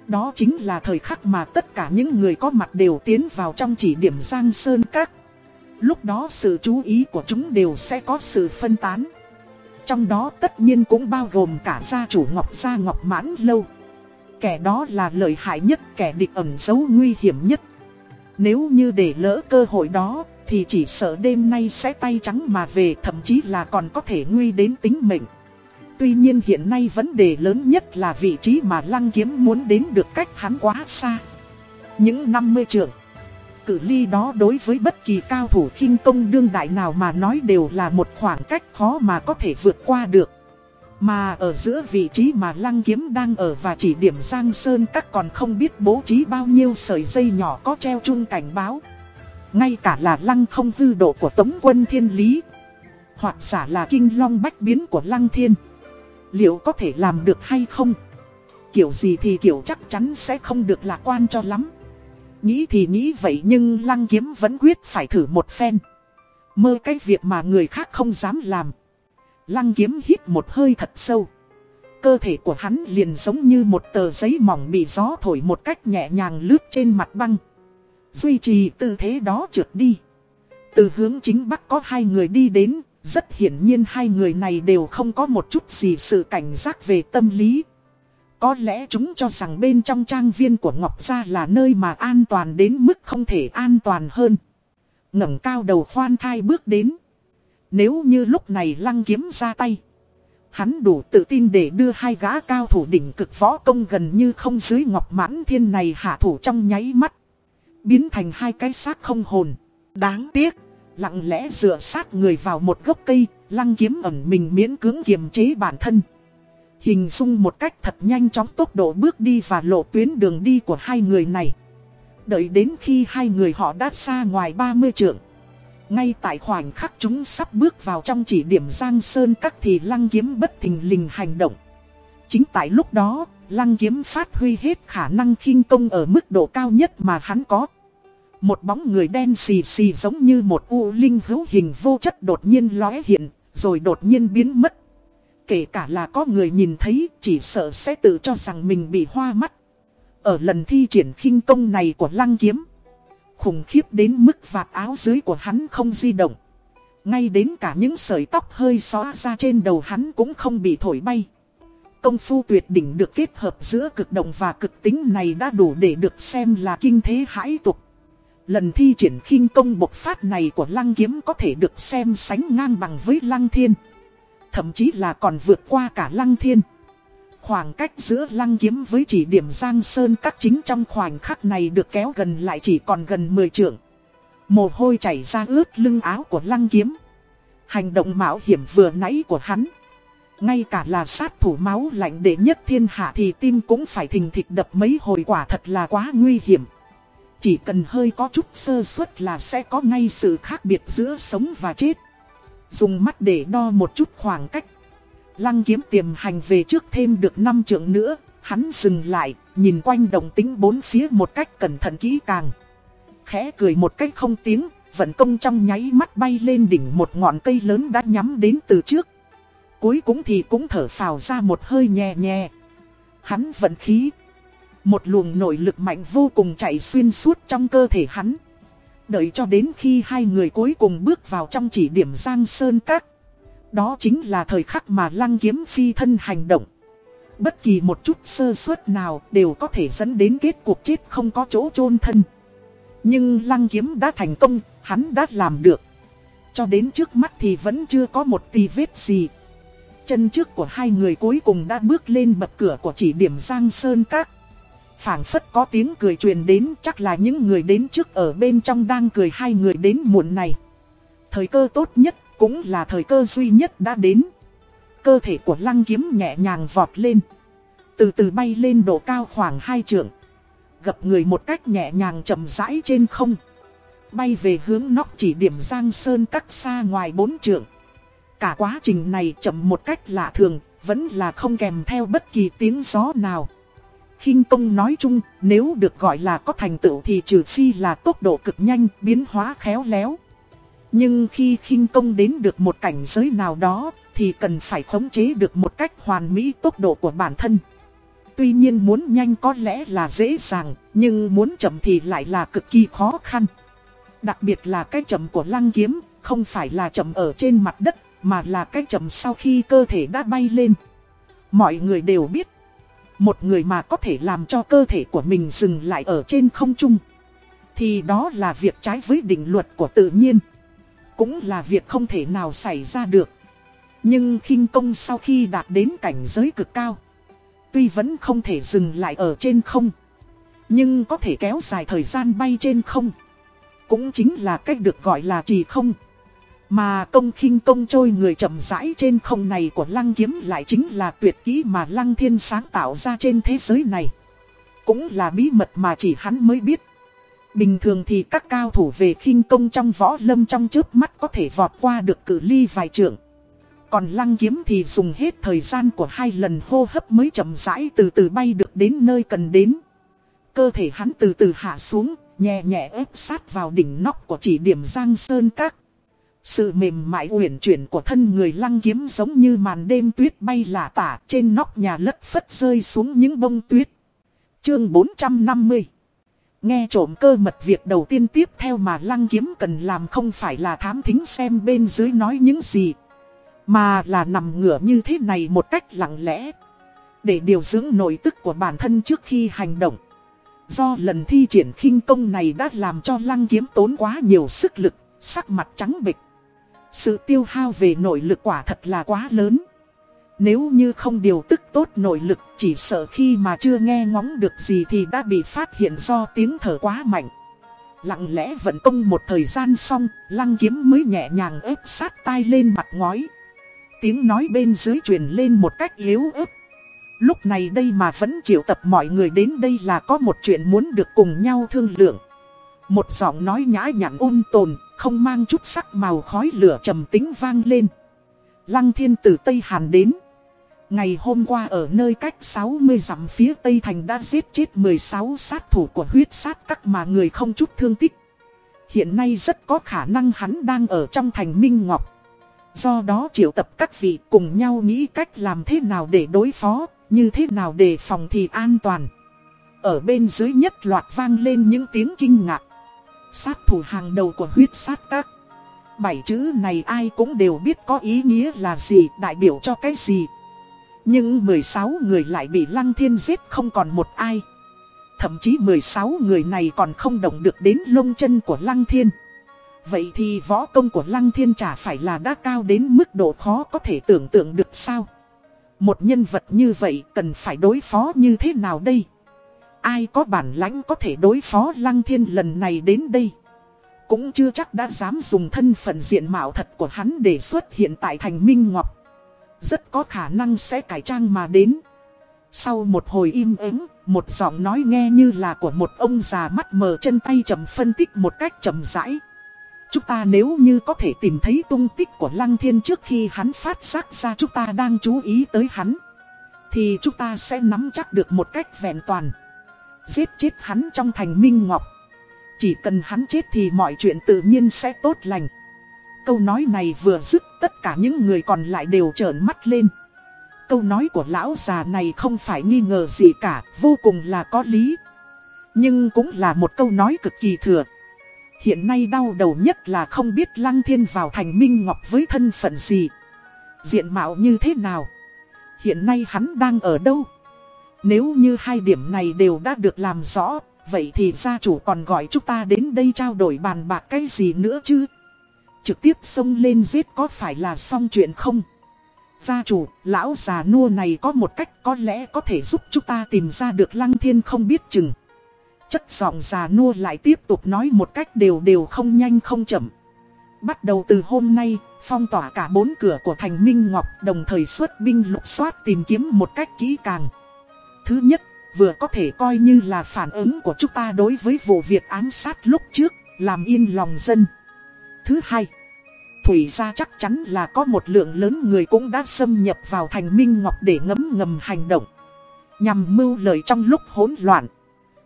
Đó chính là thời khắc mà tất cả những người có mặt đều tiến vào trong chỉ điểm Giang Sơn các. Lúc đó sự chú ý của chúng đều sẽ có sự phân tán. Trong đó tất nhiên cũng bao gồm cả gia chủ Ngọc Gia Ngọc Mãn Lâu. Kẻ đó là lợi hại nhất, kẻ địch ẩn giấu nguy hiểm nhất. Nếu như để lỡ cơ hội đó, thì chỉ sợ đêm nay sẽ tay trắng mà về thậm chí là còn có thể nguy đến tính mệnh. Tuy nhiên hiện nay vấn đề lớn nhất là vị trí mà Lăng Kiếm muốn đến được cách hắn quá xa. Những 50 trượng, cự ly đó đối với bất kỳ cao thủ khinh công đương đại nào mà nói đều là một khoảng cách khó mà có thể vượt qua được. Mà ở giữa vị trí mà Lăng Kiếm đang ở và chỉ điểm Giang Sơn các còn không biết bố trí bao nhiêu sợi dây nhỏ có treo chung cảnh báo. Ngay cả là Lăng không hư độ của Tống quân Thiên Lý. Hoặc giả là kinh long bách biến của Lăng Thiên. Liệu có thể làm được hay không? Kiểu gì thì kiểu chắc chắn sẽ không được lạc quan cho lắm. Nghĩ thì nghĩ vậy nhưng Lăng Kiếm vẫn quyết phải thử một phen. Mơ cái việc mà người khác không dám làm. Lăng kiếm hít một hơi thật sâu. Cơ thể của hắn liền giống như một tờ giấy mỏng bị gió thổi một cách nhẹ nhàng lướt trên mặt băng. Duy trì tư thế đó trượt đi. Từ hướng chính bắc có hai người đi đến, rất hiển nhiên hai người này đều không có một chút gì sự cảnh giác về tâm lý. Có lẽ chúng cho rằng bên trong trang viên của Ngọc Gia là nơi mà an toàn đến mức không thể an toàn hơn. ngẩng cao đầu khoan thai bước đến. Nếu như lúc này lăng kiếm ra tay. Hắn đủ tự tin để đưa hai gã cao thủ đỉnh cực võ công gần như không dưới ngọc mãn thiên này hạ thủ trong nháy mắt. Biến thành hai cái xác không hồn. Đáng tiếc, lặng lẽ dựa sát người vào một gốc cây, lăng kiếm ẩn mình miễn cưỡng kiềm chế bản thân. Hình dung một cách thật nhanh chóng tốc độ bước đi và lộ tuyến đường đi của hai người này. Đợi đến khi hai người họ đã xa ngoài 30 trượng. Ngay tại khoảnh khắc chúng sắp bước vào trong chỉ điểm Giang Sơn các thì lăng kiếm bất thình lình hành động. Chính tại lúc đó, lăng kiếm phát huy hết khả năng khinh công ở mức độ cao nhất mà hắn có. Một bóng người đen xì xì giống như một u linh hữu hình vô chất đột nhiên lóe hiện, rồi đột nhiên biến mất. Kể cả là có người nhìn thấy, chỉ sợ sẽ tự cho rằng mình bị hoa mắt. Ở lần thi triển khinh công này của lăng kiếm, khủng khiếp đến mức vạt áo dưới của hắn không di động. Ngay đến cả những sợi tóc hơi xóa ra trên đầu hắn cũng không bị thổi bay. Công phu tuyệt đỉnh được kết hợp giữa cực động và cực tính này đã đủ để được xem là kinh thế hãi tục. Lần thi triển khinh công bộc phát này của Lăng Kiếm có thể được xem sánh ngang bằng với Lăng Thiên. Thậm chí là còn vượt qua cả Lăng Thiên. Khoảng cách giữa lăng kiếm với chỉ điểm Giang Sơn các chính trong khoảnh khắc này được kéo gần lại chỉ còn gần 10 trượng. Mồ hôi chảy ra ướt lưng áo của lăng kiếm. Hành động mạo hiểm vừa nãy của hắn. Ngay cả là sát thủ máu lạnh đệ nhất thiên hạ thì tim cũng phải thình thịch đập mấy hồi quả thật là quá nguy hiểm. Chỉ cần hơi có chút sơ suất là sẽ có ngay sự khác biệt giữa sống và chết. Dùng mắt để đo một chút khoảng cách Lăng kiếm tiềm hành về trước thêm được 5 trượng nữa, hắn dừng lại, nhìn quanh đồng tính bốn phía một cách cẩn thận kỹ càng. Khẽ cười một cách không tiếng, vận công trong nháy mắt bay lên đỉnh một ngọn cây lớn đã nhắm đến từ trước. Cuối cùng thì cũng thở phào ra một hơi nhẹ nhẹ. Hắn vận khí. Một luồng nội lực mạnh vô cùng chạy xuyên suốt trong cơ thể hắn. Đợi cho đến khi hai người cuối cùng bước vào trong chỉ điểm Giang Sơn Các. Đó chính là thời khắc mà lăng kiếm phi thân hành động. Bất kỳ một chút sơ suất nào đều có thể dẫn đến kết cuộc chết không có chỗ chôn thân. Nhưng lăng kiếm đã thành công, hắn đã làm được. Cho đến trước mắt thì vẫn chưa có một tì vết gì. Chân trước của hai người cuối cùng đã bước lên bậc cửa của chỉ điểm Giang Sơn Các phảng phất có tiếng cười truyền đến chắc là những người đến trước ở bên trong đang cười hai người đến muộn này. Thời cơ tốt nhất Cũng là thời cơ duy nhất đã đến. Cơ thể của lăng kiếm nhẹ nhàng vọt lên. Từ từ bay lên độ cao khoảng hai trượng. gặp người một cách nhẹ nhàng chậm rãi trên không. Bay về hướng nóc chỉ điểm Giang Sơn cắt xa ngoài bốn trượng. Cả quá trình này chậm một cách lạ thường, vẫn là không kèm theo bất kỳ tiếng gió nào khinh công nói chung, nếu được gọi là có thành tựu thì trừ phi là tốc độ cực nhanh, biến hóa khéo léo. Nhưng khi khinh công đến được một cảnh giới nào đó, thì cần phải khống chế được một cách hoàn mỹ tốc độ của bản thân. Tuy nhiên muốn nhanh có lẽ là dễ dàng, nhưng muốn chậm thì lại là cực kỳ khó khăn. Đặc biệt là cái chậm của lăng kiếm, không phải là chậm ở trên mặt đất, mà là cái chậm sau khi cơ thể đã bay lên. Mọi người đều biết một người mà có thể làm cho cơ thể của mình dừng lại ở trên không trung. Thì đó là việc trái với định luật của tự nhiên. Cũng là việc không thể nào xảy ra được. Nhưng khinh công sau khi đạt đến cảnh giới cực cao, Tuy vẫn không thể dừng lại ở trên không, Nhưng có thể kéo dài thời gian bay trên không. Cũng chính là cách được gọi là trì không mà công khinh công trôi người chậm rãi trên không này của lăng kiếm lại chính là tuyệt kỹ mà lăng thiên sáng tạo ra trên thế giới này. Cũng là bí mật mà chỉ hắn mới biết. Bình thường thì các cao thủ về khinh công trong võ lâm trong trước mắt có thể vọt qua được cử ly vài trượng. Còn lăng kiếm thì dùng hết thời gian của hai lần hô hấp mới chậm rãi từ từ bay được đến nơi cần đến. Cơ thể hắn từ từ hạ xuống, nhẹ nhẹ ép sát vào đỉnh nóc của chỉ điểm Giang Sơn Các. Sự mềm mại uyển chuyển của thân người lăng kiếm giống như màn đêm tuyết bay lả tả trên nóc nhà lất phất rơi xuống những bông tuyết. Chương 450 Nghe trộm cơ mật việc đầu tiên tiếp theo mà lăng kiếm cần làm không phải là thám thính xem bên dưới nói những gì. Mà là nằm ngửa như thế này một cách lặng lẽ. Để điều dưỡng nội tức của bản thân trước khi hành động. Do lần thi triển khinh công này đã làm cho lăng kiếm tốn quá nhiều sức lực, sắc mặt trắng bệch. Sự tiêu hao về nội lực quả thật là quá lớn. Nếu như không điều tức tốt nội lực chỉ sợ khi mà chưa nghe ngóng được gì thì đã bị phát hiện do tiếng thở quá mạnh. Lặng lẽ vận công một thời gian xong, lăng kiếm mới nhẹ nhàng ép sát tai lên mặt ngói. Tiếng nói bên dưới truyền lên một cách yếu ớt. Lúc này đây mà vẫn triệu tập mọi người đến đây là có một chuyện muốn được cùng nhau thương lượng. Một giọng nói nhã nhặn ôn tồn, không mang chút sắc màu khói lửa trầm tính vang lên. Lăng thiên từ Tây Hàn đến. Ngày hôm qua ở nơi cách 60 dặm phía Tây Thành đã giết chết 16 sát thủ của huyết sát các mà người không chút thương tích. Hiện nay rất có khả năng hắn đang ở trong thành Minh Ngọc. Do đó triệu tập các vị cùng nhau nghĩ cách làm thế nào để đối phó, như thế nào để phòng thì an toàn. Ở bên dưới nhất loạt vang lên những tiếng kinh ngạc. Sát thủ hàng đầu của huyết sát các. Bảy chữ này ai cũng đều biết có ý nghĩa là gì, đại biểu cho cái gì. Nhưng 16 người lại bị Lăng Thiên giết không còn một ai. Thậm chí 16 người này còn không động được đến lông chân của Lăng Thiên. Vậy thì võ công của Lăng Thiên chả phải là đã cao đến mức độ khó có thể tưởng tượng được sao? Một nhân vật như vậy cần phải đối phó như thế nào đây? Ai có bản lãnh có thể đối phó Lăng Thiên lần này đến đây? Cũng chưa chắc đã dám dùng thân phận diện mạo thật của hắn để xuất hiện tại thành Minh Ngọc. Rất có khả năng sẽ cải trang mà đến. Sau một hồi im ắng, một giọng nói nghe như là của một ông già mắt mờ chân tay chậm phân tích một cách chậm rãi. Chúng ta nếu như có thể tìm thấy tung tích của Lăng Thiên trước khi hắn phát giác ra chúng ta đang chú ý tới hắn Thì chúng ta sẽ nắm chắc được một cách vẹn toàn giết chết hắn trong thành Minh Ngọc. Chỉ cần hắn chết thì mọi chuyện tự nhiên sẽ tốt lành. Câu nói này vừa dứt tất cả những người còn lại đều trợn mắt lên. Câu nói của lão già này không phải nghi ngờ gì cả, vô cùng là có lý. Nhưng cũng là một câu nói cực kỳ thừa. Hiện nay đau đầu nhất là không biết Lăng Thiên vào thành Minh Ngọc với thân phận gì. Diện mạo như thế nào. Hiện nay hắn đang ở đâu. Nếu như hai điểm này đều đã được làm rõ, vậy thì gia chủ còn gọi chúng ta đến đây trao đổi bàn bạc cái gì nữa chứ? Trực tiếp xông lên giết có phải là xong chuyện không? Gia chủ, lão già nua này có một cách có lẽ có thể giúp chúng ta tìm ra được lăng thiên không biết chừng. Chất giọng già nua lại tiếp tục nói một cách đều đều không nhanh không chậm. Bắt đầu từ hôm nay, phong tỏa cả bốn cửa của thành Minh Ngọc đồng thời xuất binh lục soát tìm kiếm một cách kỹ càng. Thứ nhất, vừa có thể coi như là phản ứng của chúng ta đối với vụ việc ám sát lúc trước, làm yên lòng dân. Thứ hai, Thủy ra chắc chắn là có một lượng lớn người cũng đã xâm nhập vào thành Minh Ngọc để ngấm ngầm hành động. Nhằm mưu lợi trong lúc hỗn loạn.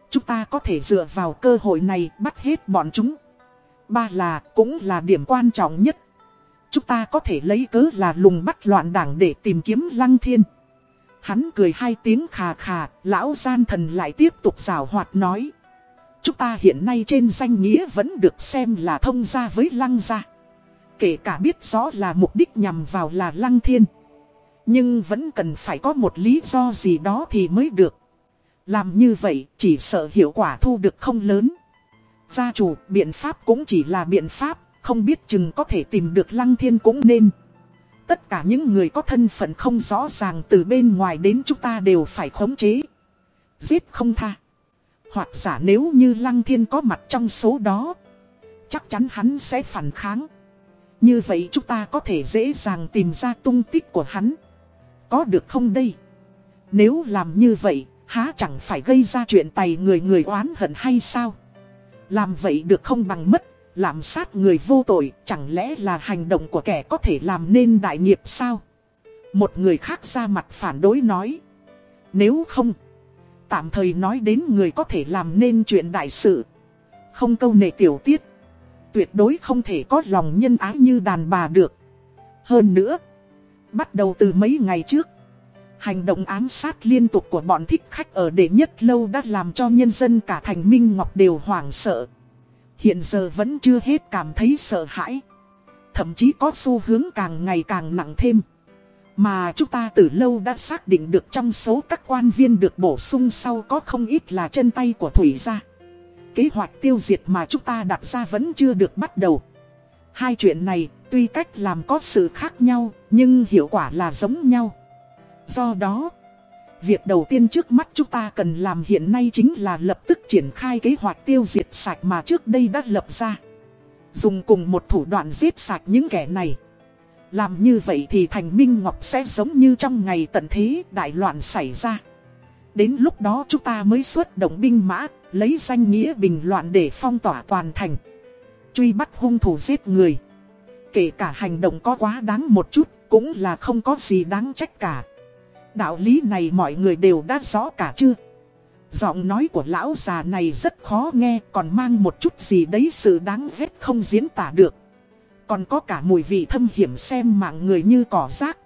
Chúng ta có thể dựa vào cơ hội này bắt hết bọn chúng. Ba là cũng là điểm quan trọng nhất. Chúng ta có thể lấy cớ là lùng bắt loạn đảng để tìm kiếm lăng thiên. Hắn cười hai tiếng khà khà, lão gian thần lại tiếp tục rào hoạt nói. Chúng ta hiện nay trên danh nghĩa vẫn được xem là thông gia với lăng gia. Kể cả biết rõ là mục đích nhằm vào là lăng thiên. Nhưng vẫn cần phải có một lý do gì đó thì mới được. Làm như vậy chỉ sợ hiệu quả thu được không lớn. Gia chủ biện pháp cũng chỉ là biện pháp, không biết chừng có thể tìm được lăng thiên cũng nên. Tất cả những người có thân phận không rõ ràng từ bên ngoài đến chúng ta đều phải khống chế. Giết không tha. Hoặc giả nếu như lăng thiên có mặt trong số đó, chắc chắn hắn sẽ phản kháng. Như vậy chúng ta có thể dễ dàng tìm ra tung tích của hắn. Có được không đây? Nếu làm như vậy, há chẳng phải gây ra chuyện tày người người oán hận hay sao? Làm vậy được không bằng mất, làm sát người vô tội, chẳng lẽ là hành động của kẻ có thể làm nên đại nghiệp sao? Một người khác ra mặt phản đối nói. Nếu không, tạm thời nói đến người có thể làm nên chuyện đại sự. Không câu nệ tiểu tiết. Tuyệt đối không thể có lòng nhân ái như đàn bà được. Hơn nữa, bắt đầu từ mấy ngày trước, hành động ám sát liên tục của bọn thích khách ở đệ nhất lâu đã làm cho nhân dân cả thành Minh Ngọc đều hoảng sợ. Hiện giờ vẫn chưa hết cảm thấy sợ hãi. Thậm chí có xu hướng càng ngày càng nặng thêm. Mà chúng ta từ lâu đã xác định được trong số các quan viên được bổ sung sau có không ít là chân tay của Thủy gia. Kế hoạch tiêu diệt mà chúng ta đặt ra vẫn chưa được bắt đầu. Hai chuyện này tuy cách làm có sự khác nhau nhưng hiệu quả là giống nhau. Do đó, việc đầu tiên trước mắt chúng ta cần làm hiện nay chính là lập tức triển khai kế hoạch tiêu diệt sạch mà trước đây đã lập ra. Dùng cùng một thủ đoạn giết sạch những kẻ này. Làm như vậy thì thành Minh Ngọc sẽ giống như trong ngày tận thế đại loạn xảy ra. Đến lúc đó chúng ta mới xuất động binh mã, lấy danh nghĩa bình loạn để phong tỏa toàn thành. Truy bắt hung thủ giết người. Kể cả hành động có quá đáng một chút, cũng là không có gì đáng trách cả. Đạo lý này mọi người đều đã rõ cả chưa? Giọng nói của lão già này rất khó nghe còn mang một chút gì đấy sự đáng ghét không diễn tả được. Còn có cả mùi vị thâm hiểm xem mạng người như cỏ rác.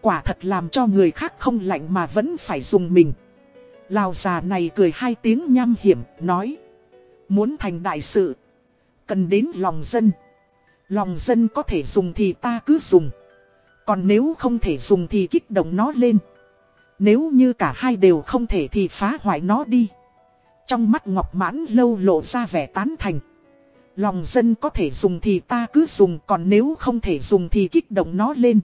Quả thật làm cho người khác không lạnh mà vẫn phải dùng mình. Lão già này cười hai tiếng nham hiểm, nói. Muốn thành đại sự, cần đến lòng dân. Lòng dân có thể dùng thì ta cứ dùng. Còn nếu không thể dùng thì kích động nó lên. Nếu như cả hai đều không thể thì phá hoại nó đi. Trong mắt Ngọc Mãn lâu lộ ra vẻ tán thành. Lòng dân có thể dùng thì ta cứ dùng, còn nếu không thể dùng thì kích động nó lên.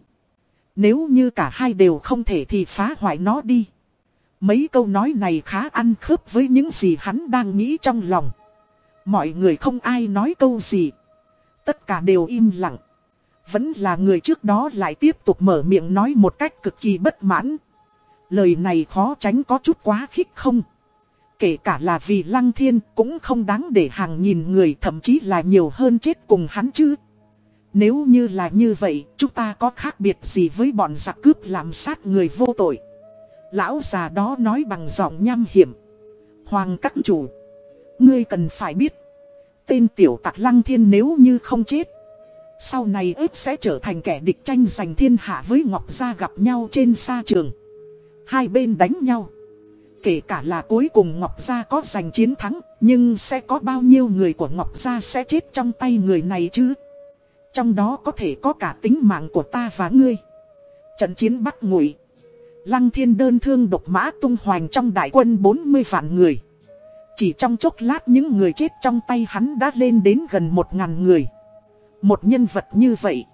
Nếu như cả hai đều không thể thì phá hoại nó đi. Mấy câu nói này khá ăn khớp với những gì hắn đang nghĩ trong lòng. Mọi người không ai nói câu gì. Tất cả đều im lặng. Vẫn là người trước đó lại tiếp tục mở miệng nói một cách cực kỳ bất mãn. Lời này khó tránh có chút quá khích không? Kể cả là vì lăng thiên cũng không đáng để hàng nghìn người thậm chí là nhiều hơn chết cùng hắn chứ. Nếu như là như vậy, chúng ta có khác biệt gì với bọn giặc cướp làm sát người vô tội? Lão già đó nói bằng giọng nham hiểm. Hoàng các chủ, ngươi cần phải biết, tên tiểu tặc lăng thiên nếu như không chết. Sau này ếp sẽ trở thành kẻ địch tranh giành thiên hạ với Ngọc Gia gặp nhau trên sa trường. Hai bên đánh nhau. Kể cả là cuối cùng Ngọc Gia có giành chiến thắng, nhưng sẽ có bao nhiêu người của Ngọc Gia sẽ chết trong tay người này chứ? Trong đó có thể có cả tính mạng của ta và ngươi. Trận chiến bắt ngụy. Lăng thiên đơn thương độc mã tung hoành trong đại quân 40 vạn người. Chỉ trong chốc lát những người chết trong tay hắn đã lên đến gần 1.000 người. Một nhân vật như vậy.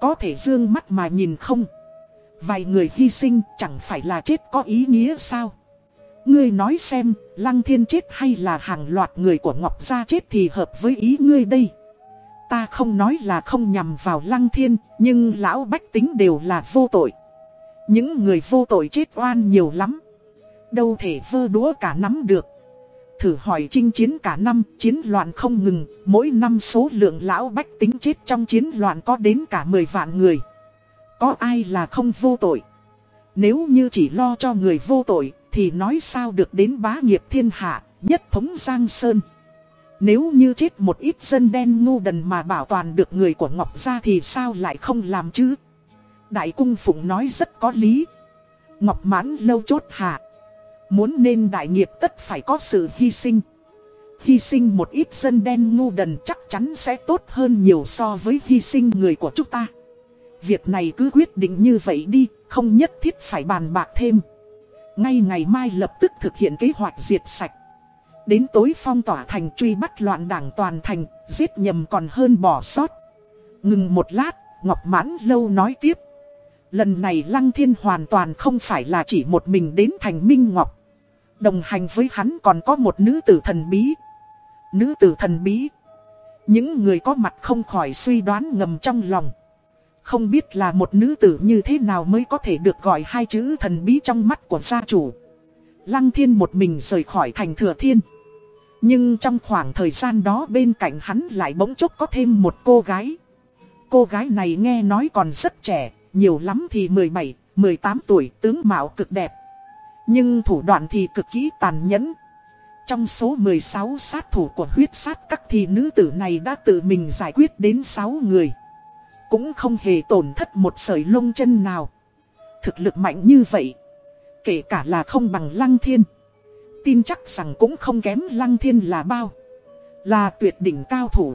Có thể dương mắt mà nhìn không. Vài người hy sinh chẳng phải là chết có ý nghĩa sao? Ngươi nói xem, Lăng Thiên chết hay là hàng loạt người của Ngọc Gia chết thì hợp với ý ngươi đây. Ta không nói là không nhằm vào lăng thiên, nhưng lão bách tính đều là vô tội. Những người vô tội chết oan nhiều lắm. Đâu thể vơ đũa cả nắm được. Thử hỏi chinh chiến cả năm, chiến loạn không ngừng, mỗi năm số lượng lão bách tính chết trong chiến loạn có đến cả 10 vạn người. Có ai là không vô tội? Nếu như chỉ lo cho người vô tội, thì nói sao được đến bá nghiệp thiên hạ, nhất thống Giang Sơn. Nếu như chết một ít dân đen ngu đần mà bảo toàn được người của Ngọc Gia thì sao lại không làm chứ? Đại cung phụng nói rất có lý. Ngọc mãn lâu chốt hạ. Muốn nên đại nghiệp tất phải có sự hy sinh. Hy sinh một ít dân đen ngu đần chắc chắn sẽ tốt hơn nhiều so với hy sinh người của chúng ta. Việc này cứ quyết định như vậy đi, không nhất thiết phải bàn bạc thêm. Ngay ngày mai lập tức thực hiện kế hoạch diệt sạch. Đến tối phong tỏa thành truy bắt loạn đảng toàn thành, giết nhầm còn hơn bỏ sót. Ngừng một lát, Ngọc Mãn Lâu nói tiếp. Lần này Lăng Thiên hoàn toàn không phải là chỉ một mình đến thành Minh Ngọc. Đồng hành với hắn còn có một nữ tử thần bí. Nữ tử thần bí. Những người có mặt không khỏi suy đoán ngầm trong lòng. Không biết là một nữ tử như thế nào mới có thể được gọi hai chữ thần bí trong mắt của gia chủ. Lăng thiên một mình rời khỏi thành thừa thiên. Nhưng trong khoảng thời gian đó bên cạnh hắn lại bỗng chốc có thêm một cô gái. Cô gái này nghe nói còn rất trẻ, nhiều lắm thì 17, 18 tuổi, tướng mạo cực đẹp. Nhưng thủ đoạn thì cực kỳ tàn nhẫn. Trong số 16 sát thủ của huyết sát các thì nữ tử này đã tự mình giải quyết đến 6 người. Cũng không hề tổn thất một sợi lông chân nào. Thực lực mạnh như vậy. Kể cả là không bằng lăng thiên. Tin chắc rằng cũng không kém lăng thiên là bao. Là tuyệt đỉnh cao thủ.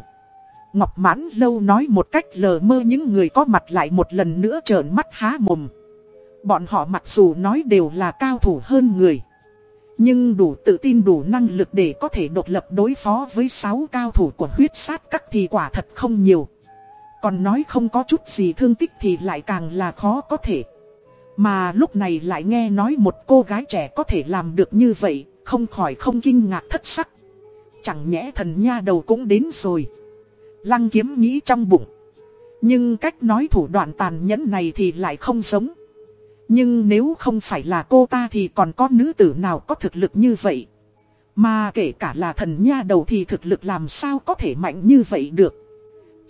Ngọc mãn lâu nói một cách lờ mơ những người có mặt lại một lần nữa trợn mắt há mồm. Bọn họ mặc dù nói đều là cao thủ hơn người. Nhưng đủ tự tin đủ năng lực để có thể độc lập đối phó với 6 cao thủ của huyết sát các thì quả thật không nhiều. Còn nói không có chút gì thương tích thì lại càng là khó có thể. Mà lúc này lại nghe nói một cô gái trẻ có thể làm được như vậy, không khỏi không kinh ngạc thất sắc. Chẳng nhẽ thần nha đầu cũng đến rồi. Lăng kiếm nghĩ trong bụng. Nhưng cách nói thủ đoạn tàn nhẫn này thì lại không giống. Nhưng nếu không phải là cô ta thì còn có nữ tử nào có thực lực như vậy. Mà kể cả là thần nha đầu thì thực lực làm sao có thể mạnh như vậy được.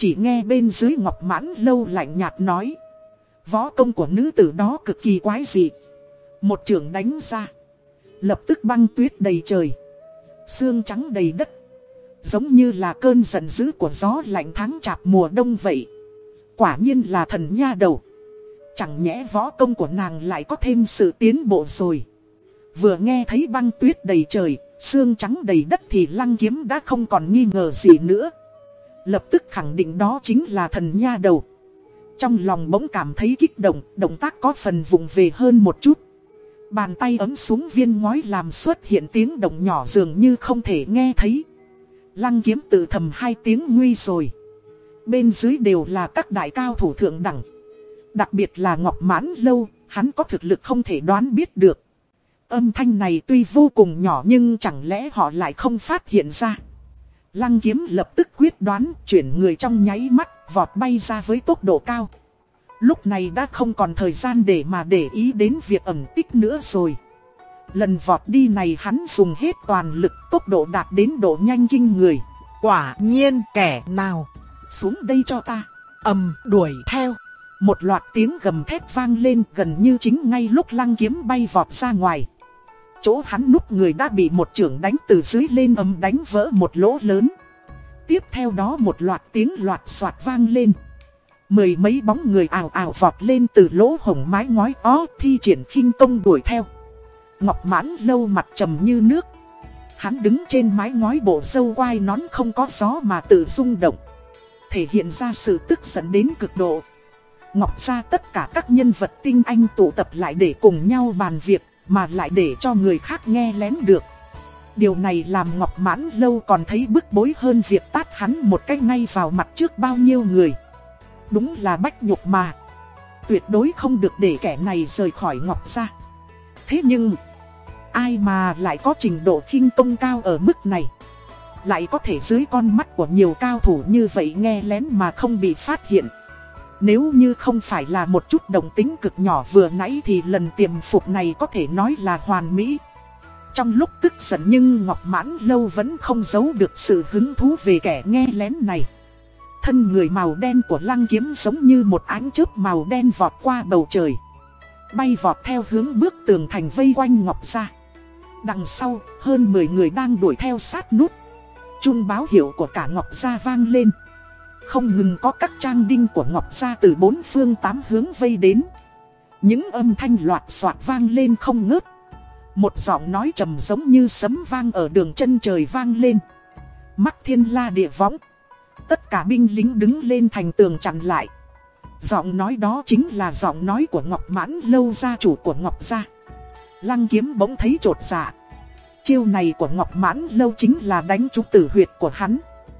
Chỉ nghe bên dưới ngọc mãn lâu lạnh nhạt nói. Võ công của nữ tử đó cực kỳ quái dị. Một trường đánh ra. Lập tức băng tuyết đầy trời. Sương trắng đầy đất. Giống như là cơn giận dữ của gió lạnh tháng chạp mùa đông vậy. Quả nhiên là thần nha đầu. Chẳng nhẽ võ công của nàng lại có thêm sự tiến bộ rồi. Vừa nghe thấy băng tuyết đầy trời, sương trắng đầy đất thì lăng kiếm đã không còn nghi ngờ gì nữa. Lập tức khẳng định đó chính là thần nha đầu. Trong lòng bỗng cảm thấy kích động, động tác có phần vùng về hơn một chút. Bàn tay ấm xuống viên ngói làm xuất hiện tiếng động nhỏ dường như không thể nghe thấy. Lăng kiếm tự thầm hai tiếng nguy rồi. Bên dưới đều là các đại cao thủ thượng đẳng. Đặc biệt là Ngọc Mãn Lâu, hắn có thực lực không thể đoán biết được. Âm thanh này tuy vô cùng nhỏ nhưng chẳng lẽ họ lại không phát hiện ra. Lăng kiếm lập tức quyết đoán, chuyển người trong nháy mắt, vọt bay ra với tốc độ cao. Lúc này đã không còn thời gian để mà để ý đến việc ẩn tích nữa rồi. Lần vọt đi này hắn dùng hết toàn lực, tốc độ đạt đến độ nhanh kinh người. Quả nhiên kẻ nào Xuống đây cho ta. ầm, đuổi theo. Một loạt tiếng gầm thét vang lên, gần như chính ngay lúc lăng kiếm bay vọt ra ngoài. Chỗ hắn núp người đã bị một trưởng đánh từ dưới lên ầm đánh vỡ một lỗ lớn. Tiếp theo đó một loạt tiếng loạt soạt vang lên. Mười mấy bóng người ảo ảo vọt lên từ lỗ hồng mái ngói ó thi triển khinh công đuổi theo. Ngọc mãn lâu mặt trầm như nước. Hắn đứng trên mái ngói bộ dâu quai nón không có gió mà tự rung động. Thể hiện ra sự tức giận đến cực độ. Ngọc ra tất cả các nhân vật tinh anh tụ tập lại để cùng nhau bàn việc mà lại để cho người khác nghe lén được. Điều này làm Ngọc Mãn Lâu còn thấy bức bối hơn việc tát hắn một cách ngay vào mặt trước bao nhiêu người. Đúng là bách nhục mà. Tuyệt đối không được để kẻ này rời khỏi Ngọc ra. Thế nhưng, ai mà lại có trình độ khinh công cao ở mức này? Lại có thể dưới con mắt của nhiều cao thủ như vậy nghe lén mà không bị phát hiện nếu như không phải là một chút đồng tính cực nhỏ vừa nãy thì lần tiềm phục này có thể nói là hoàn mỹ. Trong lúc tức giận nhưng Ngọc Mãn Lâu vẫn không giấu được sự hứng thú về kẻ nghe lén này. Thân người màu đen của lăng kiếm giống như một ánh chớp màu đen vọt qua bầu trời. Bay vọt theo hướng bước tường thành vây quanh Ngọc ra. Đằng sau, hơn 10 người đang đuổi theo sát nút. Chuông báo hiệu của cả Ngọc Gia vang lên. Không ngừng có các trang đinh của Ngọc Gia từ bốn phương tám hướng vây đến. Những âm thanh loạt soạt vang lên không ngớt. Một giọng nói trầm giống như sấm vang ở đường chân trời vang lên. Mắt thiên la địa võng. Tất cả binh lính đứng lên thành tường chặn lại. Giọng nói đó chính là giọng nói của Ngọc Mãn Lâu, gia chủ của Ngọc Gia. Lăng kiếm bỗng thấy trột dạ. Chiêu này của Ngọc Mãn Lâu chính là đánh trúng tử huyệt của hắn.